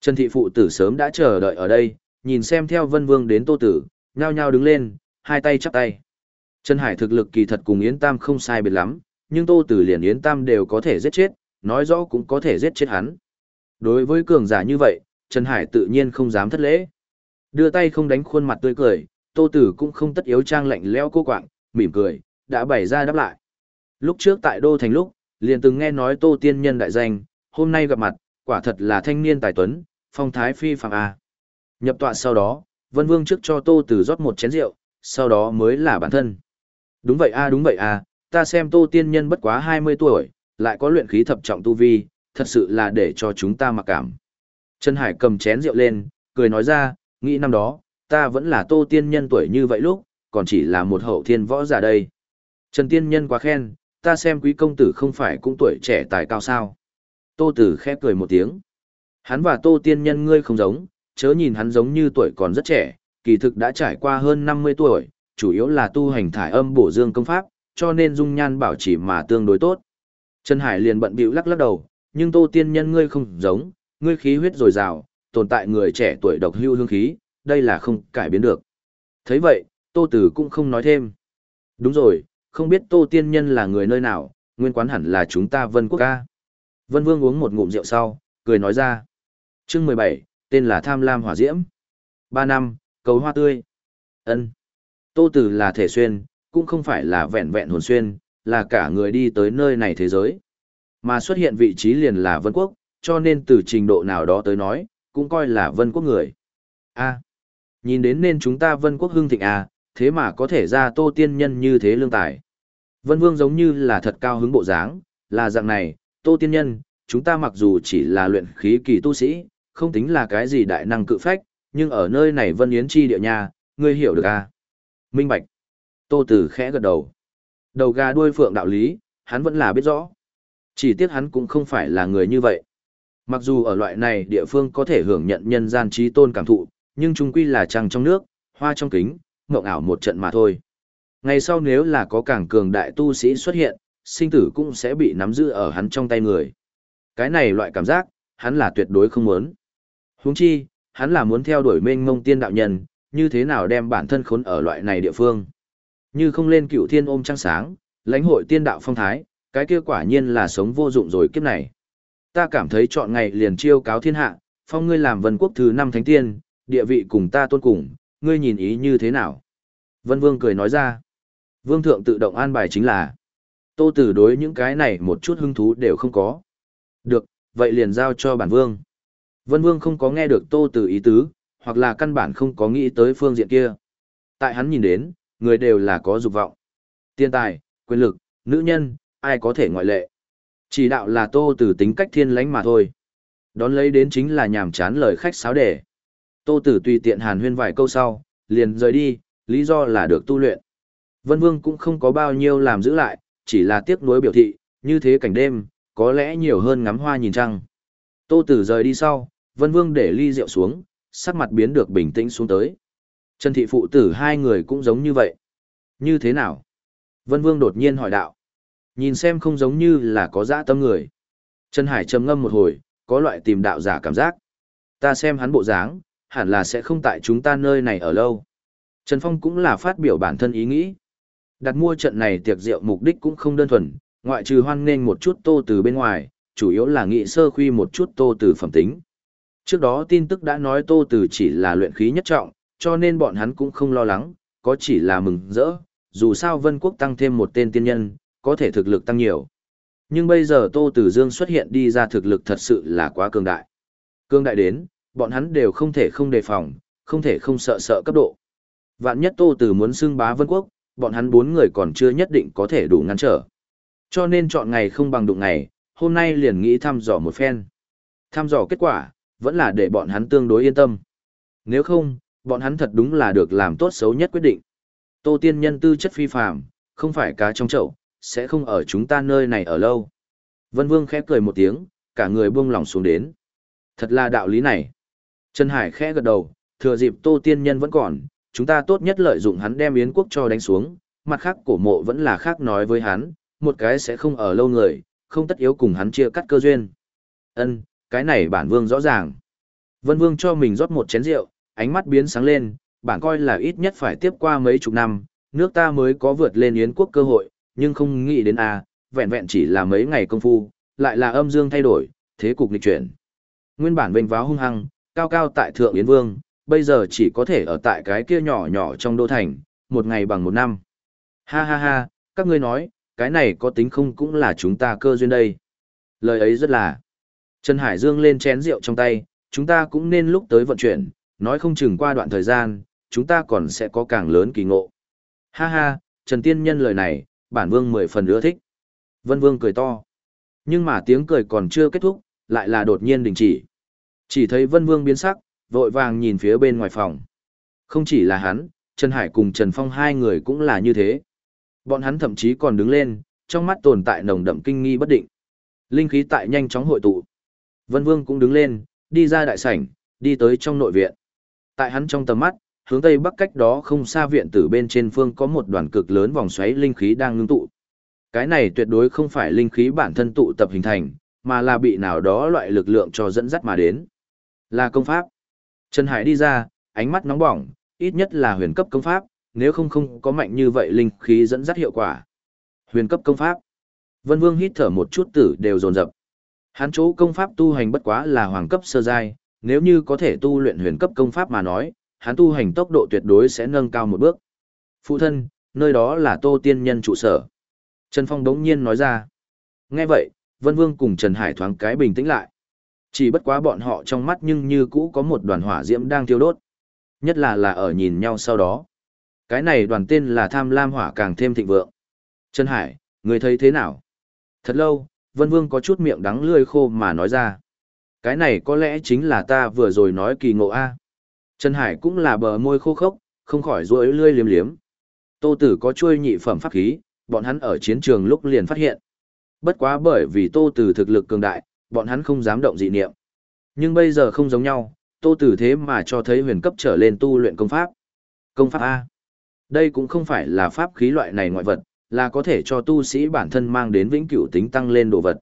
Trần Thị Phụ Tử sớm đã chờ đợi ở đây, nhìn xem theo Vân Vương đến Tô Tử, nhao nhao đứng lên, hai tay chắp tay. Trần Hải thực lực kỳ thật cùng Yến Tam không sai biệt lắm, nhưng Tô Tử liền Yến Tam đều có thể giết chết, nói rõ cũng có thể giết chết hắn. Đối với cường giả như vậy, Trần Hải tự nhiên không dám thất lễ. Đưa tay không đánh khuôn mặt tươi cười, Tô Tử cũng không tất yếu trang lạnh lẽo cô quạng, mỉm cười, đã bày ra đáp lại. Lúc trước tại Đô Thành lúc, liền từng nghe nói Tô Tiên Nhân đại danh, hôm nay gặp mặt, quả thật là thanh niên tài tuấn, phong thái phi phàm a. Nhập tọa sau đó, Vân Vương trước cho Tô Tử rót một chén rượu, sau đó mới là bản thân. Đúng vậy a đúng vậy a, ta xem Tô Tiên Nhân bất quá 20 tuổi, lại có luyện khí thập trọng tu vi, thật sự là để cho chúng ta mặc cảm. Trần Hải cầm chén rượu lên, cười nói ra, nghĩ năm đó, ta vẫn là Tô Tiên Nhân tuổi như vậy lúc, còn chỉ là một hậu thiên võ giả đây. Trần Tiên Nhân quá khen, ta xem quý công tử không phải cũng tuổi trẻ tài cao sao. Tô Tử khẽ cười một tiếng. Hắn và Tô Tiên Nhân ngươi không giống, chớ nhìn hắn giống như tuổi còn rất trẻ, kỳ thực đã trải qua hơn 50 tuổi, chủ yếu là tu hành thải âm bổ dương công pháp, cho nên dung nhan bảo trì mà tương đối tốt. Trần Hải liền bận bịu lắc lắc đầu, nhưng Tô Tiên Nhân ngươi không giống, ngươi khí huyết dồi dào, tồn tại người trẻ tuổi độc hưu hương khí, đây là không cải biến được. Thấy vậy, Tô Tử cũng không nói thêm. Đúng rồi, không biết Tô Tiên Nhân là người nơi nào, nguyên quán hẳn là chúng ta Vân Quốc ca. Vân Vương uống một ngụm rượu sau, cười nói ra. Chương 17, tên là Tham Lam Hỏa Diễm. 3 năm, cầu hoa tươi. ân Tô Tử là thể xuyên, cũng không phải là vẹn vẹn hồn xuyên, là cả người đi tới nơi này thế giới. Mà xuất hiện vị trí liền là Vân Quốc, cho nên từ trình độ nào đó tới nói, cũng coi là Vân Quốc người. a nhìn đến nên chúng ta Vân Quốc hưng thịnh à, thế mà có thể ra tô tiên nhân như thế lương tài. Vân Vương giống như là thật cao hứng bộ dáng, là dạng này, tô tiên nhân, chúng ta mặc dù chỉ là luyện khí kỳ tu sĩ, không tính là cái gì đại năng cự phách, nhưng ở nơi này Vân Yến chi địa nhà, ngươi hiểu được à? Minh Bạch. Tô Tử khẽ gật đầu. Đầu gà đuôi phượng đạo lý, hắn vẫn là biết rõ. Chỉ tiếc hắn cũng không phải là người như vậy. Mặc dù ở loại này địa phương có thể hưởng nhận nhân gian trí tôn cảm thụ, nhưng chung quy là trăng trong nước, hoa trong kính, mộng ảo một trận mà thôi. Ngày sau nếu là có càng cường đại tu sĩ xuất hiện, sinh tử cũng sẽ bị nắm giữ ở hắn trong tay người. Cái này loại cảm giác, hắn là tuyệt đối không muốn. Huống chi, hắn là muốn theo đuổi mênh mông tiên đạo nhân, như thế nào đem bản thân khốn ở loại này địa phương. Như không lên cựu thiên ôm trăng sáng, lãnh hội tiên đạo phong thái, cái kia quả nhiên là sống vô dụng rồi kiếp này. Ta cảm thấy chọn ngày liền chiêu cáo thiên hạ, phong ngươi làm vân quốc thứ năm thánh tiên, địa vị cùng ta tôn cùng, ngươi nhìn ý như thế nào? Vân Vương cười nói ra. Vương thượng tự động an bài chính là. Tô Tử đối những cái này một chút hứng thú đều không có. Được, vậy liền giao cho bản Vương. Vân Vương không có nghe được Tô Tử ý tứ, hoặc là căn bản không có nghĩ tới phương diện kia. Tại hắn nhìn đến, người đều là có dục vọng. Tiên tài, quyền lực, nữ nhân, ai có thể ngoại lệ. Chỉ đạo là Tô Tử tính cách thiên lãnh mà thôi. Đón lấy đến chính là nhàm chán lời khách sáo đề. Tô Tử tùy tiện hàn huyên vài câu sau, liền rời đi, lý do là được tu luyện. Vân Vương cũng không có bao nhiêu làm giữ lại, chỉ là tiếc nuối biểu thị, như thế cảnh đêm, có lẽ nhiều hơn ngắm hoa nhìn trăng. Tô Tử rời đi sau, Vân Vương để ly rượu xuống, sắc mặt biến được bình tĩnh xuống tới. Trần Thị phụ tử hai người cũng giống như vậy. Như thế nào? Vân Vương đột nhiên hỏi đạo. Nhìn xem không giống như là có dã tâm người. Trần Hải trầm ngâm một hồi, có loại tìm đạo giả cảm giác. Ta xem hắn bộ dáng, hẳn là sẽ không tại chúng ta nơi này ở lâu. Trần Phong cũng là phát biểu bản thân ý nghĩ. Đặt mua trận này tiệc rượu mục đích cũng không đơn thuần, ngoại trừ hoan nghênh một chút tô từ bên ngoài, chủ yếu là nghị sơ khuy một chút tô từ phẩm tính. Trước đó tin tức đã nói tô từ chỉ là luyện khí nhất trọng, cho nên bọn hắn cũng không lo lắng, có chỉ là mừng rỡ, dù sao vân quốc tăng thêm một tên tiên nhân, có thể thực lực tăng nhiều. Nhưng bây giờ Tô từ Dương xuất hiện đi ra thực lực thật sự là quá cường đại. Cường đại đến, bọn hắn đều không thể không đề phòng, không thể không sợ sợ cấp độ. Vạn nhất Tô Tử muốn xưng bá vân quốc, bọn hắn bốn người còn chưa nhất định có thể đủ ngăn trở. Cho nên chọn ngày không bằng đụng ngày, hôm nay liền nghĩ thăm dò một phen. Thăm dò kết quả, vẫn là để bọn hắn tương đối yên tâm. Nếu không, bọn hắn thật đúng là được làm tốt xấu nhất quyết định. Tô Tiên nhân tư chất phi phàm, không phải cá trong chậu, sẽ không ở chúng ta nơi này ở lâu. Vân Vương khẽ cười một tiếng, cả người buông lòng xuống đến. Thật là đạo lý này. Trần Hải khẽ gật đầu, thừa dịp Tô Tiên Nhân vẫn còn, chúng ta tốt nhất lợi dụng hắn đem Yến quốc cho đánh xuống, mặt khác cổ mộ vẫn là khác nói với hắn, một cái sẽ không ở lâu người, không tất yếu cùng hắn chia cắt cơ duyên. Ân, cái này bản vương rõ ràng. Vân Vương cho mình rót một chén rượu, ánh mắt biến sáng lên, bản coi là ít nhất phải tiếp qua mấy chục năm, nước ta mới có vượt lên Yến quốc cơ hội, nhưng không nghĩ đến a, à, vẹn vẹn chỉ là mấy ngày công phu, lại là âm dương thay đổi, thế cục nghịch chuyển. Nguyên bản vênh váo hung hăng, cao cao tại thượng Yến Vương, bây giờ chỉ có thể ở tại cái kia nhỏ nhỏ trong đô thành, một ngày bằng một năm. Ha ha ha, các ngươi nói, cái này có tính không cũng là chúng ta cơ duyên đây. Lời ấy rất là. Trần Hải Dương lên chén rượu trong tay, chúng ta cũng nên lúc tới vận chuyển, nói không chừng qua đoạn thời gian, chúng ta còn sẽ có càng lớn kỳ ngộ. Ha ha, Trần Tiên Nhân lời này, bản vương mười phần ưa thích. Vân Vương cười to. Nhưng mà tiếng cười còn chưa kết thúc, lại là đột nhiên đình chỉ. Chỉ thấy Vân Vương biến sắc, vội vàng nhìn phía bên ngoài phòng. Không chỉ là hắn, Trần Hải cùng Trần Phong hai người cũng là như thế. Bọn hắn thậm chí còn đứng lên, trong mắt tồn tại nồng đậm kinh nghi bất định. Linh khí tại nhanh chóng hội tụ. Vân Vương cũng đứng lên, đi ra đại sảnh, đi tới trong nội viện. Tại hắn trong tầm mắt, hướng tây bắc cách đó không xa viện tử bên trên phương có một đoàn cực lớn vòng xoáy linh khí đang ngưng tụ. Cái này tuyệt đối không phải linh khí bản thân tụ tập hình thành, mà là bị nào đó loại lực lượng cho dẫn dắt mà đến. Là công pháp. Trần Hải đi ra, ánh mắt nóng bỏng, ít nhất là huyền cấp công pháp, nếu không không có mạnh như vậy linh khí dẫn dắt hiệu quả. Huyền cấp công pháp. Vân Vương hít thở một chút tử đều dồn dập. Hắn chỗ công pháp tu hành bất quá là hoàng cấp sơ giai, nếu như có thể tu luyện huyền cấp công pháp mà nói, hắn tu hành tốc độ tuyệt đối sẽ nâng cao một bước. Phụ thân, nơi đó là Tô Tiên Nhân trụ sở. Trần Phong đống nhiên nói ra. Nghe vậy, Vân Vương cùng Trần Hải thoáng cái bình tĩnh lại. Chỉ bất quá bọn họ trong mắt nhưng như cũ có một đoàn hỏa diễm đang thiêu đốt. Nhất là là ở nhìn nhau sau đó. Cái này đoàn tên là tham lam hỏa càng thêm thịnh vượng. Trần Hải, người thấy thế nào? Thật lâu, Vân Vương có chút miệng đắng lươi khô mà nói ra. Cái này có lẽ chính là ta vừa rồi nói kỳ ngộ A. Trần Hải cũng là bờ môi khô khốc, không khỏi rối lươi liếm liếm. Tô Tử có chuôi nhị phẩm pháp khí, bọn hắn ở chiến trường lúc liền phát hiện. Bất quá bởi vì Tô Tử thực lực cường đại, bọn hắn không dám động dị niệm. Nhưng bây giờ không giống nhau, Tô Tử thế mà cho thấy huyền cấp trở lên tu luyện công pháp. Công pháp A. Đây cũng không phải là pháp khí loại này ngoại vật, là có thể cho tu sĩ bản thân mang đến vĩnh cửu tính tăng lên đồ vật.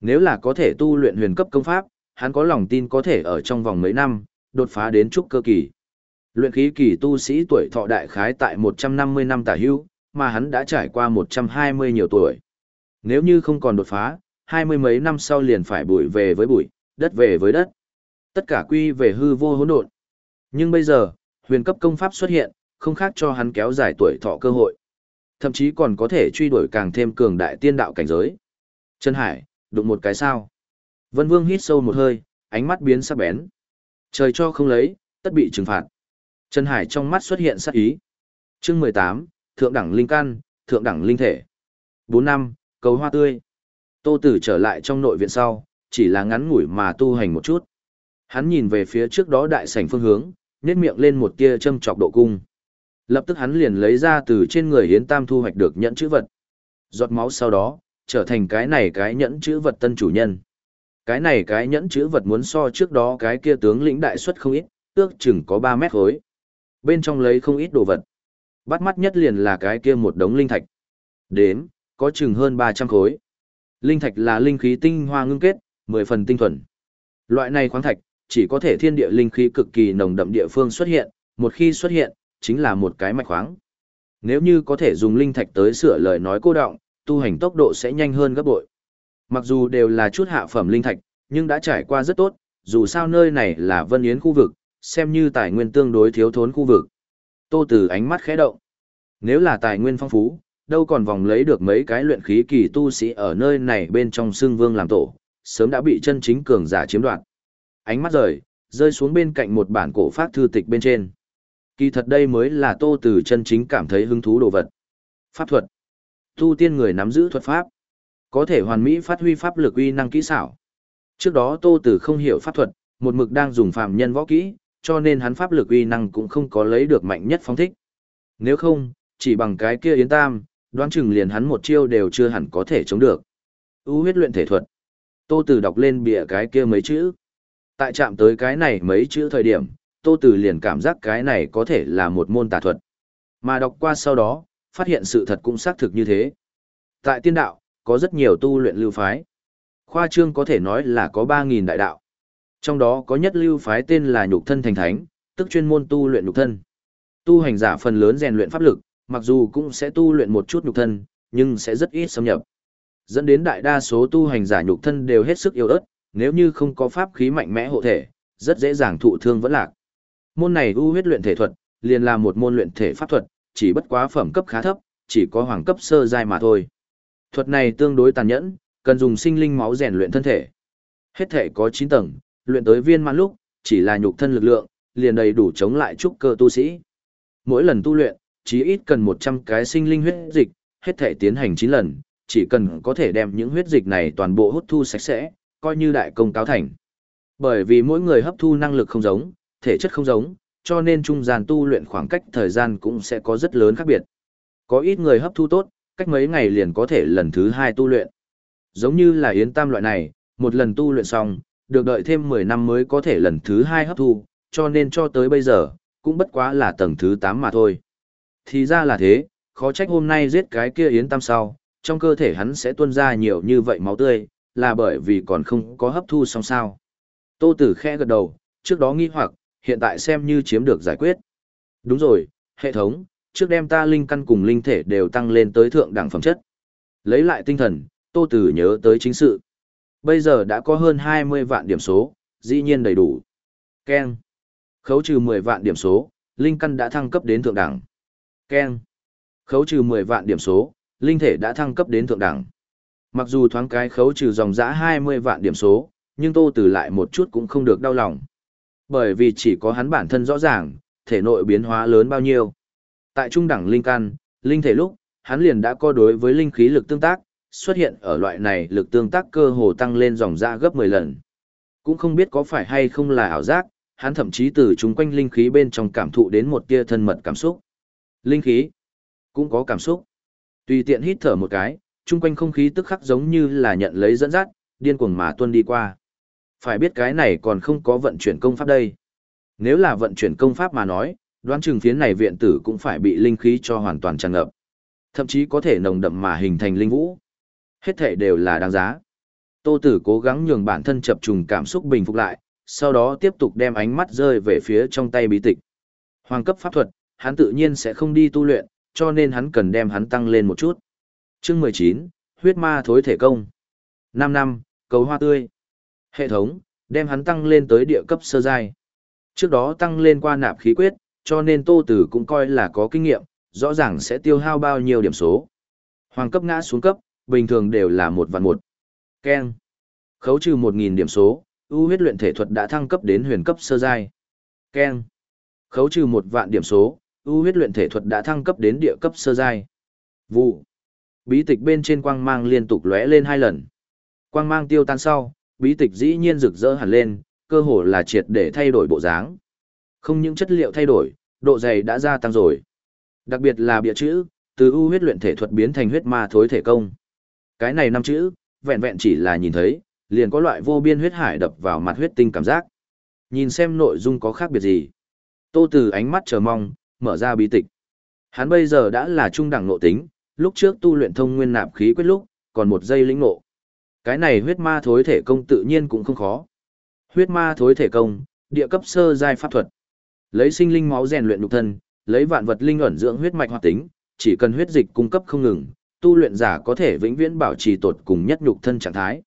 Nếu là có thể tu luyện huyền cấp công pháp, hắn có lòng tin có thể ở trong vòng mấy năm, đột phá đến trúc cơ kỳ. Luyện khí kỳ tu sĩ tuổi thọ đại khái tại 150 năm tả hưu, mà hắn đã trải qua 120 nhiều tuổi. Nếu như không còn đột phá, hai mươi mấy năm sau liền phải bụi về với bụi, đất về với đất. Tất cả quy về hư vô hỗn độn. Nhưng bây giờ, huyền cấp công pháp xuất hiện, không khác cho hắn kéo dài tuổi thọ cơ hội. Thậm chí còn có thể truy đuổi càng thêm cường đại tiên đạo cảnh giới. Trần Hải, đụng một cái sao. Vân Vương hít sâu một hơi, ánh mắt biến sắc bén. Trời cho không lấy, tất bị trừng phạt. Trần Hải trong mắt xuất hiện sắc ý. Chương mười tám, Thượng đẳng linh căn, Thượng đẳng linh thể. Bốn năm, cầu hoa tươi. Tô Tử trở lại trong nội viện sau, chỉ là ngắn ngủi mà tu hành một chút. Hắn nhìn về phía trước đó đại sảnh phương hướng, nhếch miệng lên một tia châm chọc độ cung. Lập tức hắn liền lấy ra từ trên người Yến Tam thu hoạch được nhẫn chữ vật. Giọt máu sau đó, trở thành cái này cái nhẫn chữ vật tân chủ nhân. Cái này cái nhẫn chữ vật muốn so trước đó cái kia tướng lĩnh đại suất không ít, ước chừng có 3 mét khối. Bên trong lấy không ít đồ vật. Bắt mắt nhất liền là cái kia một đống linh thạch. Đếm, có chừng hơn 300 khối. Linh thạch là linh khí tinh hoa ngưng kết, 10 phần tinh thuần. Loại này khoáng thạch, chỉ có thể thiên địa linh khí cực kỳ nồng đậm địa phương xuất hiện, một khi xuất hiện, chính là một cái mạch khoáng. Nếu như có thể dùng linh thạch tới sửa lời nói cô động, tu hành tốc độ sẽ nhanh hơn gấp bội. Mặc dù đều là chút hạ phẩm linh thạch, nhưng đã trải qua rất tốt, dù sao nơi này là Vân Yến khu vực, xem như tài nguyên tương đối thiếu thốn khu vực. Tô Tử ánh mắt khẽ động. Nếu là tài nguyên phong phú, đâu còn vòng lấy được mấy cái luyện khí kỳ tu sĩ ở nơi này bên trong xương vương làm tổ, sớm đã bị chân chính cường giả chiếm đoạt. Ánh mắt rời, rơi xuống bên cạnh một bản cổ pháp thư tịch bên trên. Kỳ thật đây mới là Tô Từ chân chính cảm thấy hứng thú đồ vật. Pháp thuật. Tu tiên người nắm giữ thuật pháp, có thể hoàn mỹ phát huy pháp lực uy năng kỹ xảo. Trước đó Tô Từ không hiểu pháp thuật, một mực đang dùng phàm nhân võ kỹ, cho nên hắn pháp lực uy năng cũng không có lấy được mạnh nhất phong thích. Nếu không, chỉ bằng cái kia Yến Tam, đoán chừng liền hắn một chiêu đều chưa hẳn có thể chống được. U huyết luyện thể thuật. Tô Từ đọc lên bìa cái kia mấy chữ. Tại chạm tới cái này mấy chữ thời điểm, Tô Từ liền cảm giác cái này có thể là một môn tà thuật. Mà đọc qua sau đó, phát hiện sự thật cũng xác thực như thế. Tại tiên đạo, có rất nhiều tu luyện lưu phái. Khoa trương có thể nói là có 3.000 đại đạo. Trong đó có nhất lưu phái tên là nhục thân thành thánh, tức chuyên môn tu luyện nhục thân. Tu hành giả phần lớn rèn luyện pháp lực, mặc dù cũng sẽ tu luyện một chút nhục thân, nhưng sẽ rất ít xâm nhập. Dẫn đến đại đa số tu hành giả nhục thân đều hết sức yếu ớt, nếu như không có pháp khí mạnh mẽ hộ thể, rất dễ dàng thụ thương vẫn lạc. Môn này ưu huyết luyện thể thuật, liền là một môn luyện thể pháp thuật, chỉ bất quá phẩm cấp khá thấp, chỉ có hoàng cấp sơ giai mà thôi. Thuật này tương đối tàn nhẫn, cần dùng sinh linh máu rèn luyện thân thể. Hết thể có 9 tầng, luyện tới viên mãn lúc, chỉ là nhục thân lực lượng, liền đầy đủ chống lại trúc cơ tu sĩ. Mỗi lần tu luyện, chí ít cần 100 cái sinh linh huyết dịch, hết thể tiến hành 9 lần, chỉ cần có thể đem những huyết dịch này toàn bộ hút thu sạch sẽ, coi như đại công cáo thành. Bởi vì mỗi người hấp thu năng lực không giống, thể chất không giống, cho nên trung gian tu luyện khoảng cách thời gian cũng sẽ có rất lớn khác biệt. Có ít người hấp thu tốt, cách mấy ngày liền có thể lần thứ hai tu luyện. Giống như là yến tam loại này, một lần tu luyện xong, được đợi thêm 10 năm mới có thể lần thứ hai hấp thu, cho nên cho tới bây giờ, cũng bất quá là tầng thứ 8 mà thôi. Thì ra là thế, khó trách hôm nay giết cái kia yến tam sau, trong cơ thể hắn sẽ tuôn ra nhiều như vậy máu tươi, là bởi vì còn không có hấp thu xong sao. Tô Tử khẽ gật đầu, trước đó nghi hoặc, hiện tại xem như chiếm được giải quyết. Đúng rồi, hệ thống, trước đem ta linh căn cùng linh thể đều tăng lên tới thượng đẳng phẩm chất. Lấy lại tinh thần, Tô Tử nhớ tới chính sự. Bây giờ đã có hơn 20 vạn điểm số, dĩ nhiên đầy đủ. Ken. Khấu trừ 10 vạn điểm số, linh căn đã thăng cấp đến thượng đẳng keng Khấu trừ 10 vạn điểm số, linh thể đã thăng cấp đến thượng đẳng. Mặc dù thoáng cái khấu trừ dòng giá hai mươi vạn điểm số, nhưng Tô Tử lại một chút cũng không được đau lòng. Bởi vì chỉ có hắn bản thân rõ ràng, thể nội biến hóa lớn bao nhiêu. Tại trung đẳng linh căn, linh thể lúc, hắn liền đã có đối với linh khí lực tương tác, xuất hiện ở loại này lực tương tác cơ hồ tăng lên dòng ra gấp 10 lần. Cũng không biết có phải hay không là ảo giác, hắn thậm chí từ chúng quanh linh khí bên trong cảm thụ đến một tia thân mật cảm xúc. Linh khí cũng có cảm xúc. Tùy tiện hít thở một cái, chung quanh không khí tức khắc giống như là nhận lấy dẫn dắt, điên cuồng mà tuân đi qua. Phải biết cái này còn không có vận chuyển công pháp đây. Nếu là vận chuyển công pháp mà nói, đoán chừng phiến này viện tử cũng phải bị linh khí cho hoàn toàn tràn ngập. Thậm chí có thể nồng đậm mà hình thành linh vũ. Hết thể đều là đáng giá. Tô Tử cố gắng nhường bản thân chập trùng cảm xúc bình phục lại, sau đó tiếp tục đem ánh mắt rơi về phía trong tay bí tịch. Hoàng cấp pháp thuật, hắn tự nhiên sẽ không đi tu luyện, cho nên hắn cần đem hắn tăng lên một chút. Chương 19, huyết ma thối thể công. 5 năm, cầu hoa tươi. Hệ thống, đem hắn tăng lên tới địa cấp sơ giai. Trước đó tăng lên qua nạp khí quyết, cho nên Tô Tử cũng coi là có kinh nghiệm, rõ ràng sẽ tiêu hao bao nhiêu điểm số. Hoàng cấp ngã xuống cấp, bình thường đều là một vạn một. Ken. Khấu trừ 1.000 điểm số, ưu huyết luyện thể thuật đã thăng cấp đến huyền cấp sơ giai. Ken. Khấu trừ một vạn điểm số, ưu huyết luyện thể thuật đã thăng cấp đến địa cấp sơ giai. Vụ. Bí tịch bên trên quang mang liên tục lóe lên hai lần. Quang mang tiêu tan sau, bí tịch dĩ nhiên rực rỡ hẳn lên, cơ hồ là triệt để thay đổi bộ dáng. Không những chất liệu thay đổi, độ dày đã gia tăng rồi. Đặc biệt là bìa chữ, từ ưu huyết luyện thể thuật biến thành huyết ma thối thể công. Cái này năm chữ, vẹn vẹn chỉ là nhìn thấy, liền có loại vô biên huyết hải đập vào mặt huyết tinh cảm giác. Nhìn xem nội dung có khác biệt gì. Tô Từ ánh mắt chờ mong, mở ra bí tịch. Hắn bây giờ đã là trung đẳng nội tính, lúc trước tu luyện thông nguyên nạp khí quyết lúc, còn một giây lĩnh ngộ. Cái này huyết ma thối thể công tự nhiên cũng không khó. Huyết ma thối thể công, địa cấp sơ giai pháp thuật. Lấy sinh linh máu rèn luyện nhục thân, lấy vạn vật linh ẩn dưỡng huyết mạch hoạt tính, chỉ cần huyết dịch cung cấp không ngừng, tu luyện giả có thể vĩnh viễn bảo trì tột cùng nhất nhục thân trạng thái.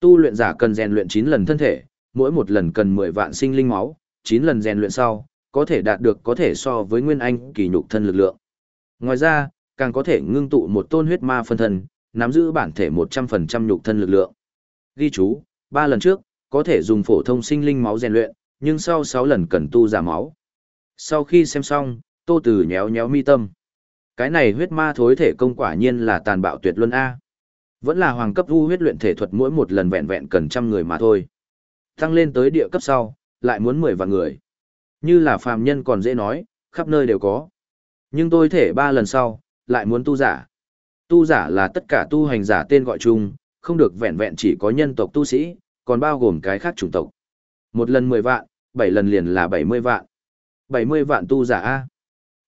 Tu luyện giả cần rèn luyện 9 lần thân thể, mỗi một lần cần 10 vạn sinh linh máu, 9 lần rèn luyện sau, có thể đạt được có thể so với nguyên anh kỳ nhục thân lực lượng. Ngoài ra, càng có thể ngưng tụ một tôn huyết ma phân thân, nắm giữ bản thể 100% nhục thân lực lượng. Ghi chú, 3 lần trước, có thể dùng phổ thông sinh linh máu rèn luyện, nhưng sau 6 lần cần tu giả máu. Sau khi xem xong, Tô Tử nhéo nhéo mi tâm. Cái này huyết ma thối thể công quả nhiên là tàn bạo tuyệt luân A. Vẫn là hoàng cấp vu huyết luyện thể thuật mỗi một lần vẹn vẹn cần trăm người mà thôi. Tăng lên tới địa cấp sau, lại muốn 10 vạn người. Như là phàm nhân còn dễ nói, khắp nơi đều có. Nhưng tôi thể ba lần sau, lại muốn tu giả. Tu giả là tất cả tu hành giả tên gọi chung, không được vẹn vẹn chỉ có nhân tộc tu sĩ, còn bao gồm cái khác chủng tộc. Một lần 10 vạn, 7 lần liền là 70 vạn. 70 vạn tu giả A.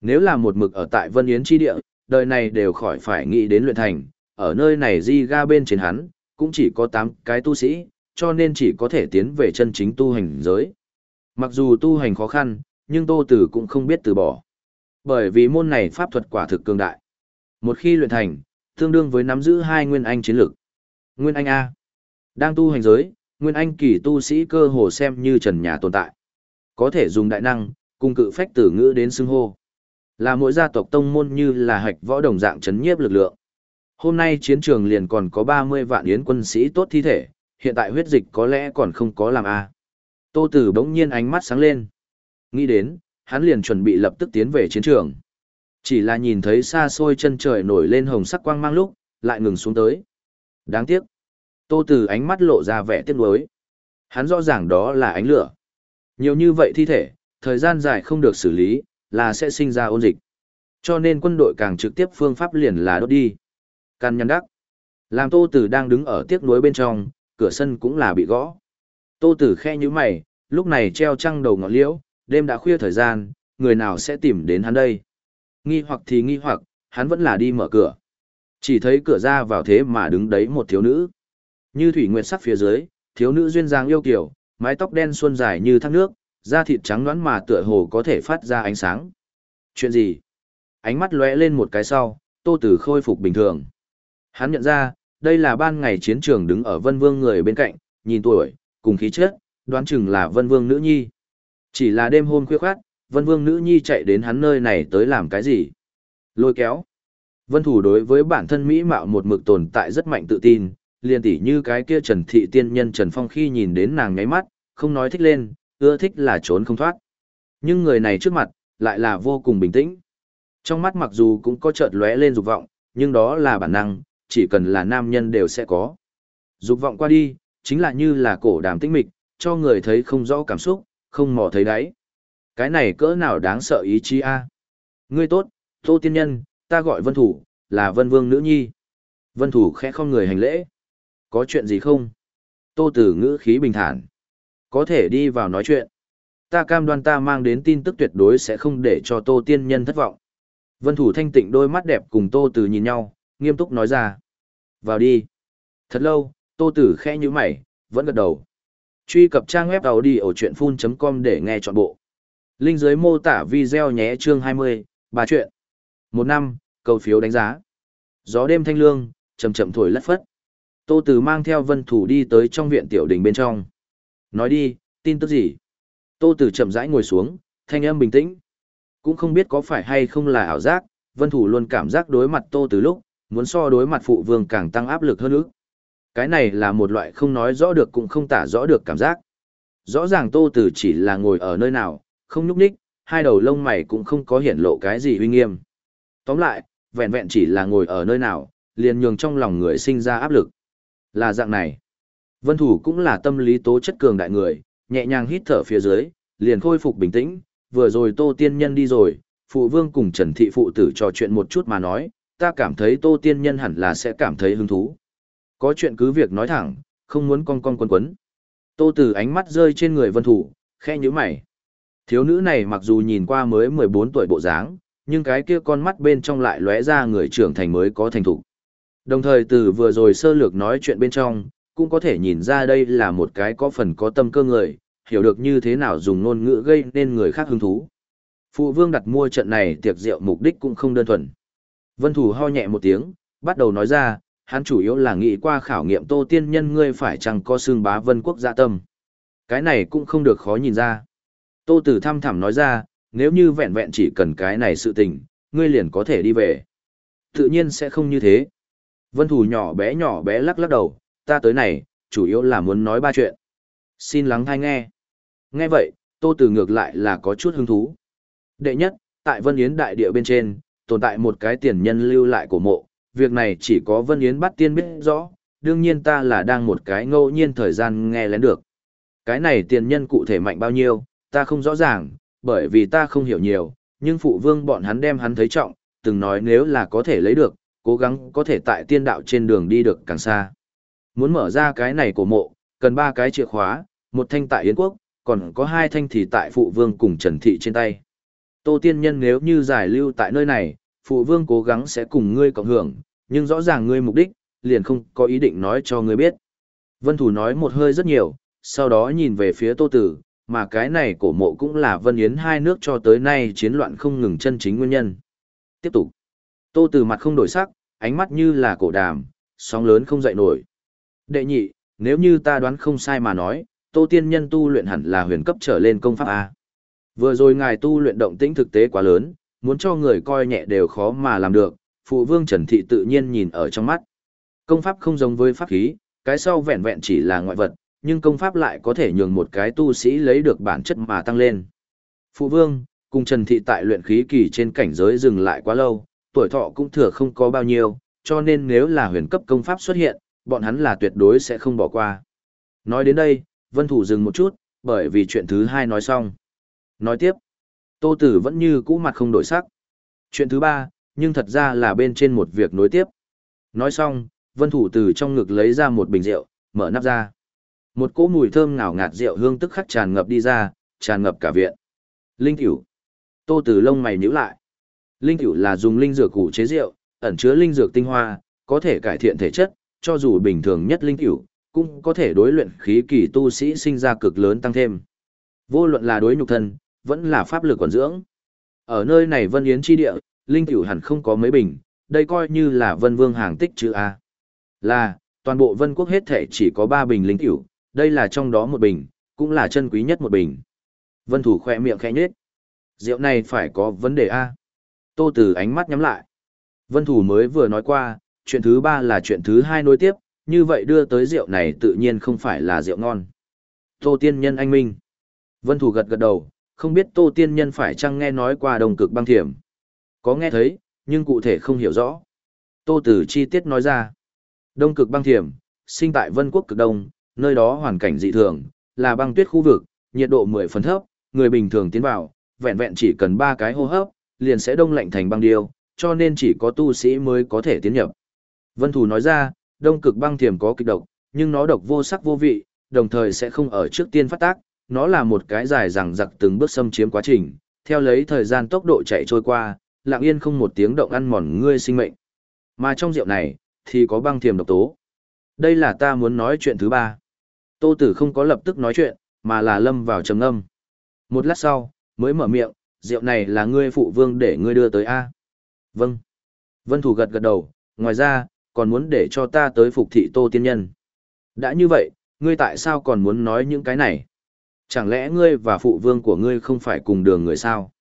Nếu là một mực ở tại Vân Yến chi địa, đời này đều khỏi phải nghĩ đến luyện thành, ở nơi này di ga bên trên hắn, cũng chỉ có 8 cái tu sĩ, cho nên chỉ có thể tiến về chân chính tu hành giới. Mặc dù tu hành khó khăn, nhưng Tô Tử cũng không biết từ bỏ. Bởi vì môn này pháp thuật quả thực cường đại. Một khi luyện thành, tương đương với nắm giữ hai nguyên anh chiến lực. Nguyên anh A. Đang tu hành giới, nguyên anh kỳ tu sĩ cơ hồ xem như trần nhà tồn tại. Có thể dùng đại năng, cùng cự phách tử ngữ đến xưng hô. Là mỗi gia tộc tông môn như là hạch võ đồng dạng chấn nhiếp lực lượng. Hôm nay chiến trường liền còn có 30 vạn yến quân sĩ tốt thi thể, hiện tại huyết dịch có lẽ còn không có làm A. Tô Tử bỗng nhiên ánh mắt sáng lên. Nghĩ đến, hắn liền chuẩn bị lập tức tiến về chiến trường. Chỉ là nhìn thấy xa xôi chân trời nổi lên hồng sắc quang mang lúc, lại ngừng xuống tới. Đáng tiếc. Tô Tử ánh mắt lộ ra vẻ tiếc nuối. Hắn rõ ràng đó là ánh lửa. Nhiều như vậy thi thể, thời gian dài không được xử lý, là sẽ sinh ra ôn dịch. Cho nên quân đội càng trực tiếp phương pháp liền là đốt đi. Can nhăn đắc. Làm Tô Tử đang đứng ở tiếc nuối bên trong, cửa sân cũng là bị gõ. Tô Tử khe như mày, lúc này treo trăng đầu ngọn liễu, đêm đã khuya thời gian, người nào sẽ tìm đến hắn đây? Nghi hoặc thì nghi hoặc, hắn vẫn là đi mở cửa. Chỉ thấy cửa ra vào thế mà đứng đấy một thiếu nữ. Như thủy nguyệt sắc phía dưới, thiếu nữ duyên dáng yêu kiều, mái tóc đen xuân dài như thác nước, da thịt trắng nõn mà tựa hồ có thể phát ra ánh sáng. Chuyện gì? Ánh mắt lóe lên một cái sau, Tô Tử khôi phục bình thường. Hắn nhận ra, đây là ban ngày chiến trường đứng ở Vân Vương người bên cạnh, nhìn tuổi, cùng khí chất, đoán chừng là Vân Vương nữ nhi. Chỉ là đêm hôm khuya khoát, Vân Vương nữ nhi chạy đến hắn nơi này tới làm cái gì? Lôi kéo. Vân Thủ đối với bản thân Mỹ mạo một mực tồn tại rất mạnh tự tin, liền tỉ như cái kia Trần Thị Tiên Nhân Trần Phong khi nhìn đến nàng nháy mắt, không nói thích lên, ưa thích là trốn không thoát. Nhưng người này trước mặt, lại là vô cùng bình tĩnh. Trong mắt mặc dù cũng có chợt lóe lên dục vọng, nhưng đó là bản năng, chỉ cần là nam nhân đều sẽ có. Dục vọng qua đi, chính là như là cổ đàm tĩnh mịch, cho người thấy không rõ cảm xúc, không mò thấy đáy. Cái này cỡ nào đáng sợ ý chí a? Ngươi tốt, Tô Tiên Nhân, ta gọi Vân Thủ, là Vân Vương nữ nhi. Vân Thủ khẽ không người hành lễ. Có chuyện gì không? Tô Tử ngữ khí bình thản. Có thể đi vào nói chuyện. Ta cam đoan ta mang đến tin tức tuyệt đối sẽ không để cho Tô Tiên Nhân thất vọng. Vân Thủ thanh tịnh đôi mắt đẹp cùng Tô Tử nhìn nhau, nghiêm túc nói ra. Vào đi. Thật lâu, Tô Tử khẽ như mày, vẫn gật đầu. Truy cập trang web đầu đi ở chuyện full.com để nghe trọn bộ. Linh dưới mô tả video nhé chương 20, bà chuyện. Một năm, cầu phiếu đánh giá. Gió đêm thanh lương, chậm chậm thổi lất phất. Tô Tử mang theo vân thủ đi tới trong viện tiểu đình bên trong. Nói đi, tin tức gì? Tô Tử chậm rãi ngồi xuống, thanh âm bình tĩnh. Cũng không biết có phải hay không là ảo giác, vân thủ luôn cảm giác đối mặt Tô Tử lúc, muốn so đối mặt phụ vương càng tăng áp lực hơn nữa. Cái này là một loại không nói rõ được cũng không tả rõ được cảm giác. Rõ ràng Tô Tử chỉ là ngồi ở nơi nào, không nhúc nhích, hai đầu lông mày cũng không có hiển lộ cái gì uy nghiêm. Tóm lại, vẹn vẹn chỉ là ngồi ở nơi nào, liền nhường trong lòng người sinh ra áp lực. Là dạng này. Vân Thủ cũng là tâm lý tố chất cường đại người, nhẹ nhàng hít thở phía dưới, liền khôi phục bình tĩnh, vừa rồi Tô Tiên Nhân đi rồi, phụ vương cùng Trần Thị phụ tử trò chuyện một chút mà nói, ta cảm thấy Tô Tiên Nhân hẳn là sẽ cảm thấy hứng thú. Có chuyện cứ việc nói thẳng, không muốn con con quấn quấn. Tô Tử ánh mắt rơi trên người Vân Thủ, khẽ nhíu mày. Thiếu nữ này mặc dù nhìn qua mới 14 tuổi bộ dáng, nhưng cái kia con mắt bên trong lại lóe ra người trưởng thành mới có thành thủ. Đồng thời từ vừa rồi sơ lược nói chuyện bên trong, cũng có thể nhìn ra đây là một cái có phần có tâm cơ người, hiểu được như thế nào dùng ngôn ngữ gây nên người khác hứng thú. Phụ vương đặt mua trận này tiệc rượu mục đích cũng không đơn thuần. Vân Thủ ho nhẹ một tiếng, bắt đầu nói ra, hắn chủ yếu là nghĩ qua khảo nghiệm tô tiên nhân ngươi phải chăng có xương bá vân quốc dạ tâm. Cái này cũng không được khó nhìn ra. Tô Tử thăm thẳm nói ra, nếu như vẹn vẹn chỉ cần cái này sự tình, ngươi liền có thể đi về. Tự nhiên sẽ không như thế. Vân Thủ nhỏ bé nhỏ bé lắc lắc đầu, ta tới này, chủ yếu là muốn nói ba chuyện. Xin lắng thai nghe. Nghe vậy, Tô Tử ngược lại là có chút hứng thú. Đệ nhất, tại Vân Yến đại địa bên trên, tồn tại một cái tiền nhân lưu lại của mộ, việc này chỉ có Vân Yến bắt tiên biết rõ, đương nhiên ta là đang một cái ngẫu nhiên thời gian nghe lén được. Cái này tiền nhân cụ thể mạnh bao nhiêu, ta không rõ ràng, bởi vì ta không hiểu nhiều, nhưng phụ vương bọn hắn đem hắn thấy trọng, từng nói nếu là có thể lấy được, cố gắng có thể tại tiên đạo trên đường đi được càng xa. Muốn mở ra cái này của mộ, cần ba cái chìa khóa, một thanh tại Yến Quốc, còn có hai thanh thì tại phụ vương cùng Trần Thị trên tay. Tô Tiên Nhân nếu như giải lưu tại nơi này, phụ vương cố gắng sẽ cùng ngươi cộng hưởng, nhưng rõ ràng ngươi mục đích, liền không có ý định nói cho ngươi biết. Vân Thủ nói một hơi rất nhiều, sau đó nhìn về phía Tô Tử, mà cái này cổ mộ cũng là Vân Yến hai nước cho tới nay chiến loạn không ngừng chân chính nguyên nhân. Tiếp tục. Tô Tử mặt không đổi sắc, ánh mắt như là cổ đàm, sóng lớn không dậy nổi. Đệ nhị, nếu như ta đoán không sai mà nói, Tô Tiên Nhân tu luyện hẳn là huyền cấp trở lên công pháp A. Vừa rồi ngài tu luyện động tĩnh thực tế quá lớn, muốn cho người coi nhẹ đều khó mà làm được, phụ vương Trần Thị tự nhiên nhìn ở trong mắt. Công pháp không giống với pháp khí, cái sau vẹn vẹn chỉ là ngoại vật, nhưng công pháp lại có thể nhường một cái tu sĩ lấy được bản chất mà tăng lên. Phụ vương, cùng Trần Thị tại luyện khí kỳ trên cảnh giới dừng lại quá lâu, tuổi thọ cũng thừa không có bao nhiêu, cho nên nếu là huyền cấp công pháp xuất hiện, bọn hắn là tuyệt đối sẽ không bỏ qua. Nói đến đây, Vân Thủ dừng một chút, bởi vì chuyện thứ hai nói xong. Nói tiếp, Tô Tử vẫn như cũ mặt không đổi sắc. Chuyện thứ ba, nhưng thật ra là bên trên một việc nối tiếp. Nói xong, Vân Thủ từ trong ngực lấy ra một bình rượu, mở nắp ra. Một cỗ mùi thơm ngào ngạt rượu hương tức khắc tràn ngập đi ra, tràn ngập cả viện. Linh tiểu. Tô Tử lông mày nhíu lại. Linh tiểu là dùng linh dược củ chế rượu, ẩn chứa linh dược tinh hoa, có thể cải thiện thể chất, cho dù bình thường nhất linh tiểu, cũng có thể đối luyện khí kỳ tu sĩ sinh ra cực lớn tăng thêm. Vô luận là đối nhục thân, vẫn là pháp lực còn dưỡng. Ở nơi này Vân Yến chi địa, linh tiểu hẳn không có mấy bình, đây coi như là Vân Vương hàng tích chữ A. Là, toàn bộ Vân Quốc hết thể chỉ có 3 bình linh tiểu, đây là trong đó một bình, cũng là chân quý nhất một bình. Vân Thủ khỏe miệng khẽ nhếch. Rượu này phải có vấn đề A. Tô Tử ánh mắt nhắm lại. Vân Thủ mới vừa nói qua, chuyện thứ ba là chuyện thứ hai nối tiếp, như vậy đưa tới rượu này tự nhiên không phải là rượu ngon. Tô Tiên Nhân anh minh. Vân Thủ gật gật đầu, không biết Tô Tiên Nhân phải chăng nghe nói qua đồng cực băng thiểm. Có nghe thấy, nhưng cụ thể không hiểu rõ. Tô Tử chi tiết nói ra. Đông cực băng thiểm, sinh tại Vân Quốc cực đông, nơi đó hoàn cảnh dị thường, là băng tuyết khu vực, nhiệt độ 10 phần thấp, người bình thường tiến vào, vẹn vẹn chỉ cần 3 cái hô hấp, liền sẽ đông lạnh thành băng điêu, cho nên chỉ có tu sĩ mới có thể tiến nhập. Vân Thù nói ra, đông cực băng thiểm có kịch độc, nhưng nó độc vô sắc vô vị, đồng thời sẽ không ở trước tiên phát tác, nó là một cái dài rằng giặc từng bước xâm chiếm quá trình, theo lấy thời gian tốc độ chạy trôi qua, lặng yên không một tiếng động ăn mòn ngươi sinh mệnh. Mà trong rượu này, thì có băng thiềm độc tố. Đây là ta muốn nói chuyện thứ ba. Tô Tử không có lập tức nói chuyện, mà là lâm vào trầm ngâm. Một lát sau, mới mở miệng, rượu này là ngươi phụ vương để ngươi đưa tới A. Vâng. Vân Thủ gật gật đầu, ngoài ra, còn muốn để cho ta tới phục thị Tô Tiên Nhân. Đã như vậy, ngươi tại sao còn muốn nói những cái này? Chẳng lẽ ngươi và phụ vương của ngươi không phải cùng đường người sao?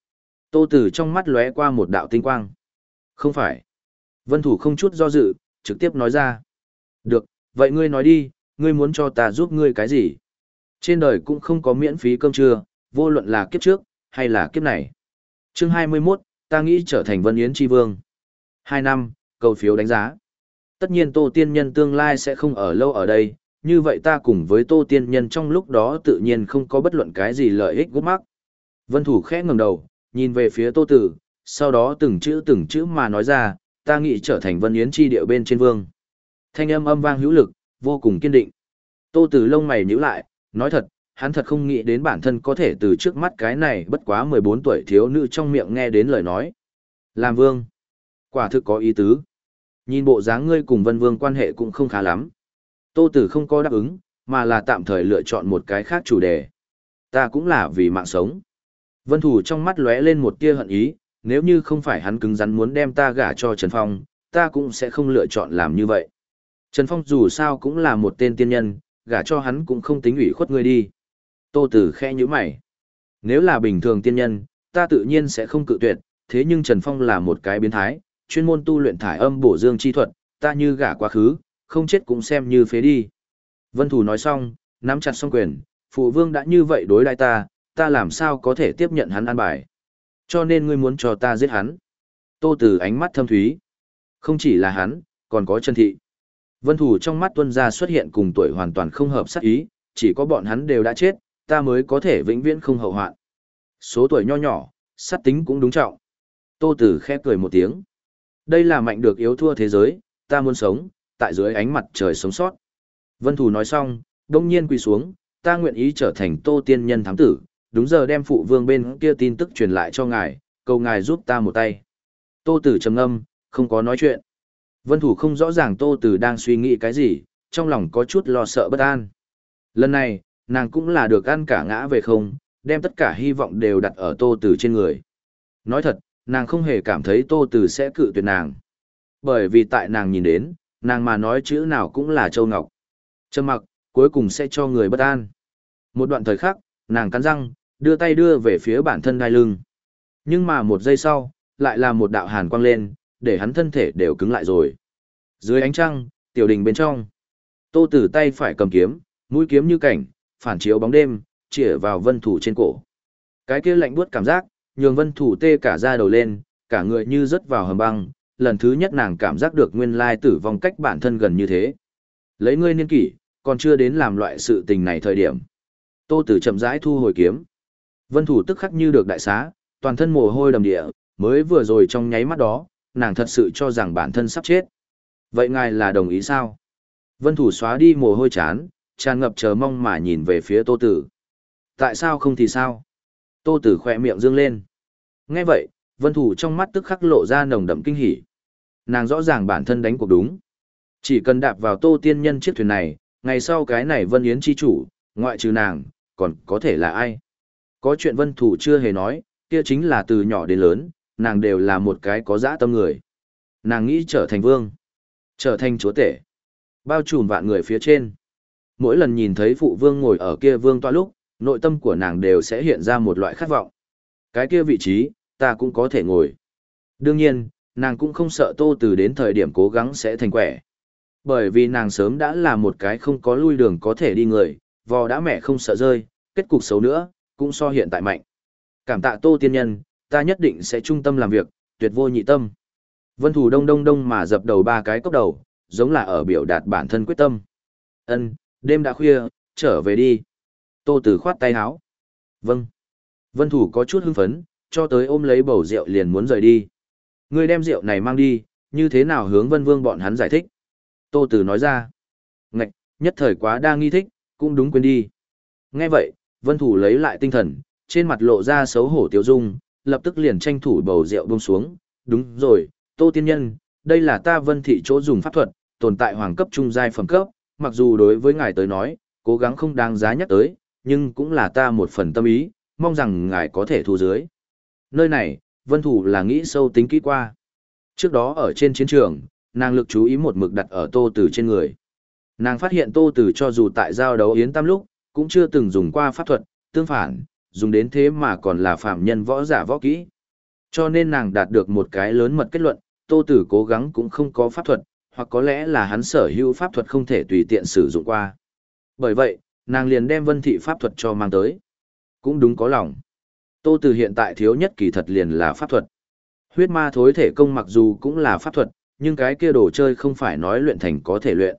Tô Tử trong mắt lóe qua một đạo tinh quang. Không phải. Vân Thủ không chút do dự, trực tiếp nói ra. Được, vậy ngươi nói đi, ngươi muốn cho ta giúp ngươi cái gì? Trên đời cũng không có miễn phí cơm trưa, vô luận là kiếp trước, hay là kiếp này. Chương 21, ta nghĩ trở thành Vân Yến Tri Vương. 2 năm, cầu phiếu đánh giá. Tất nhiên Tô Tiên Nhân tương lai sẽ không ở lâu ở đây, như vậy ta cùng với Tô Tiên Nhân trong lúc đó tự nhiên không có bất luận cái gì lợi ích gút mắc. Vân Thủ khẽ ngẩng đầu, nhìn về phía Tô Tử, sau đó từng chữ từng chữ mà nói ra, ta nghĩ trở thành Vân Yến Tri địa bên trên vương. Thanh âm âm vang hữu lực, vô cùng kiên định. Tô Tử lông mày nhíu lại, nói thật, hắn thật không nghĩ đến bản thân có thể từ trước mắt cái này bất quá 14 tuổi thiếu nữ trong miệng nghe đến lời nói. Làm vương. Quả thực có ý tứ. Nhìn bộ dáng ngươi cùng vân vương quan hệ cũng không khá lắm. Tô Tử không có đáp ứng, mà là tạm thời lựa chọn một cái khác chủ đề. Ta cũng là vì mạng sống. Vân Thủ trong mắt lóe lên một tia hận ý, nếu như không phải hắn cứng rắn muốn đem ta gả cho Trần Phong, ta cũng sẽ không lựa chọn làm như vậy. Trần Phong dù sao cũng là một tên tiên nhân, gả cho hắn cũng không tính ủy khuất ngươi đi. Tô Tử khẽ nhíu mày. Nếu là bình thường tiên nhân, ta tự nhiên sẽ không cự tuyệt, thế nhưng Trần Phong là một cái biến thái, chuyên môn tu luyện thải âm bổ dương chi thuật, ta như gả quá khứ, không chết cũng xem như phế đi. Vân Thủ nói xong, nắm chặt song quyền, phụ vương đã như vậy đối đãi ta, ta làm sao có thể tiếp nhận hắn an bài. Cho nên ngươi muốn cho ta giết hắn. Tô Tử ánh mắt thâm thúy. Không chỉ là hắn, còn có Trần Thị. Vân Thủ trong mắt tuân gia xuất hiện cùng tuổi hoàn toàn không hợp sắc ý, chỉ có bọn hắn đều đã chết, ta mới có thể vĩnh viễn không hậu hoạn. Số tuổi nho nhỏ, sát tính cũng đúng trọng. Tô Tử khẽ cười một tiếng. Đây là mạnh được yếu thua thế giới, ta muốn sống, tại dưới ánh mặt trời sống sót. Vân Thủ nói xong, đông nhiên quỳ xuống, ta nguyện ý trở thành Tô Tiên Nhân thám tử, đúng giờ đem phụ vương bên kia tin tức truyền lại cho ngài, cầu ngài giúp ta một tay. Tô Tử trầm ngâm, không có nói chuyện. Vân Thủ không rõ ràng Tô Tử đang suy nghĩ cái gì, trong lòng có chút lo sợ bất an. Lần này, nàng cũng là được ăn cả ngã về không, đem tất cả hy vọng đều đặt ở Tô Tử trên người. Nói thật, nàng không hề cảm thấy Tô Tử sẽ cự tuyệt nàng. Bởi vì tại nàng nhìn đến, nàng mà nói chữ nào cũng là châu ngọc. Trầm mặc, cuối cùng sẽ cho người bất an. Một đoạn thời khắc, nàng cắn răng, đưa tay đưa về phía bản thân đai lưng. Nhưng mà một giây sau, lại là một đạo hàn quang lên, để hắn thân thể đều cứng lại rồi. Dưới ánh trăng, tiểu đình bên trong. Tô Tử tay phải cầm kiếm, Mũi kiếm như cảnh, phản chiếu bóng đêm, chĩa vào vân thủ trên cổ. Cái kia lạnh buốt cảm giác, nhường vân thủ tê cả da đầu lên, cả người như rớt vào hầm băng, lần thứ nhất nàng cảm giác được nguyên lai tử vong cách bản thân gần như thế. Lấy ngươi niên kỷ, còn chưa đến làm loại sự tình này thời điểm. Tô Tử chậm rãi thu hồi kiếm. Vân thủ tức khắc như được đại xá, toàn thân mồ hôi đầm địa, mới vừa rồi trong nháy mắt đó, nàng thật sự cho rằng bản thân sắp chết. Vậy ngài là đồng ý sao? Vân thủ xóa đi mồ hôi chán, tràn ngập chờ mong mà nhìn về phía Tô Tử. Tại sao không thì sao? Tô Tử khỏe miệng dương lên. Nghe vậy, Vân thủ trong mắt tức khắc lộ ra nồng đậm kinh hỉ. Nàng rõ ràng bản thân đánh cuộc đúng. Chỉ cần đạp vào Tô Tiên Nhân chiếc thuyền này, ngày sau cái này Vân Yến chi chủ, ngoại trừ nàng, còn có thể là ai? Có chuyện Vân Thủ chưa hề nói, kia chính là từ nhỏ đến lớn, nàng đều là một cái có dã tâm người. Nàng nghĩ trở thành vương, trở thành chúa tể, bao trùm vạn người phía trên. Mỗi lần nhìn thấy phụ vương ngồi ở kia vương toa lúc, nội tâm của nàng đều sẽ hiện ra một loại khát vọng. Cái kia vị trí, ta cũng có thể ngồi. Đương nhiên, nàng cũng không sợ tô từ đến thời điểm cố gắng sẽ thành quẻ. Bởi vì nàng sớm đã là một cái không có lui đường có thể đi người, vò đã mẹ không sợ rơi, kết cục xấu nữa, cũng so hiện tại mạnh. Cảm tạ tô tiên nhân, ta nhất định sẽ trung tâm làm việc, tuyệt vô nhị tâm. Vân thủ đông đông đông mà dập đầu ba cái cốc đầu, giống là ở biểu đạt bản thân quyết tâm. Ân, đêm đã khuya, trở về đi. Tô từ khoát tay áo. Vâng. Vân thủ có chút hưng phấn, cho tới ôm lấy bầu rượu liền muốn rời đi. Ngươi đem rượu này mang đi, như thế nào hướng Vân Vương bọn hắn giải thích? Tô Tử nói ra. Ngạch, nhất thời quá đa nghi thích, cũng đúng quên đi. Nghe vậy, Vân Thủ lấy lại tinh thần, trên mặt lộ ra xấu hổ tiêu dung, lập tức liền tranh thủ bầu rượu buông xuống. Đúng rồi, Tô Tiên Nhân, đây là ta Vân Thị chỗ dùng pháp thuật, tồn tại hoàng cấp trung giai phẩm cấp, mặc dù đối với ngài tới nói, cố gắng không đáng giá nhắc tới, nhưng cũng là ta một phần tâm ý, mong rằng ngài có thể thu dưới. Nơi này, Vân Thủ là nghĩ sâu tính kỹ qua. Trước đó ở trên chiến trường, nàng lực chú ý một mực đặt ở Tô Tử trên người. Nàng phát hiện Tô Tử cho dù tại giao đấu Yến Tam lúc, cũng chưa từng dùng qua pháp thuật, tương phản, dùng đến thế mà còn là phạm nhân võ giả võ kỹ. Cho nên nàng đạt được một cái lớn mật kết luận, Tô Tử cố gắng cũng không có pháp thuật, hoặc có lẽ là hắn sở hữu pháp thuật không thể tùy tiện sử dụng qua. Bởi vậy, nàng liền đem vân thị pháp thuật cho mang tới. Cũng đúng có lòng. Tô từ hiện tại thiếu nhất kỳ thật liền là pháp thuật. Huyết ma thối thể công mặc dù cũng là pháp thuật, nhưng cái kia đồ chơi không phải nói luyện thành có thể luyện.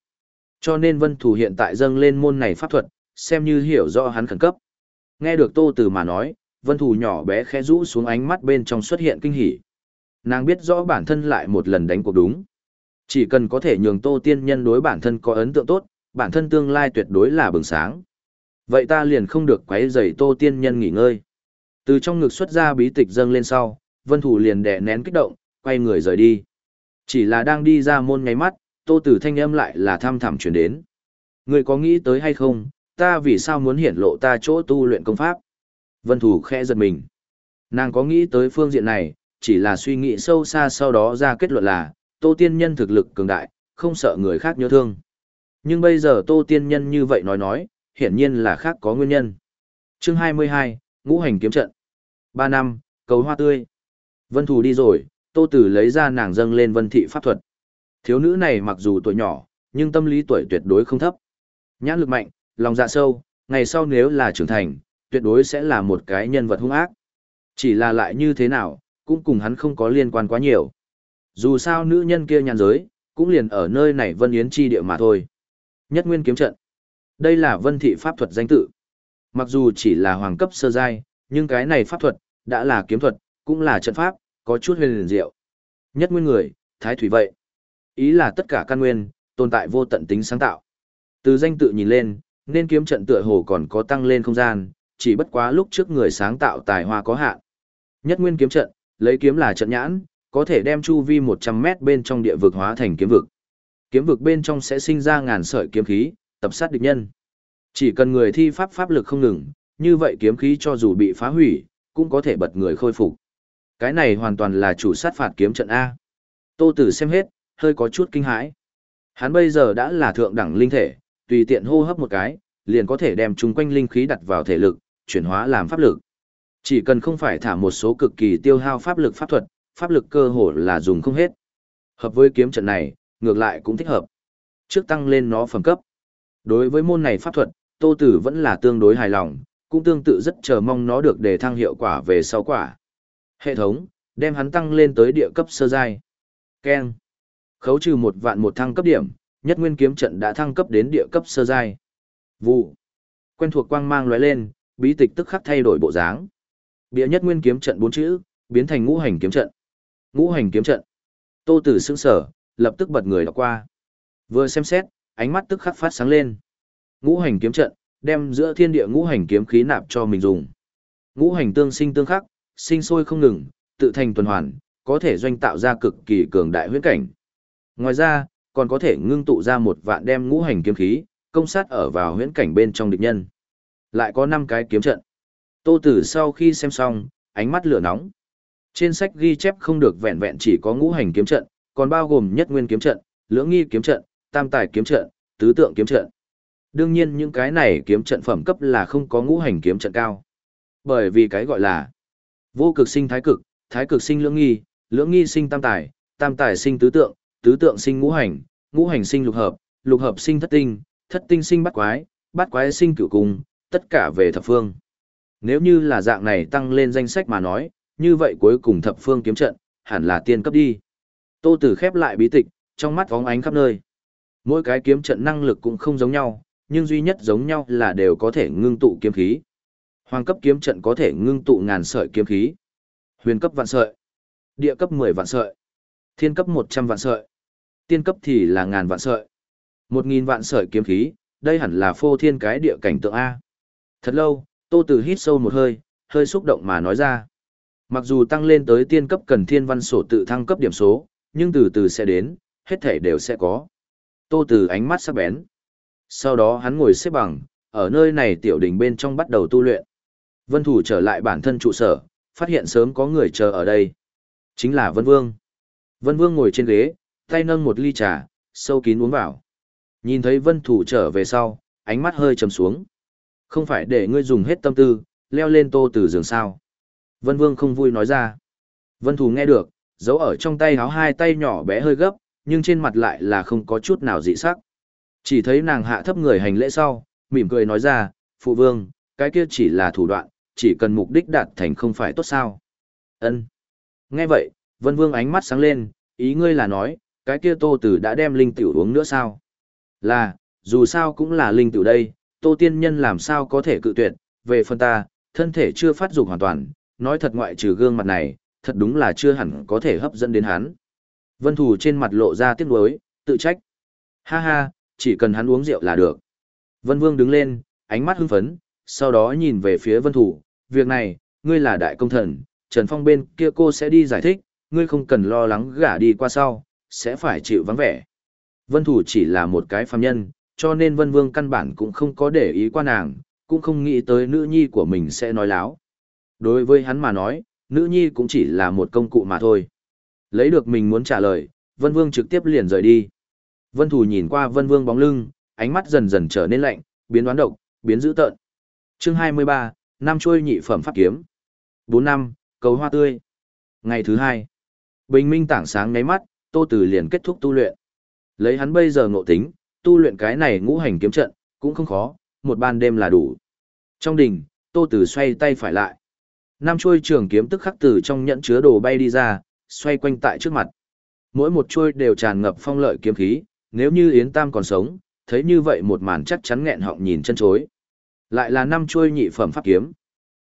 Cho nên vân thủ hiện tại dâng lên môn này pháp thuật, xem như hiểu rõ hắn khẩn cấp. Nghe được Tô Từ mà nói, vân thủ nhỏ bé khẽ rũ xuống ánh mắt bên trong xuất hiện kinh hỉ. Nàng biết rõ bản thân lại một lần đánh cuộc đúng. Chỉ cần có thể nhường Tô Tiên Nhân đối bản thân có ấn tượng tốt, bản thân tương lai tuyệt đối là bừng sáng. Vậy ta liền không được quấy rầy Tô Tiên Nhân nghỉ ngơi. Từ trong ngực xuất ra bí tịch dâng lên sau, Vân Thủ liền đè nén kích động, quay người rời đi. Chỉ là đang đi ra môn ngáy mắt, Tô Tử thanh âm lại là thăm thẳm truyền đến. Người có nghĩ tới hay không, ta vì sao muốn hiển lộ ta chỗ tu luyện công pháp? Vân Thủ khẽ giật mình. Nàng có nghĩ tới phương diện này, chỉ là suy nghĩ sâu xa sau đó ra kết luận là, Tô Tiên Nhân thực lực cường đại, không sợ người khác nhớ thương. Nhưng bây giờ Tô Tiên Nhân như vậy nói nói, hiển nhiên là khác có nguyên nhân. Chương 22, Ngũ hành kiếm trận. 3 năm, cầu hoa tươi. Vân Thù đi rồi, Tô Tử lấy ra nàng dâng lên Vân Thị pháp thuật. Thiếu nữ này mặc dù tuổi nhỏ, nhưng tâm lý tuổi tuyệt đối không thấp. Nhãn lực mạnh, lòng dạ sâu, ngày sau nếu là trưởng thành, tuyệt đối sẽ là một cái nhân vật hung ác. Chỉ là lại như thế nào, cũng cùng hắn không có liên quan quá nhiều. Dù sao nữ nhân kia nhàn giới, cũng liền ở nơi này Vân Yến chi địa mà thôi. Nhất Nguyên kiếm trận. Đây là Vân thị pháp thuật danh tự. Mặc dù chỉ là hoàng cấp sơ giai, nhưng cái này pháp thuật đã là kiếm thuật, cũng là trận pháp, có chút huyền liền diệu. Nhất Nguyên người, thái thủy vậy. Ý là tất cả căn nguyên, tồn tại vô tận tính sáng tạo. Từ danh tự nhìn lên, nên kiếm trận tựa hồ còn có tăng lên không gian, chỉ bất quá lúc trước người sáng tạo tài hoa có hạn. Nhất Nguyên kiếm trận, lấy kiếm là trận nhãn, có thể đem chu vi 100 mét bên trong địa vực hóa thành kiếm vực. Kiếm vực bên trong sẽ sinh ra ngàn sợi kiếm khí, tập sát địch nhân. Chỉ cần người thi pháp pháp lực không ngừng, như vậy kiếm khí cho dù bị phá hủy, cũng có thể bật người khôi phục. Cái này hoàn toàn là chủ sát phạt kiếm trận A. Tô Tử xem hết, hơi có chút kinh hãi. Hắn bây giờ đã là thượng đẳng linh thể, tùy tiện hô hấp một cái, liền có thể đem chung quanh linh khí đặt vào thể lực, chuyển hóa làm pháp lực. Chỉ cần không phải thả một số cực kỳ tiêu hao pháp lực pháp thuật, pháp lực cơ hồ là dùng không hết. Hợp với kiếm trận này, ngược lại cũng thích hợp. Trước tăng lên nó phẩm cấp. Đối với môn này pháp thuật, Tô Tử vẫn là tương đối hài lòng, cũng tương tự rất chờ mong nó được đề thăng hiệu quả về sau quả. Hệ thống, đem hắn tăng lên tới địa cấp sơ giai. Keng Khấu trừ một vạn một thăng cấp điểm, nhất nguyên kiếm trận đã thăng cấp đến địa cấp sơ giai. Vụ. Quen thuộc quang mang lóe lên, bí tịch tức khắc thay đổi bộ dáng. Bịa nhất nguyên kiếm trận bốn chữ, biến thành ngũ hành kiếm trận. Ngũ hành kiếm trận. Tô Tử sững sở, lập tức bật người đọc qua. Vừa xem xét, ánh mắt tức khắc phát sáng lên. Ngũ hành kiếm trận, đem giữa thiên địa ngũ hành kiếm khí nạp cho mình dùng. Ngũ hành tương sinh tương khắc, sinh sôi không ngừng, tự thành tuần hoàn, có thể doanh tạo ra cực kỳ cường đại huyễn cảnh. Ngoài ra, còn có thể ngưng tụ ra một vạn đem ngũ hành kiếm khí, công sát ở vào huyễn cảnh bên trong địch nhân. Lại có 5 cái kiếm trận. Tô Tử sau khi xem xong, ánh mắt lửa nóng. Trên sách ghi chép không được vẹn vẹn chỉ có ngũ hành kiếm trận, còn bao gồm nhất nguyên kiếm trận, lưỡng nghi kiếm trận, tam tài kiếm trận, tứ tượng kiếm trận. Đương nhiên những cái này kiếm trận phẩm cấp là không có ngũ hành kiếm trận cao. Bởi vì cái gọi là vô cực sinh thái cực, thái cực sinh lưỡng nghi, lưỡng nghi sinh tam tài, tam tài sinh tứ tượng, tứ tượng sinh ngũ hành, ngũ hành sinh lục hợp, lục hợp sinh thất tinh, thất tinh sinh bát quái, bát quái sinh cửu cung, tất cả về thập phương. Nếu như là dạng này tăng lên danh sách mà nói, như vậy cuối cùng thập phương kiếm trận, hẳn là tiên cấp đi. Tô Tử khép lại bí tịch, trong mắt vóng ánh khắp nơi. Mỗi cái kiếm trận năng lực cũng không giống nhau, nhưng duy nhất giống nhau là đều có thể ngưng tụ kiếm khí. Hoàng cấp kiếm trận có thể ngưng tụ ngàn sợi kiếm khí. Huyền cấp vạn sợi. Địa cấp 10 vạn sợi. Thiên cấp 100 vạn sợi. Tiên cấp thì là ngàn vạn sợi. 1000 vạn sợi kiếm khí, đây hẳn là phô thiên cái địa cảnh tượng A. Thật lâu, Tô Tử hít sâu một hơi, hơi xúc động mà nói ra. Mặc dù tăng lên tới tiên cấp cần thiên văn sổ tự thăng cấp điểm số, nhưng từ từ sẽ đến, hết thể đều sẽ có. Tô Tử ánh mắt sắc bén. Sau đó hắn ngồi xếp bằng, ở nơi này tiểu đỉnh bên trong bắt đầu tu luyện. Vân Thủ trở lại bản thân trụ sở, phát hiện sớm có người chờ ở đây. Chính là Vân Vương. Vân Vương ngồi trên ghế, tay nâng một ly trà, sâu kín uống vào. Nhìn thấy Vân Thủ trở về sau, ánh mắt hơi trầm xuống. Không phải để ngươi dùng hết tâm tư, leo lên tô từ giường sao. Vân Vương không vui nói ra. Vân Thủ nghe được, giấu ở trong tay háo hai tay nhỏ bé hơi gấp, nhưng trên mặt lại là không có chút nào dị sắc. Chỉ thấy nàng hạ thấp người hành lễ sau, mỉm cười nói ra, Phụ Vương, cái kia chỉ là thủ đoạn, chỉ cần mục đích đạt thành không phải tốt sao. Ân. Nghe vậy, Vân Vương ánh mắt sáng lên, ý ngươi là nói, cái kia Tô Tử đã đem linh tiểu uống nữa sao? Là, dù sao cũng là linh tiểu đây, Tô Tiên Nhân làm sao có thể cự tuyệt, về phần ta, thân thể chưa phát dục hoàn toàn, nói thật ngoại trừ gương mặt này, thật đúng là chưa hẳn có thể hấp dẫn đến hắn. Vân Thủ trên mặt lộ ra tiếc nuối, tự trách. Ha ha, chỉ cần hắn uống rượu là được. Vân Vương đứng lên, ánh mắt hưng phấn, sau đó nhìn về phía Vân Thủ, việc này, ngươi là đại công thần, Trần Phong bên kia cô sẽ đi giải thích, ngươi không cần lo lắng gả đi qua sau, sẽ phải chịu vắng vẻ. Vân Thủ chỉ là một cái phàm nhân, cho nên Vân Vương căn bản cũng không có để ý qua nàng, cũng không nghĩ tới nữ nhi của mình sẽ nói láo. Đối với hắn mà nói, nữ nhi cũng chỉ là một công cụ mà thôi. Lấy được mình muốn trả lời, Vân Vương trực tiếp liền rời đi. Vân Thù nhìn qua Vân Vương bóng lưng, ánh mắt dần dần trở nên lạnh, biến đoán độc, biến dữ tợn. Chương 23, năm chuôi nhị phẩm pháp kiếm. 4 năm, cầu hoa tươi. Ngày thứ hai, bình minh tảng sáng ngáy mắt, Tô Tử liền kết thúc tu luyện. Lấy hắn bây giờ ngộ tính, tu luyện cái này ngũ hành kiếm trận, cũng không khó, một ban đêm là đủ. Trong đỉnh, Tô Tử xoay tay phải lại. Năm chuôi trường kiếm tức khắc từ trong nhẫn chứa đồ bay đi ra, xoay quanh tại trước mặt. Mỗi một chuôi đều tràn ngập phong lợi kiếm khí, nếu như Yến Tam còn sống, thấy như vậy một màn chắc chắn nghẹn họng nhìn chân chối. Lại là năm chuôi nhị phẩm pháp kiếm.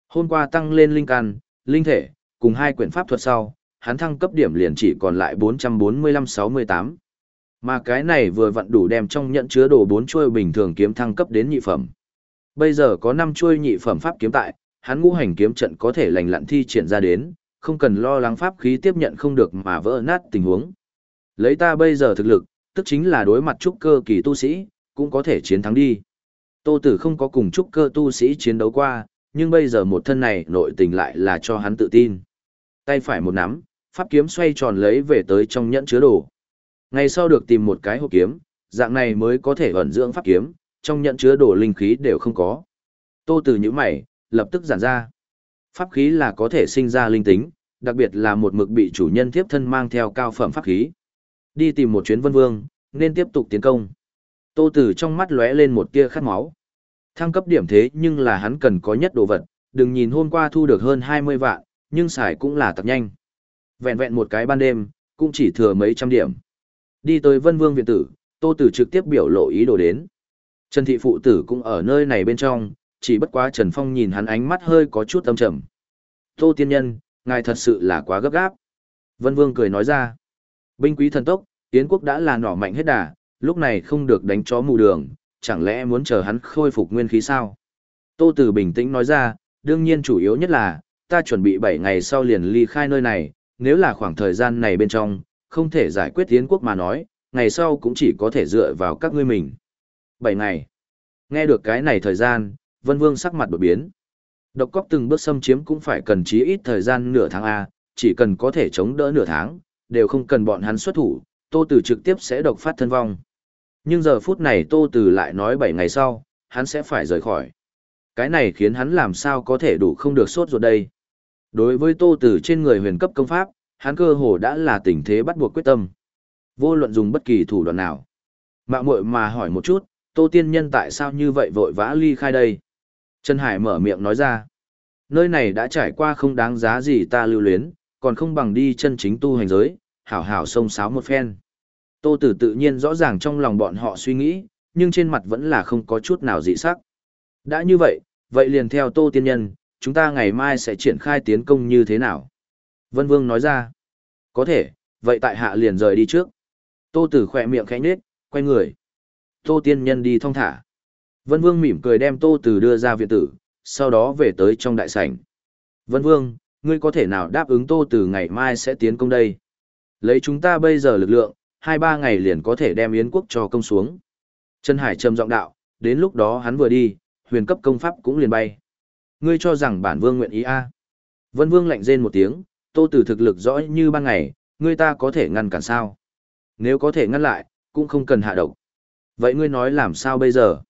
Hôm qua tăng lên linh căn, linh thể, cùng hai quyển pháp thuật sau, hắn thăng cấp điểm liền chỉ còn lại 445-68. Mà cái này vừa vặn đủ đem trong nhận chứa đồ bốn chuôi bình thường kiếm thăng cấp đến nhị phẩm. Bây giờ có năm chuôi nhị phẩm pháp kiếm tại, hắn ngũ hành kiếm trận có thể lành lặn thi triển ra đến, không cần lo lắng pháp khí tiếp nhận không được mà vỡ nát tình huống. Lấy ta bây giờ thực lực, tức chính là đối mặt trúc cơ kỳ tu sĩ, cũng có thể chiến thắng đi. Tô Tử không có cùng trúc cơ tu sĩ chiến đấu qua, nhưng bây giờ một thân này nội tình lại là cho hắn tự tin. Tay phải một nắm, pháp kiếm xoay tròn lấy về tới trong nhẫn chứa đồ. Ngày sau được tìm một cái hộp kiếm, dạng này mới có thể ẩn dưỡng pháp kiếm, trong nhẫn chứa đồ linh khí đều không có. Tô Tử nhíu mày, lập tức giản ra. Pháp khí là có thể sinh ra linh tính, đặc biệt là một mực bị chủ nhân tiếp thân mang theo cao phẩm pháp khí. Đi tìm một chuyến vân vương, nên tiếp tục tiến công. Tô Tử trong mắt lóe lên một tia khát máu. Thăng cấp điểm thế nhưng là hắn cần có nhất đồ vật, đừng nhìn hôm qua thu được hơn 20 vạn, nhưng xài cũng là tập nhanh. Vẹn vẹn một cái ban đêm, cũng chỉ thừa mấy trăm điểm. Đi tới Vân Vương viện tử, Tô Tử trực tiếp biểu lộ ý đồ đến. Trần Thị Phụ Tử cũng ở nơi này bên trong, chỉ bất quá Trần Phong nhìn hắn ánh mắt hơi có chút âm trầm. Tô Tiên Nhân, ngài thật sự là quá gấp gáp. Vân Vương cười nói ra. Binh quý thần tốc, Yến quốc đã là nỏ mạnh hết đà, lúc này không được đánh chó mù đường, chẳng lẽ muốn chờ hắn khôi phục nguyên khí sao? Tô Tử bình tĩnh nói ra, đương nhiên chủ yếu nhất là, ta chuẩn bị 7 ngày sau liền ly khai nơi này, nếu là khoảng thời gian này bên trong, không thể giải quyết Yến quốc mà nói, ngày sau cũng chỉ có thể dựa vào các ngươi mình. 7 ngày. Nghe được cái này thời gian, Vân Vương sắc mặt đổi biến. Độc cóc từng bước xâm chiếm cũng phải cần chí ít thời gian nửa tháng A, chỉ cần có thể chống đỡ nửa tháng, đều không cần bọn hắn xuất thủ, Tô Tử trực tiếp sẽ độc phát thân vong. Nhưng giờ phút này Tô Tử lại nói 7 ngày sau, hắn sẽ phải rời khỏi. Cái này khiến hắn làm sao có thể đủ không được sốt ruột đây. Đối với Tô Tử trên người huyền cấp công pháp, hắn cơ hồ đã là tình thế bắt buộc quyết tâm. Vô luận dùng bất kỳ thủ đoạn nào. Mạ muội mà hỏi một chút, Tô Tiên Nhân tại sao như vậy vội vã ly khai đây? Trần Hải mở miệng nói ra. Nơi này đã trải qua không đáng giá gì ta lưu luyến, còn không bằng đi chân chính tu hành giới, hảo hảo sông sáo một phen. Tô Tử tự nhiên rõ ràng trong lòng bọn họ suy nghĩ, nhưng trên mặt vẫn là không có chút nào dị sắc. Đã như vậy, vậy liền theo Tô Tiên Nhân, chúng ta ngày mai sẽ triển khai tiến công như thế nào? Vân Vương nói ra. Có thể, vậy tại hạ liền rời đi trước. Tô Tử khẽ miệng khẽ nhếch, quay người. Tô Tiên Nhân đi thong thả. Vân Vương mỉm cười đem Tô Tử đưa ra viện tử, sau đó về tới trong đại sảnh. Vân Vương, ngươi có thể nào đáp ứng Tô Tử ngày mai sẽ tiến công đây? Lấy chúng ta bây giờ lực lượng, hai ba ngày liền có thể đem Yến quốc cho công xuống. Trần Hải trầm giọng đạo, đến lúc đó hắn vừa đi, huyền cấp công pháp cũng liền bay. Ngươi cho rằng bản vương nguyện ý a? Vân Vương lạnh rên một tiếng, Tô Tử thực lực rõ như ban ngày, ngươi ta có thể ngăn cản sao? Nếu có thể ngăn lại, cũng không cần hạ độc. Vậy ngươi nói làm sao bây giờ?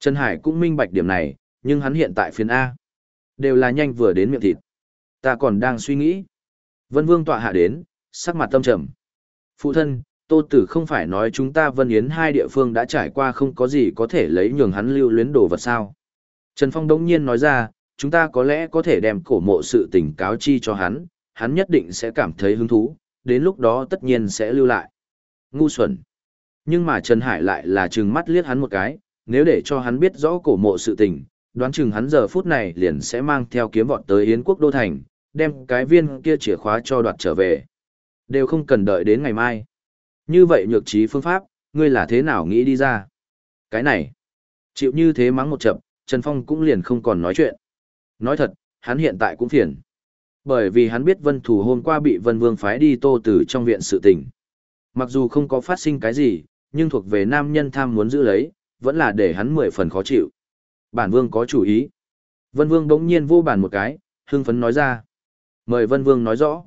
Trần Hải cũng minh bạch điểm này, nhưng hắn hiện tại phiền A. Đều là nhanh vừa đến miệng thịt. Ta còn đang suy nghĩ. Vân Vương tọa hạ đến, sắc mặt tâm trầm. Phụ thân, Tô Tử không phải nói chúng ta Vân Yến hai địa phương đã trải qua không có gì có thể lấy nhường hắn lưu luyến đồ vật sao. Trần Phong đống nhiên nói ra, chúng ta có lẽ có thể đem cổ mộ sự tình cáo chi cho hắn, hắn nhất định sẽ cảm thấy hứng thú, đến lúc đó tất nhiên sẽ lưu lại. Ngu xuẩn. Nhưng mà Trần Hải lại là trừng mắt liếc hắn một cái, nếu để cho hắn biết rõ cổ mộ sự tình, đoán chừng hắn giờ phút này liền sẽ mang theo kiếm vọt tới Yến quốc đô thành, đem cái viên kia chìa khóa cho đoạt trở về. Đều không cần đợi đến ngày mai. Như vậy nhược trí phương pháp, ngươi là thế nào nghĩ đi ra? Cái này, chịu như thế mắng một chậm, Trần Phong cũng liền không còn nói chuyện. Nói thật, hắn hiện tại cũng phiền. Bởi vì hắn biết Vân Thủ hôm qua bị Vân Vương phái đi tô tử trong viện sự tình. Mặc dù không có phát sinh cái gì, nhưng thuộc về nam nhân tham muốn giữ lấy, vẫn là để hắn mười phần khó chịu. Bản Vương có chủ ý. Vân Vương đống nhiên vô bản một cái, hưng phấn nói ra. Mời Vân Vương nói rõ.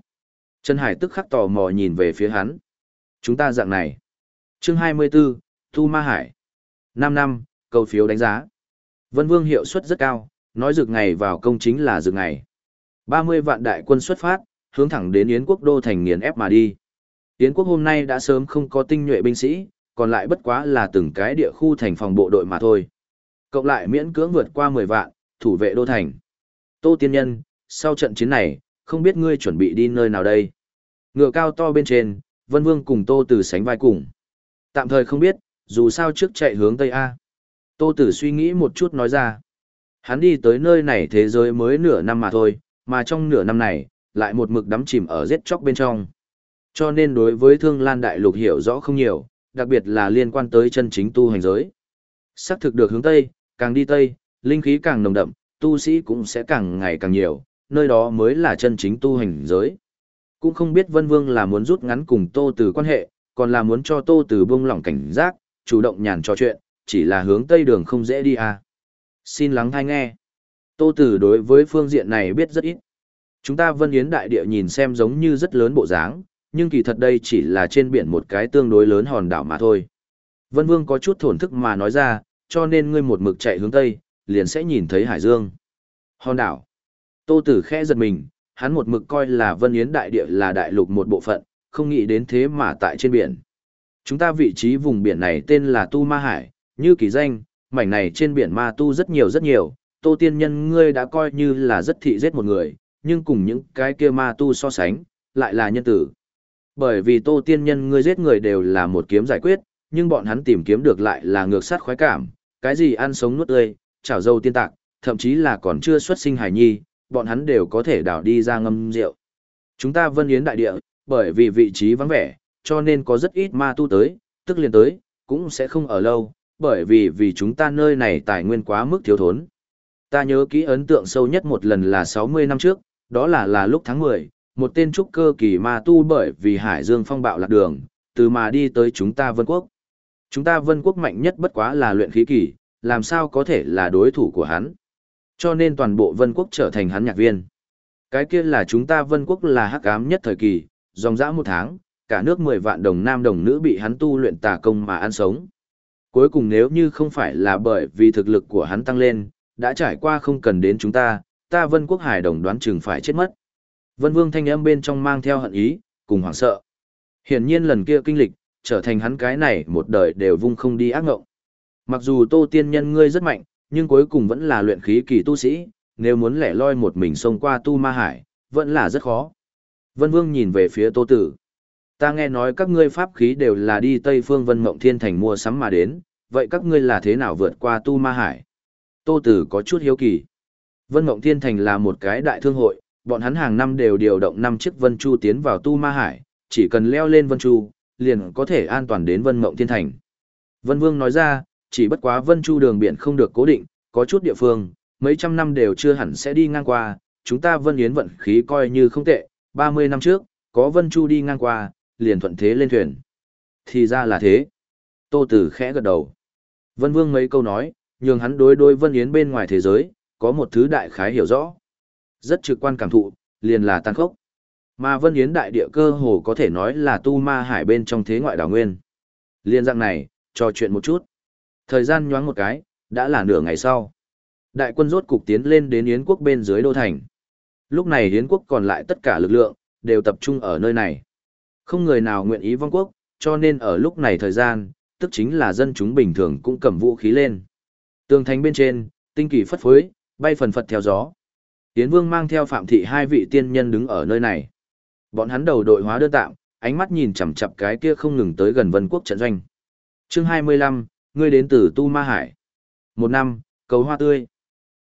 Trần Hải tức khắc tò mò nhìn về phía hắn. Chúng ta dạng này. Chương 24, Thu Ma Hải. 5 năm, cầu phiếu đánh giá. Vân Vương hiệu suất rất cao, nói dược ngày vào công chính là dược ngày. 30 vạn đại quân xuất phát, hướng thẳng đến Yến quốc đô thành nghiền ép mà đi. Yến quốc hôm nay đã sớm không có tinh nhuệ binh sĩ, còn lại bất quá là từng cái địa khu thành phòng bộ đội mà thôi. Cộng lại miễn cưỡng vượt qua 10 vạn, thủ vệ đô thành. Tô Tiên Nhân, sau trận chiến này, không biết ngươi chuẩn bị đi nơi nào đây. Ngựa cao to bên trên, Vân Vương cùng Tô Tử sánh vai cùng. Tạm thời không biết, dù sao trước chạy hướng Tây A. Tô Tử suy nghĩ một chút nói ra. Hắn đi tới nơi này thế giới mới nửa năm mà thôi, mà trong nửa năm này, lại một mực đắm chìm ở giết chóc bên trong. Cho nên đối với Thương Lan Đại Lục hiểu rõ không nhiều, đặc biệt là liên quan tới chân chính tu hành giới. Xác thực được hướng Tây, càng đi Tây, linh khí càng nồng đậm, tu sĩ cũng sẽ càng ngày càng nhiều, nơi đó mới là chân chính tu hành giới. Cũng không biết Vân Vương là muốn rút ngắn cùng Tô Từ quan hệ, còn là muốn cho Tô Từ buông lỏng cảnh giác, chủ động nhàn trò chuyện, chỉ là hướng Tây đường không dễ đi à. Xin lắng thai nghe. Tô Từ đối với phương diện này biết rất ít. Chúng ta Vân Yến đại địa nhìn xem giống như rất lớn bộ dáng, nhưng kỳ thật đây chỉ là trên biển một cái tương đối lớn hòn đảo mà thôi. Vân Vương có chút thổn thức mà nói ra, cho nên ngươi một mực chạy hướng Tây, liền sẽ nhìn thấy Hải Dương. Hòn đảo. Tô Tử khẽ giật mình, hắn một mực coi là Vân Yến đại địa là đại lục một bộ phận, không nghĩ đến thế mà tại trên biển. Chúng ta vị trí vùng biển này tên là Tu Ma Hải, như kỳ danh, mảnh này trên biển ma tu rất nhiều rất nhiều, tô tiên nhân ngươi đã coi như là rất thị giết một người, nhưng cùng những cái kia ma tu so sánh, lại là nhân tử. Bởi vì tô tiên nhân ngươi giết người đều là một kiếm giải quyết, nhưng bọn hắn tìm kiếm được lại là ngược sát khoái cảm, cái gì ăn sống nuốt tươi, chảo dâu tiên tạc, thậm chí là còn chưa xuất sinh hải nhi, bọn hắn đều có thể đảo đi ra ngâm rượu. Chúng ta vân yến đại địa, bởi vì vị trí vắng vẻ, cho nên có rất ít ma tu tới, tức liền tới, cũng sẽ không ở lâu, bởi vì vì chúng ta nơi này tài nguyên quá mức thiếu thốn. Ta nhớ kỹ ấn tượng sâu nhất một lần là 60 năm trước, đó là là lúc tháng 10, một tên trúc cơ kỳ ma tu bởi vì Hải Dương phong bạo lạc đường, từ mà đi tới chúng ta vân quốc. Chúng ta vân quốc mạnh nhất bất quá là luyện khí kỳ, làm sao có thể là đối thủ của hắn. Cho nên toàn bộ vân quốc trở thành hắn nhạc viên. Cái kia là chúng ta vân quốc là hắc ám nhất thời kỳ, dòng dã một tháng, cả nước 10 vạn đồng nam đồng nữ bị hắn tu luyện tà công mà ăn sống. Cuối cùng nếu như không phải là bởi vì thực lực của hắn tăng lên, đã trải qua không cần đến chúng ta, ta vân quốc hải đồng đoán chừng phải chết mất. Vân vương thanh âm bên trong mang theo hận ý, cùng hoảng sợ. Hiển nhiên lần kia kinh lịch, trở thành hắn cái này một đời đều vung không đi ác ngộng. Mặc dù tô tiên nhân ngươi rất mạnh, nhưng cuối cùng vẫn là luyện khí kỳ tu sĩ, nếu muốn lẻ loi một mình xông qua tu ma hải, vẫn là rất khó. Vân Vương nhìn về phía Tô Tử. Ta nghe nói các ngươi pháp khí đều là đi Tây Phương Vân Mộng Thiên Thành mua sắm mà đến, vậy các ngươi là thế nào vượt qua tu ma hải? Tô Tử có chút hiếu kỳ. Vân Mộng Thiên Thành là một cái đại thương hội, bọn hắn hàng năm đều điều động năm chiếc Vân Chu tiến vào tu ma hải, chỉ cần leo lên Vân Chu, liền có thể an toàn đến Vân Mộng Thiên Thành. Vân Vương nói ra, chỉ bất quá Vân Chu đường biển không được cố định, có chút địa phương, mấy trăm năm đều chưa hẳn sẽ đi ngang qua, chúng ta Vân Yến vận khí coi như không tệ, 30 năm trước, có Vân Chu đi ngang qua, liền thuận thế lên thuyền. Thì ra là thế. Tô Tử khẽ gật đầu. Vân Vương mấy câu nói, nhường hắn đối đôi Vân Yến bên ngoài thế giới, có một thứ đại khái hiểu rõ. Rất trực quan cảm thụ, liền là tăng khốc. Mà Vân Yến đại địa cơ hồ có thể nói là tu ma hải bên trong thế ngoại đảo nguyên. Liên dạng này, trò chuyện một chút. Thời gian nhoáng một cái, đã là nửa ngày sau. Đại quân rốt cục tiến lên đến Yến quốc bên dưới đô thành. Lúc này Yến quốc còn lại tất cả lực lượng, đều tập trung ở nơi này. Không người nào nguyện ý vong quốc, cho nên ở lúc này thời gian, tức chính là dân chúng bình thường cũng cầm vũ khí lên. Tường thành bên trên, tinh kỳ phất phới, bay phần phật theo gió. Yến Vương mang theo Phạm Thị hai vị tiên nhân đứng ở nơi này. Bọn hắn đầu đội hóa đơn tạm, ánh mắt nhìn chằm chằm cái kia không ngừng tới gần Vân Quốc trận doanh. Chương 25, ngươi đến từ Tu Ma Hải. Một năm, cầu hoa tươi.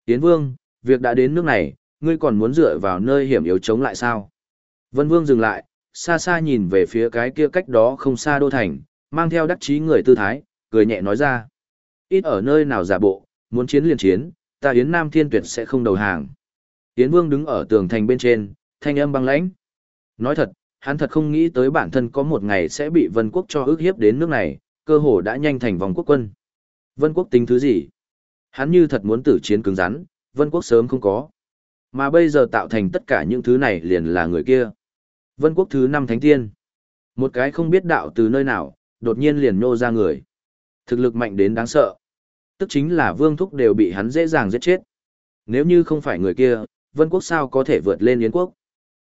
Yến Vương, việc đã đến nước này, ngươi còn muốn dựa vào nơi hiểm yếu chống lại sao? Vân Vương dừng lại, xa xa nhìn về phía cái kia cách đó không xa đô thành, mang theo đắc chí người tư thái, cười nhẹ nói ra. Ít ở nơi nào giả bộ, muốn chiến liền chiến, ta Yến Nam Thiên Tuyệt sẽ không đầu hàng. Yến Vương đứng ở tường thành bên trên, thanh âm băng lãnh. Nói thật, hắn thật không nghĩ tới bản thân có một ngày sẽ bị Vân Quốc cho ước hiếp đến nước này, cơ hồ đã nhanh thành vòng quốc quân. Vân Quốc tính thứ gì? Hắn như thật muốn tử chiến cứng rắn, Vân Quốc sớm không có. Mà bây giờ tạo thành tất cả những thứ này liền là người kia. Vân Quốc thứ năm thánh tiên. Một cái không biết đạo từ nơi nào, đột nhiên liền nô ra người. Thực lực mạnh đến đáng sợ. Tức chính là Vương Thúc đều bị hắn dễ dàng giết chết. Nếu như không phải người kia, Vân Quốc sao có thể vượt lên Yến Quốc?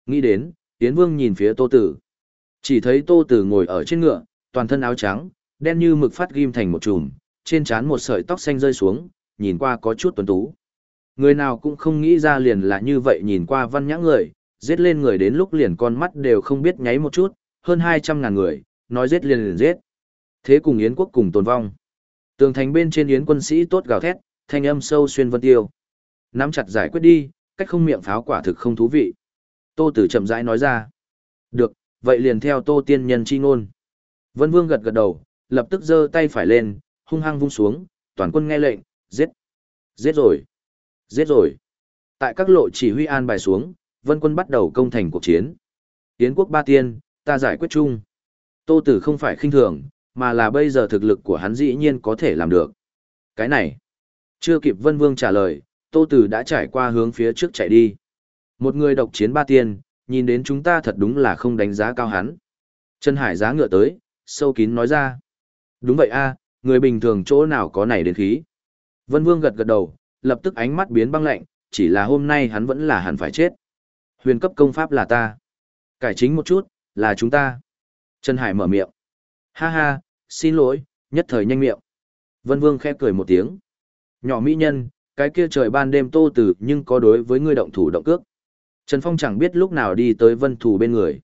Nghĩ đến, Yến Vương nhìn phía Tô Tử. Chỉ thấy Tô Tử ngồi ở trên ngựa, toàn thân áo trắng, đen như mực phát ghim thành một chùm, trên trán một sợi tóc xanh rơi xuống, nhìn qua có chút tuấn tú. Người nào cũng không nghĩ ra liền là như vậy nhìn qua văn nhã người, giết lên người đến lúc liền con mắt đều không biết nháy một chút, hơn 200 ngàn người, nói giết liền liền giết. Thế cùng Yến quốc cùng tồn vong. Tường thành bên trên Yến quân sĩ tốt gào thét, thanh âm sâu xuyên vân tiêu. Nắm chặt giải quyết đi, cách không miệng pháo quả thực không thú vị. Tô Tử chậm rãi nói ra. Được, vậy liền theo Tô Tiên Nhân chi ngôn. Vân Vương gật gật đầu, lập tức giơ tay phải lên, hung hăng vung xuống, toàn quân nghe lệnh, giết. Giết rồi. Giết rồi. Tại các lộ chỉ huy an bài xuống, Vân quân bắt đầu công thành cuộc chiến. Tiến quốc ba tiên, ta giải quyết chung. Tô Tử không phải khinh thường, mà là bây giờ thực lực của hắn dĩ nhiên có thể làm được. Cái này, chưa kịp Vân Vương trả lời, Tô Tử đã trải qua hướng phía trước chạy đi. Một người độc chiến ba tiên, nhìn đến chúng ta thật đúng là không đánh giá cao hắn. Trần Hải giá ngựa tới, sâu kín nói ra. Đúng vậy a, người bình thường chỗ nào có này đến khí. Vân Vương gật gật đầu, lập tức ánh mắt biến băng lạnh, chỉ là hôm nay hắn vẫn là hẳn phải chết. Huyền cấp công pháp là ta. Cải chính một chút, là chúng ta. Trần Hải mở miệng. Ha ha, xin lỗi, nhất thời nhanh miệng. Vân Vương khẽ cười một tiếng, Nhỏ mỹ nhân, cái kia trời ban đêm tô tử nhưng có đối với ngươi động thủ động cước. Trần Phong chẳng biết lúc nào đi tới vân thủ bên người.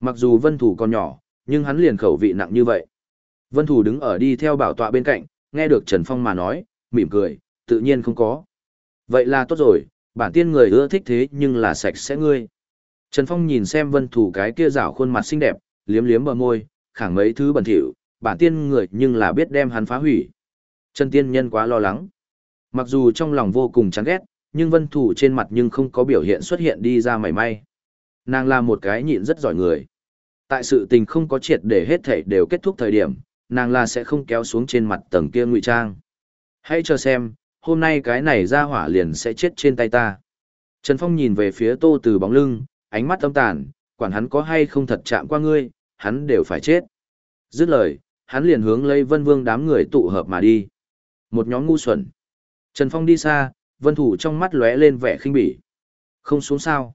Mặc dù vân thủ còn nhỏ, nhưng hắn liền khẩu vị nặng như vậy. Vân thủ đứng ở đi theo bảo tọa bên cạnh, nghe được Trần Phong mà nói, mỉm cười, tự nhiên không có. Vậy là tốt rồi, bản tiên người ưa thích thế nhưng là sạch sẽ ngươi. Trần Phong nhìn xem vân thủ cái kia rảo khuôn mặt xinh đẹp, liếm liếm bờ môi, khẳng mấy thứ bẩn thỉu, bản tiên người nhưng là biết đem hắn phá hủy. Trần tiên nhân quá lo lắng. Mặc dù trong lòng vô cùng chán ghét, nhưng vân thủ trên mặt nhưng không có biểu hiện xuất hiện đi ra mảy may. Nàng là một cái nhịn rất giỏi người. Tại sự tình không có triệt để hết thảy đều kết thúc thời điểm, nàng là sẽ không kéo xuống trên mặt tầng kia ngụy trang. Hãy chờ xem, hôm nay cái này ra hỏa liền sẽ chết trên tay ta. Trần Phong nhìn về phía tô từ bóng lưng, ánh mắt âm tàn, quản hắn có hay không thật chạm qua ngươi, hắn đều phải chết. Dứt lời, hắn liền hướng lấy vân vương đám người tụ hợp mà đi. Một nhóm ngu xuẩn. Trần Phong đi xa, vân thủ trong mắt lóe lên vẻ khinh bỉ. Không xuống sao.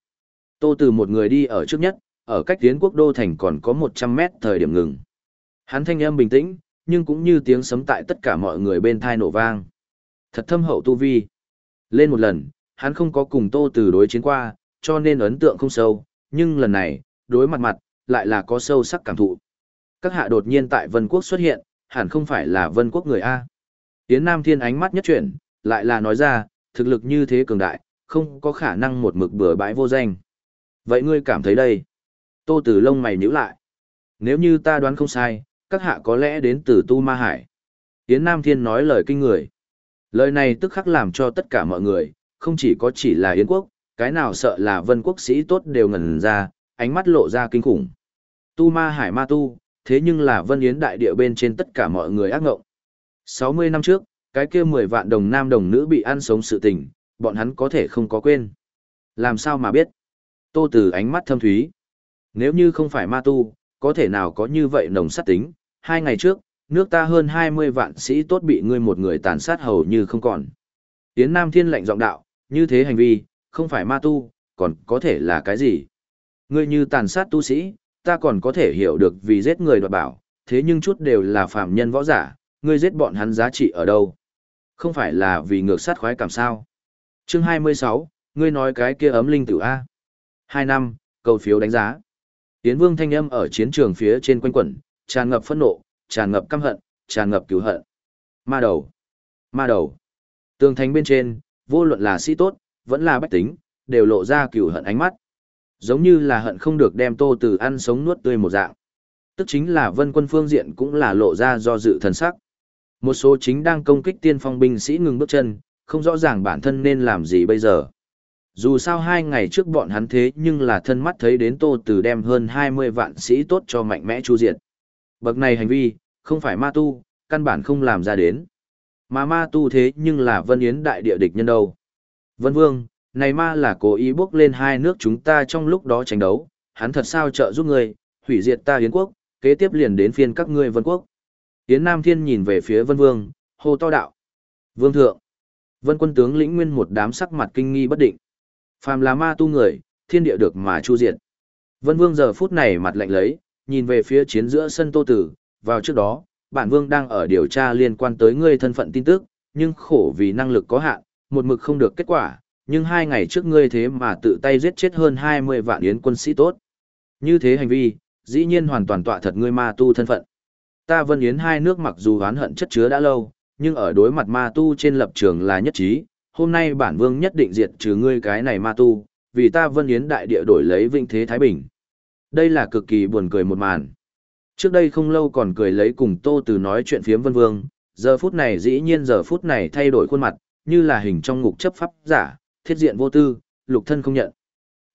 Tô từ một người đi ở trước nhất, ở cách tiến quốc đô thành còn có 100 mét thời điểm ngừng. Hắn thanh âm bình tĩnh, nhưng cũng như tiếng sấm tại tất cả mọi người bên thai nổ vang. Thật thâm hậu tu vi. Lên một lần, hắn không có cùng tô từ đối chiến qua, cho nên ấn tượng không sâu, nhưng lần này, đối mặt mặt, lại là có sâu sắc cảm thụ. Các hạ đột nhiên tại Vân Quốc xuất hiện, hẳn không phải là Vân Quốc người A. Yến Nam Thiên ánh mắt nhất chuyển, lại là nói ra, thực lực như thế cường đại, không có khả năng một mực bừa bãi vô danh. Vậy ngươi cảm thấy đây? Tô Tử lông mày nhíu lại. Nếu như ta đoán không sai, các hạ có lẽ đến từ Tu Ma Hải. Yến Nam Thiên nói lời kinh người. Lời này tức khắc làm cho tất cả mọi người, không chỉ có chỉ là Yến Quốc, cái nào sợ là vân quốc sĩ tốt đều ngẩn ra, ánh mắt lộ ra kinh khủng. Tu Ma Hải Ma Tu, thế nhưng là vân yến đại địa bên trên tất cả mọi người ác ngộng. 60 năm trước, cái kia 10 vạn đồng nam đồng nữ bị ăn sống sự tình, bọn hắn có thể không có quên. Làm sao mà biết? Tô Tử ánh mắt thâm thúy. Nếu như không phải ma tu, có thể nào có như vậy nồng sát tính, hai ngày trước, nước ta hơn 20 vạn sĩ tốt bị ngươi một người tàn sát hầu như không còn. Tiến Nam Thiên lệnh giọng đạo, như thế hành vi, không phải ma tu, còn có thể là cái gì? Ngươi như tàn sát tu sĩ, ta còn có thể hiểu được vì giết người đoạt bảo, thế nhưng chút đều là phạm nhân võ giả, ngươi giết bọn hắn giá trị ở đâu? Không phải là vì ngược sát khoái cảm sao? Chương 26, ngươi nói cái kia ấm linh tử A. 2 năm, cầu phiếu đánh giá. Tiến vương thanh âm ở chiến trường phía trên quanh quẩn, tràn ngập phẫn nộ, tràn ngập căm hận, tràn ngập cứu hận. Ma đầu. Ma đầu. Tường thành bên trên, vô luận là sĩ tốt, vẫn là bách tính, đều lộ ra cừu hận ánh mắt. Giống như là hận không được đem tô từ ăn sống nuốt tươi một dạng. Tức chính là vân quân phương diện cũng là lộ ra do dự thần sắc. Một số chính đang công kích tiên phong binh sĩ ngừng bước chân, không rõ ràng bản thân nên làm gì bây giờ. Dù sao hai ngày trước bọn hắn thế nhưng là thân mắt thấy đến tô từ đem hơn 20 vạn sĩ tốt cho mạnh mẽ chu diệt. Bậc này hành vi, không phải ma tu, căn bản không làm ra đến. Mà ma tu thế nhưng là vân yến đại địa địch nhân đâu. Vân Vương, này ma là cố ý bước lên hai nước chúng ta trong lúc đó tranh đấu, hắn thật sao trợ giúp người hủy diệt ta Yến quốc, kế tiếp liền đến phiên các ngươi Vân quốc. Yến Nam Thiên nhìn về phía Vân Vương, hô to đạo. Vương thượng. Vân quân tướng lĩnh nguyên một đám sắc mặt kinh nghi bất định. Phàm là ma tu người, thiên địa được mà chu diệt. Vân Vương giờ phút này mặt lạnh lấy, nhìn về phía chiến giữa sân Tô Tử, vào trước đó, bản Vương đang ở điều tra liên quan tới ngươi thân phận tin tức, nhưng khổ vì năng lực có hạn, một mực không được kết quả, nhưng hai ngày trước ngươi thế mà tự tay giết chết hơn 20 vạn yến quân sĩ tốt. Như thế hành vi, dĩ nhiên hoàn toàn tọa thật ngươi ma tu thân phận. Ta vân yến hai nước mặc dù oán hận chất chứa đã lâu, nhưng ở đối mặt ma tu trên lập trường là nhất trí, hôm nay bản vương nhất định diệt trừ ngươi cái này ma tu, vì ta vân yến đại địa đổi lấy vinh thế Thái Bình. Đây là cực kỳ buồn cười một màn. Trước đây không lâu còn cười lấy cùng Tô Từ nói chuyện phiếm vân vương, giờ phút này dĩ nhiên giờ phút này thay đổi khuôn mặt, như là hình trong ngục chấp pháp giả, thiết diện vô tư, lục thân không nhận.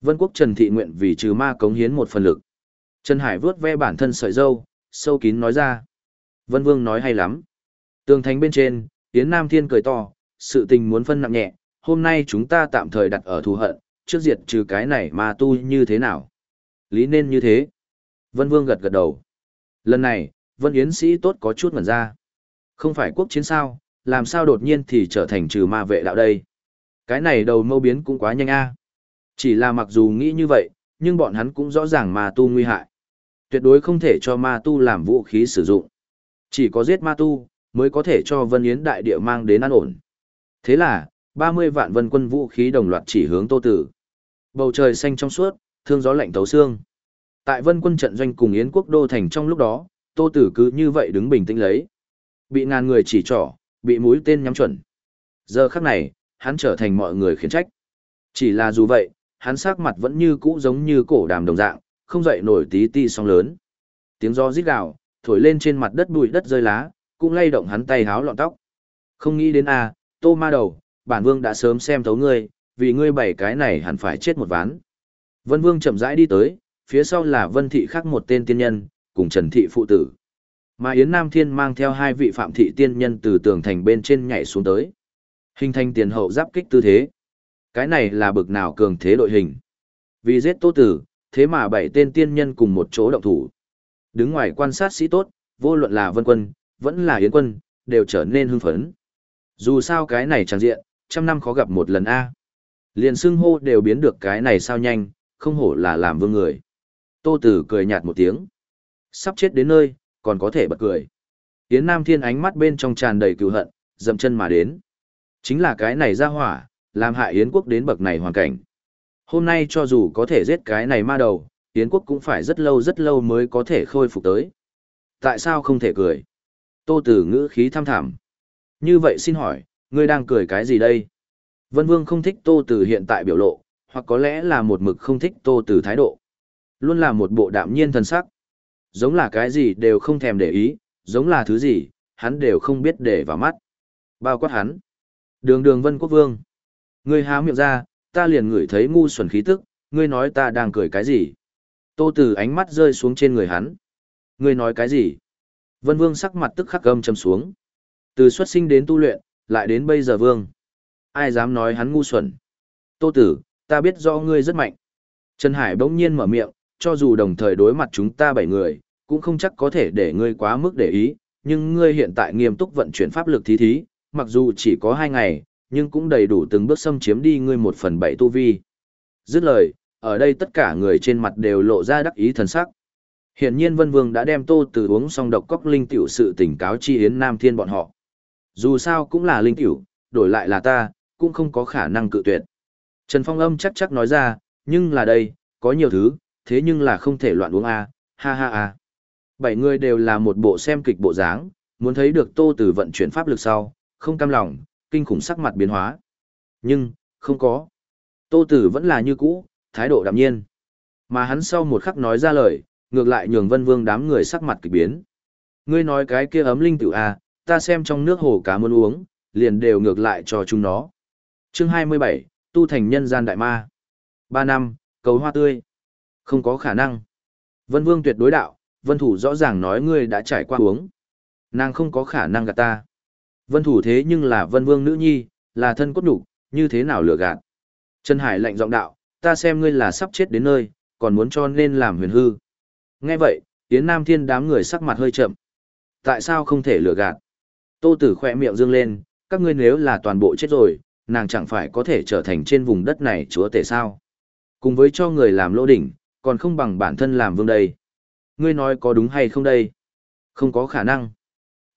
Vân Quốc Trần Thị nguyện vì trừ ma cống hiến một phần lực. Trần Hải vướt ve bản thân sợi dâu, sâu kín nói ra. Vân Vương nói hay lắm. Tường thành bên trên, Yến Nam Thiên cười to, sự tình muốn phân nặng nhẹ, hôm nay chúng ta tạm thời đặt ở thù hận, trước diệt trừ cái này ma tu như thế nào. Lý nên như thế. Vân Vương gật gật đầu. Lần này, Vân Yến sĩ tốt có chút ngẩn ra. Không phải quốc chiến sao, làm sao đột nhiên thì trở thành trừ ma vệ đạo đây. Cái này đầu mâu biến cũng quá nhanh a. Chỉ là mặc dù nghĩ như vậy, nhưng bọn hắn cũng rõ ràng ma tu nguy hại. Tuyệt đối không thể cho ma tu làm vũ khí sử dụng. Chỉ có giết ma tu, mới có thể cho Vân Yến đại địa mang đến an ổn. Thế là, 30 vạn vân quân vũ khí đồng loạt chỉ hướng Tô Tử. Bầu trời xanh trong suốt, thương gió lạnh tấu xương. Tại vân quân trận doanh cùng Yến quốc đô thành trong lúc đó, Tô Tử cứ như vậy đứng bình tĩnh lấy. Bị ngàn người chỉ trỏ, bị mũi tên nhắm chuẩn. Giờ khắc này, hắn trở thành mọi người khiển trách. Chỉ là dù vậy, hắn sắc mặt vẫn như cũ giống như cổ đàm đồng dạng, không dậy nổi tí ti sóng lớn. Tiếng gió rít gào, thổi lên trên mặt đất bụi đất rơi lá, cũng lay động hắn tay háo lọn tóc. Không nghĩ đến a, à, Tô Ma đầu, bản vương đã sớm xem thấu ngươi, vì ngươi bảy cái này hẳn phải chết một ván. Vân Vương chậm rãi đi tới, phía sau là Vân Thị khác một tên tiên nhân, cùng Trần Thị phụ tử. Mà Yến Nam Thiên mang theo hai vị phạm thị tiên nhân từ tường thành bên trên nhảy xuống tới. Hình thành tiền hậu giáp kích tư thế. Cái này là bực nào cường thế đội hình. Vì giết tô tử, thế mà bảy tên tiên nhân cùng một chỗ động thủ. Đứng ngoài quan sát sĩ tốt, vô luận là vân quân, vẫn là yến quân, đều trở nên hưng phấn. Dù sao cái này chẳng diện, trăm năm khó gặp một lần A. Liền xưng hô đều biến được cái này sao nhanh, không hổ là làm vương người. Tô tử cười nhạt một tiếng. Sắp chết đến nơi, còn có thể bật cười. Yến Nam Thiên ánh mắt bên trong tràn đầy cừu hận, dậm chân mà đến. Chính là cái này ra hỏa, làm hại Yến quốc đến bậc này hoàn cảnh. Hôm nay cho dù có thể giết cái này ma đầu, Yến quốc cũng phải rất lâu rất lâu mới có thể khôi phục tới. Tại sao không thể cười? Tô Tử ngữ khí tham thẳm. Như vậy xin hỏi, ngươi đang cười cái gì đây? Vân Vương không thích Tô Tử hiện tại biểu lộ, hoặc có lẽ là một mực không thích Tô Tử thái độ. Luôn là một bộ đạm nhiên thần sắc. Giống là cái gì đều không thèm để ý, giống là thứ gì, hắn đều không biết để vào mắt. Bao quát hắn. Đường đường Vân Quốc Vương. Ngươi há miệng ra, ta liền ngửi thấy ngu xuẩn khí tức, ngươi nói ta đang cười cái gì? Tô Tử ánh mắt rơi xuống trên người hắn. Ngươi nói cái gì? Vân Vương sắc mặt tức khắc gầm trầm xuống. Từ xuất sinh đến tu luyện, lại đến bây giờ Vương. Ai dám nói hắn ngu xuẩn? Tô Tử, ta biết do ngươi rất mạnh. Trần Hải bỗng nhiên mở miệng, cho dù đồng thời đối mặt chúng ta bảy người, cũng không chắc có thể để ngươi quá mức để ý, nhưng ngươi hiện tại nghiêm túc vận chuyển pháp lực thí thí, mặc dù chỉ có hai ngày, nhưng cũng đầy đủ từng bước xâm chiếm đi ngươi một phần bảy tu vi. Dứt lời, ở đây tất cả người trên mặt đều lộ ra đắc ý thần sắc. Hiển nhiên Vân Vương đã đem Tô Từ uống xong độc cốc linh tiểu sự tỉnh cáo chi yến Nam Thiên bọn họ. Dù sao cũng là linh tiểu, đổi lại là ta, cũng không có khả năng cự tuyệt. Trần Phong Âm chắc chắc nói ra, nhưng là đây, có nhiều thứ, thế nhưng là không thể loạn uống a, ha ha ha. Bảy người đều là một bộ xem kịch bộ dáng, muốn thấy được Tô Tử vận chuyển pháp lực sau, không cam lòng, kinh khủng sắc mặt biến hóa. Nhưng, không có. Tô Tử vẫn là như cũ, thái độ đạm nhiên. Mà hắn sau một khắc nói ra lời, ngược lại nhường Vân Vương đám người sắc mặt kỳ biến. Ngươi nói cái kia ấm linh tử a, ta xem trong nước hồ cá muốn uống, liền đều ngược lại cho chúng nó. Chương 27, tu thành nhân gian đại ma. 3 năm, cầu hoa tươi. Không có khả năng. Vân Vương tuyệt đối đạo, Vân Thủ rõ ràng nói ngươi đã trải qua uống. Nàng không có khả năng gạt ta. Vân thủ thế nhưng là vân vương nữ nhi, là thân cốt nhục, như thế nào lừa gạt. Trần Hải lạnh giọng đạo, ta xem ngươi là sắp chết đến nơi, còn muốn cho nên làm huyền hư. Nghe vậy, Yến Nam Thiên đám người sắc mặt hơi chậm. Tại sao không thể lừa gạt? Tô Tử khẽ miệng dương lên, các ngươi nếu là toàn bộ chết rồi, nàng chẳng phải có thể trở thành trên vùng đất này chúa tể sao? Cùng với cho người làm lô đỉnh, còn không bằng bản thân làm vương đây. Ngươi nói có đúng hay không đây? Không có khả năng.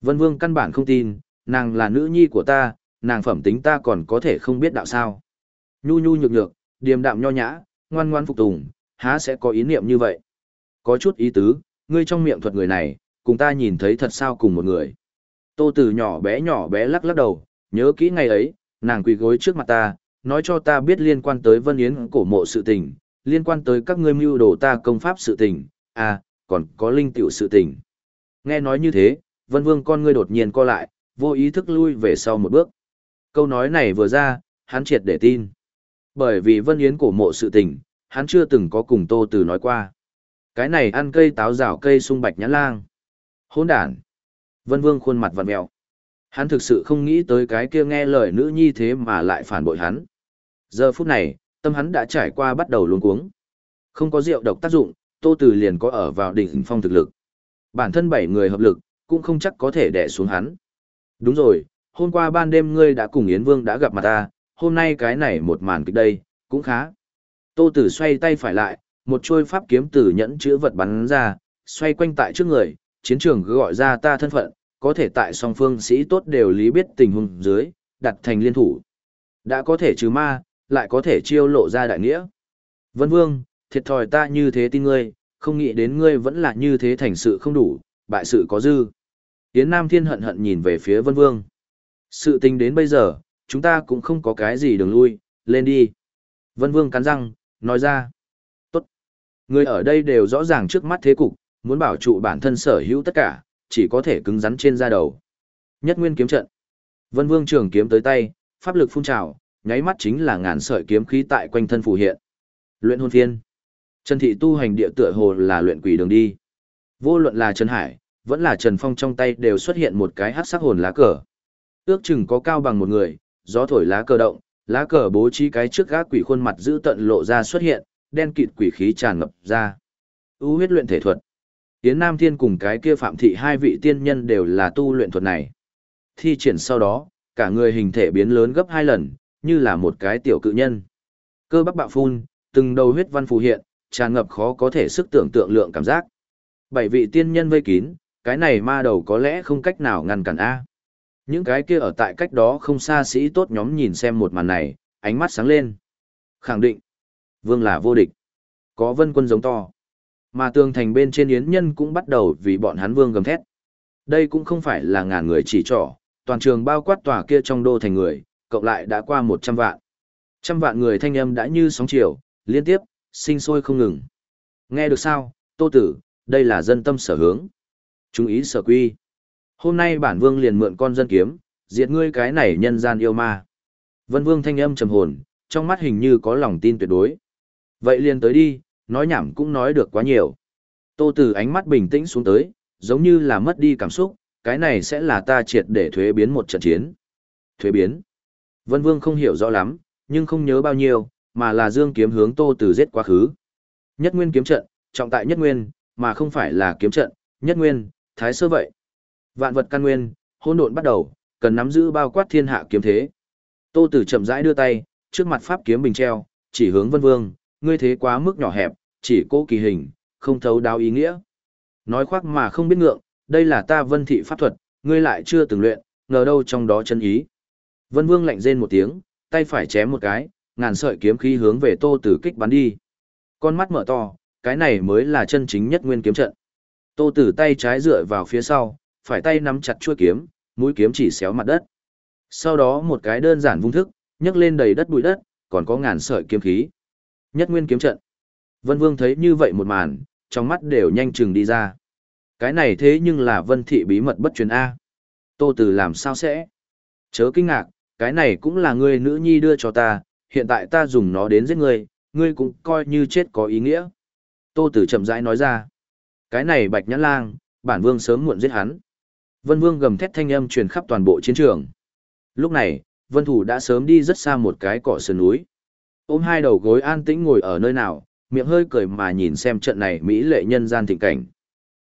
Vân Vương căn bản không tin, nàng là nữ nhi của ta, nàng phẩm tính ta còn có thể không biết đạo sao. Nhu nhu nhược nhược, điềm đạm nho nhã, ngoan ngoan phục tùng, há sẽ có ý niệm như vậy. Có chút ý tứ, ngươi trong miệng thuật người này, cùng ta nhìn thấy thật sao cùng một người. Tô từ nhỏ bé nhỏ bé lắc lắc đầu, nhớ kỹ ngày ấy, nàng quỳ gối trước mặt ta, nói cho ta biết liên quan tới Vân Yến cổ mộ sự tình, liên quan tới các ngươi mưu đồ ta công pháp sự tình, à, còn có linh tiểu sự tình. Nghe nói như thế, Vân Vương con ngươi đột nhiên co lại, vô ý thức lui về sau một bước. Câu nói này vừa ra, hắn triệt để tin. Bởi vì Vân Yến cổ mộ sự tình, hắn chưa từng có cùng Tô Từ nói qua. Cái này ăn cây táo rào cây sung bạch nhãn lang. Hỗn đản. Vân Vương khuôn mặt vặn mèo. Hắn thực sự không nghĩ tới cái kia nghe lời nữ nhi thế mà lại phản bội hắn. Giờ phút này, tâm hắn đã trải qua bắt đầu luống cuống. Không có rượu độc tác dụng, Tô Từ liền có ở vào đỉnh phong thực lực. Bản thân bảy người hợp lực, cũng không chắc có thể đè xuống hắn. Đúng rồi, hôm qua ban đêm ngươi đã cùng Yến Vương đã gặp mặt ta, hôm nay cái này một màn kịch đây, cũng khá. Tô Tử xoay tay phải lại, một chuôi pháp kiếm từ nhẫn chữ vật bắn ra, xoay quanh tại trước người, chiến trường gọi ra ta thân phận, có thể tại song phương sĩ tốt đều lý biết tình huống dưới, đặt thành liên thủ. Đã có thể trừ ma, lại có thể chiêu lộ ra đại nghĩa. Vân Vương, thiệt thòi ta như thế tin ngươi, không nghĩ đến ngươi vẫn là như thế thành sự không đủ, bại sự có dư. Yến Nam Thiên hận hận nhìn về phía Vân Vương. Sự tình đến bây giờ, chúng ta cũng không có cái gì đường lui, lên đi. Vân Vương cắn răng, nói ra. Tốt. Người ở đây đều rõ ràng trước mắt thế cục, muốn bảo trụ bản thân sở hữu tất cả, chỉ có thể cứng rắn trên da đầu. Nhất nguyên kiếm trận. Vân Vương trường kiếm tới tay, pháp lực phun trào, nháy mắt chính là ngàn sợi kiếm khí tại quanh thân phù hiện. Luyện hồn phiên. Trần Thị tu hành địa tựa hồ là luyện quỷ đường đi. Vô luận là Trần Hải, vẫn là Trần Phong trong tay đều xuất hiện một cái hắc sắc hồn lá cờ. Ước chừng có cao bằng một người, gió thổi lá cờ động, lá cờ bố trí cái trước gác quỷ khuôn mặt giữ tận lộ ra xuất hiện, đen kịt quỷ khí tràn ngập ra. u huyết luyện thể thuật. Tiến Nam Thiên cùng cái kia Phạm Thị hai vị tiên nhân đều là tu luyện thuật này. Thi triển sau đó, cả người hình thể biến lớn gấp hai lần, như là một cái tiểu cự nhân. Cơ bắp bạo phun, từng đầu huyết văn phù hiện, tràn ngập khó có thể sức tưởng tượng lượng cảm giác. Bảy vị tiên nhân vây kín, cái này ma đầu có lẽ không cách nào ngăn cản A. Những cái kia ở tại cách đó không xa sĩ tốt nhóm nhìn xem một màn này, ánh mắt sáng lên. Khẳng định, vương là vô địch. Có vân quân giống to. Mà tường thành bên trên yến nhân cũng bắt đầu vì bọn hắn vương gầm thét. Đây cũng không phải là ngàn người chỉ trỏ, toàn trường bao quát tòa kia trong đô thành người, cộng lại đã qua một trăm vạn. Trăm vạn người thanh âm đã như sóng chiều, liên tiếp, sinh sôi không ngừng. Nghe được sao, tô tử, đây là dân tâm sở hướng. Chúng ý sở quy. Hôm nay bản vương liền mượn con dân kiếm, diệt ngươi cái này nhân gian yêu ma. Vân vương thanh âm trầm hồn, trong mắt hình như có lòng tin tuyệt đối. Vậy liền tới đi, nói nhảm cũng nói được quá nhiều. Tô Tử ánh mắt bình tĩnh xuống tới, giống như là mất đi cảm xúc, cái này sẽ là ta triệt để thuế biến một trận chiến. Thuế biến. Vân Vương không hiểu rõ lắm, nhưng không nhớ bao nhiêu, mà là dương kiếm hướng Tô Tử giết quá khứ. Nhất nguyên kiếm trận, trọng tại nhất nguyên, mà không phải là kiếm trận, nhất nguyên, thái sơ vậy. Vạn vật căn nguyên, hỗn độn bắt đầu, cần nắm giữ bao quát thiên hạ kiếm thế. Tô Tử chậm rãi đưa tay, trước mặt pháp kiếm bình treo, chỉ hướng Vân Vương, ngươi thế quá mức nhỏ hẹp, chỉ cố kỳ hình, không thấu đáo ý nghĩa. Nói khoác mà không biết ngượng, đây là ta Vân thị pháp thuật, ngươi lại chưa từng luyện, ngờ đâu trong đó chân ý. Vân Vương lạnh rên một tiếng, tay phải chém một cái, ngàn sợi kiếm khí hướng về Tô Tử kích bắn đi. Con mắt mở to, cái này mới là chân chính nhất nguyên kiếm trận. Tô Tử tay trái dựa vào phía sau, phải tay nắm chặt chuôi kiếm, mũi kiếm chỉ xéo mặt đất. Sau đó một cái đơn giản vung thức, nhấc lên đầy đất bụi đất, còn có ngàn sợi kiếm khí. Nhất nguyên kiếm trận. Vân Vương thấy như vậy một màn, trong mắt đều nhanh chừng đi ra. Cái này thế nhưng là Vân Thị bí mật bất truyền A. Tô Tử làm sao sẽ? Chớ kinh ngạc, cái này cũng là ngươi nữ nhi đưa cho ta, hiện tại ta dùng nó đến giết ngươi, ngươi cũng coi như chết có ý nghĩa. Tô Tử chậm rãi nói ra. Cái này Bạch Nhãn Lang, bản vương sớm muộn giết hắn. Vân Vương gầm thét thanh âm truyền khắp toàn bộ chiến trường. Lúc này, Vân Thủ đã sớm đi rất xa một cái cỏ sườn núi. Ôm hai đầu gối an tĩnh ngồi ở nơi nào, miệng hơi cười mà nhìn xem trận này mỹ lệ nhân gian thịnh cảnh.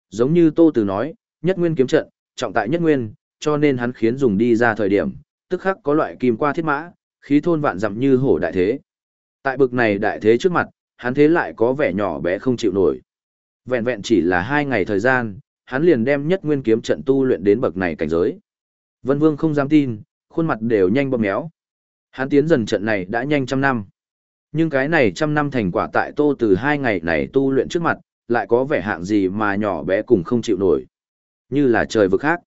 Giống như Tô Từ nói, nhất nguyên kiếm trận, trọng tại nhất nguyên, cho nên hắn khiến dùng đi ra thời điểm, tức khắc có loại kim qua thiết mã, khí thôn vạn dặm như hổ đại thế. Tại bực này đại thế trước mặt, hắn thế lại có vẻ nhỏ bé không chịu nổi. Vẹn vẹn chỉ là hai ngày thời gian, hắn liền đem nhất nguyên kiếm trận tu luyện đến bậc này cảnh giới. Vân Vương không dám tin, khuôn mặt đều nhanh bơm méo. Hắn tiến dần trận này đã nhanh trăm năm. Nhưng cái này trăm năm thành quả tại tô từ hai ngày này tu luyện trước mặt, lại có vẻ hạng gì mà nhỏ bé cùng không chịu nổi. Như là trời vực khác.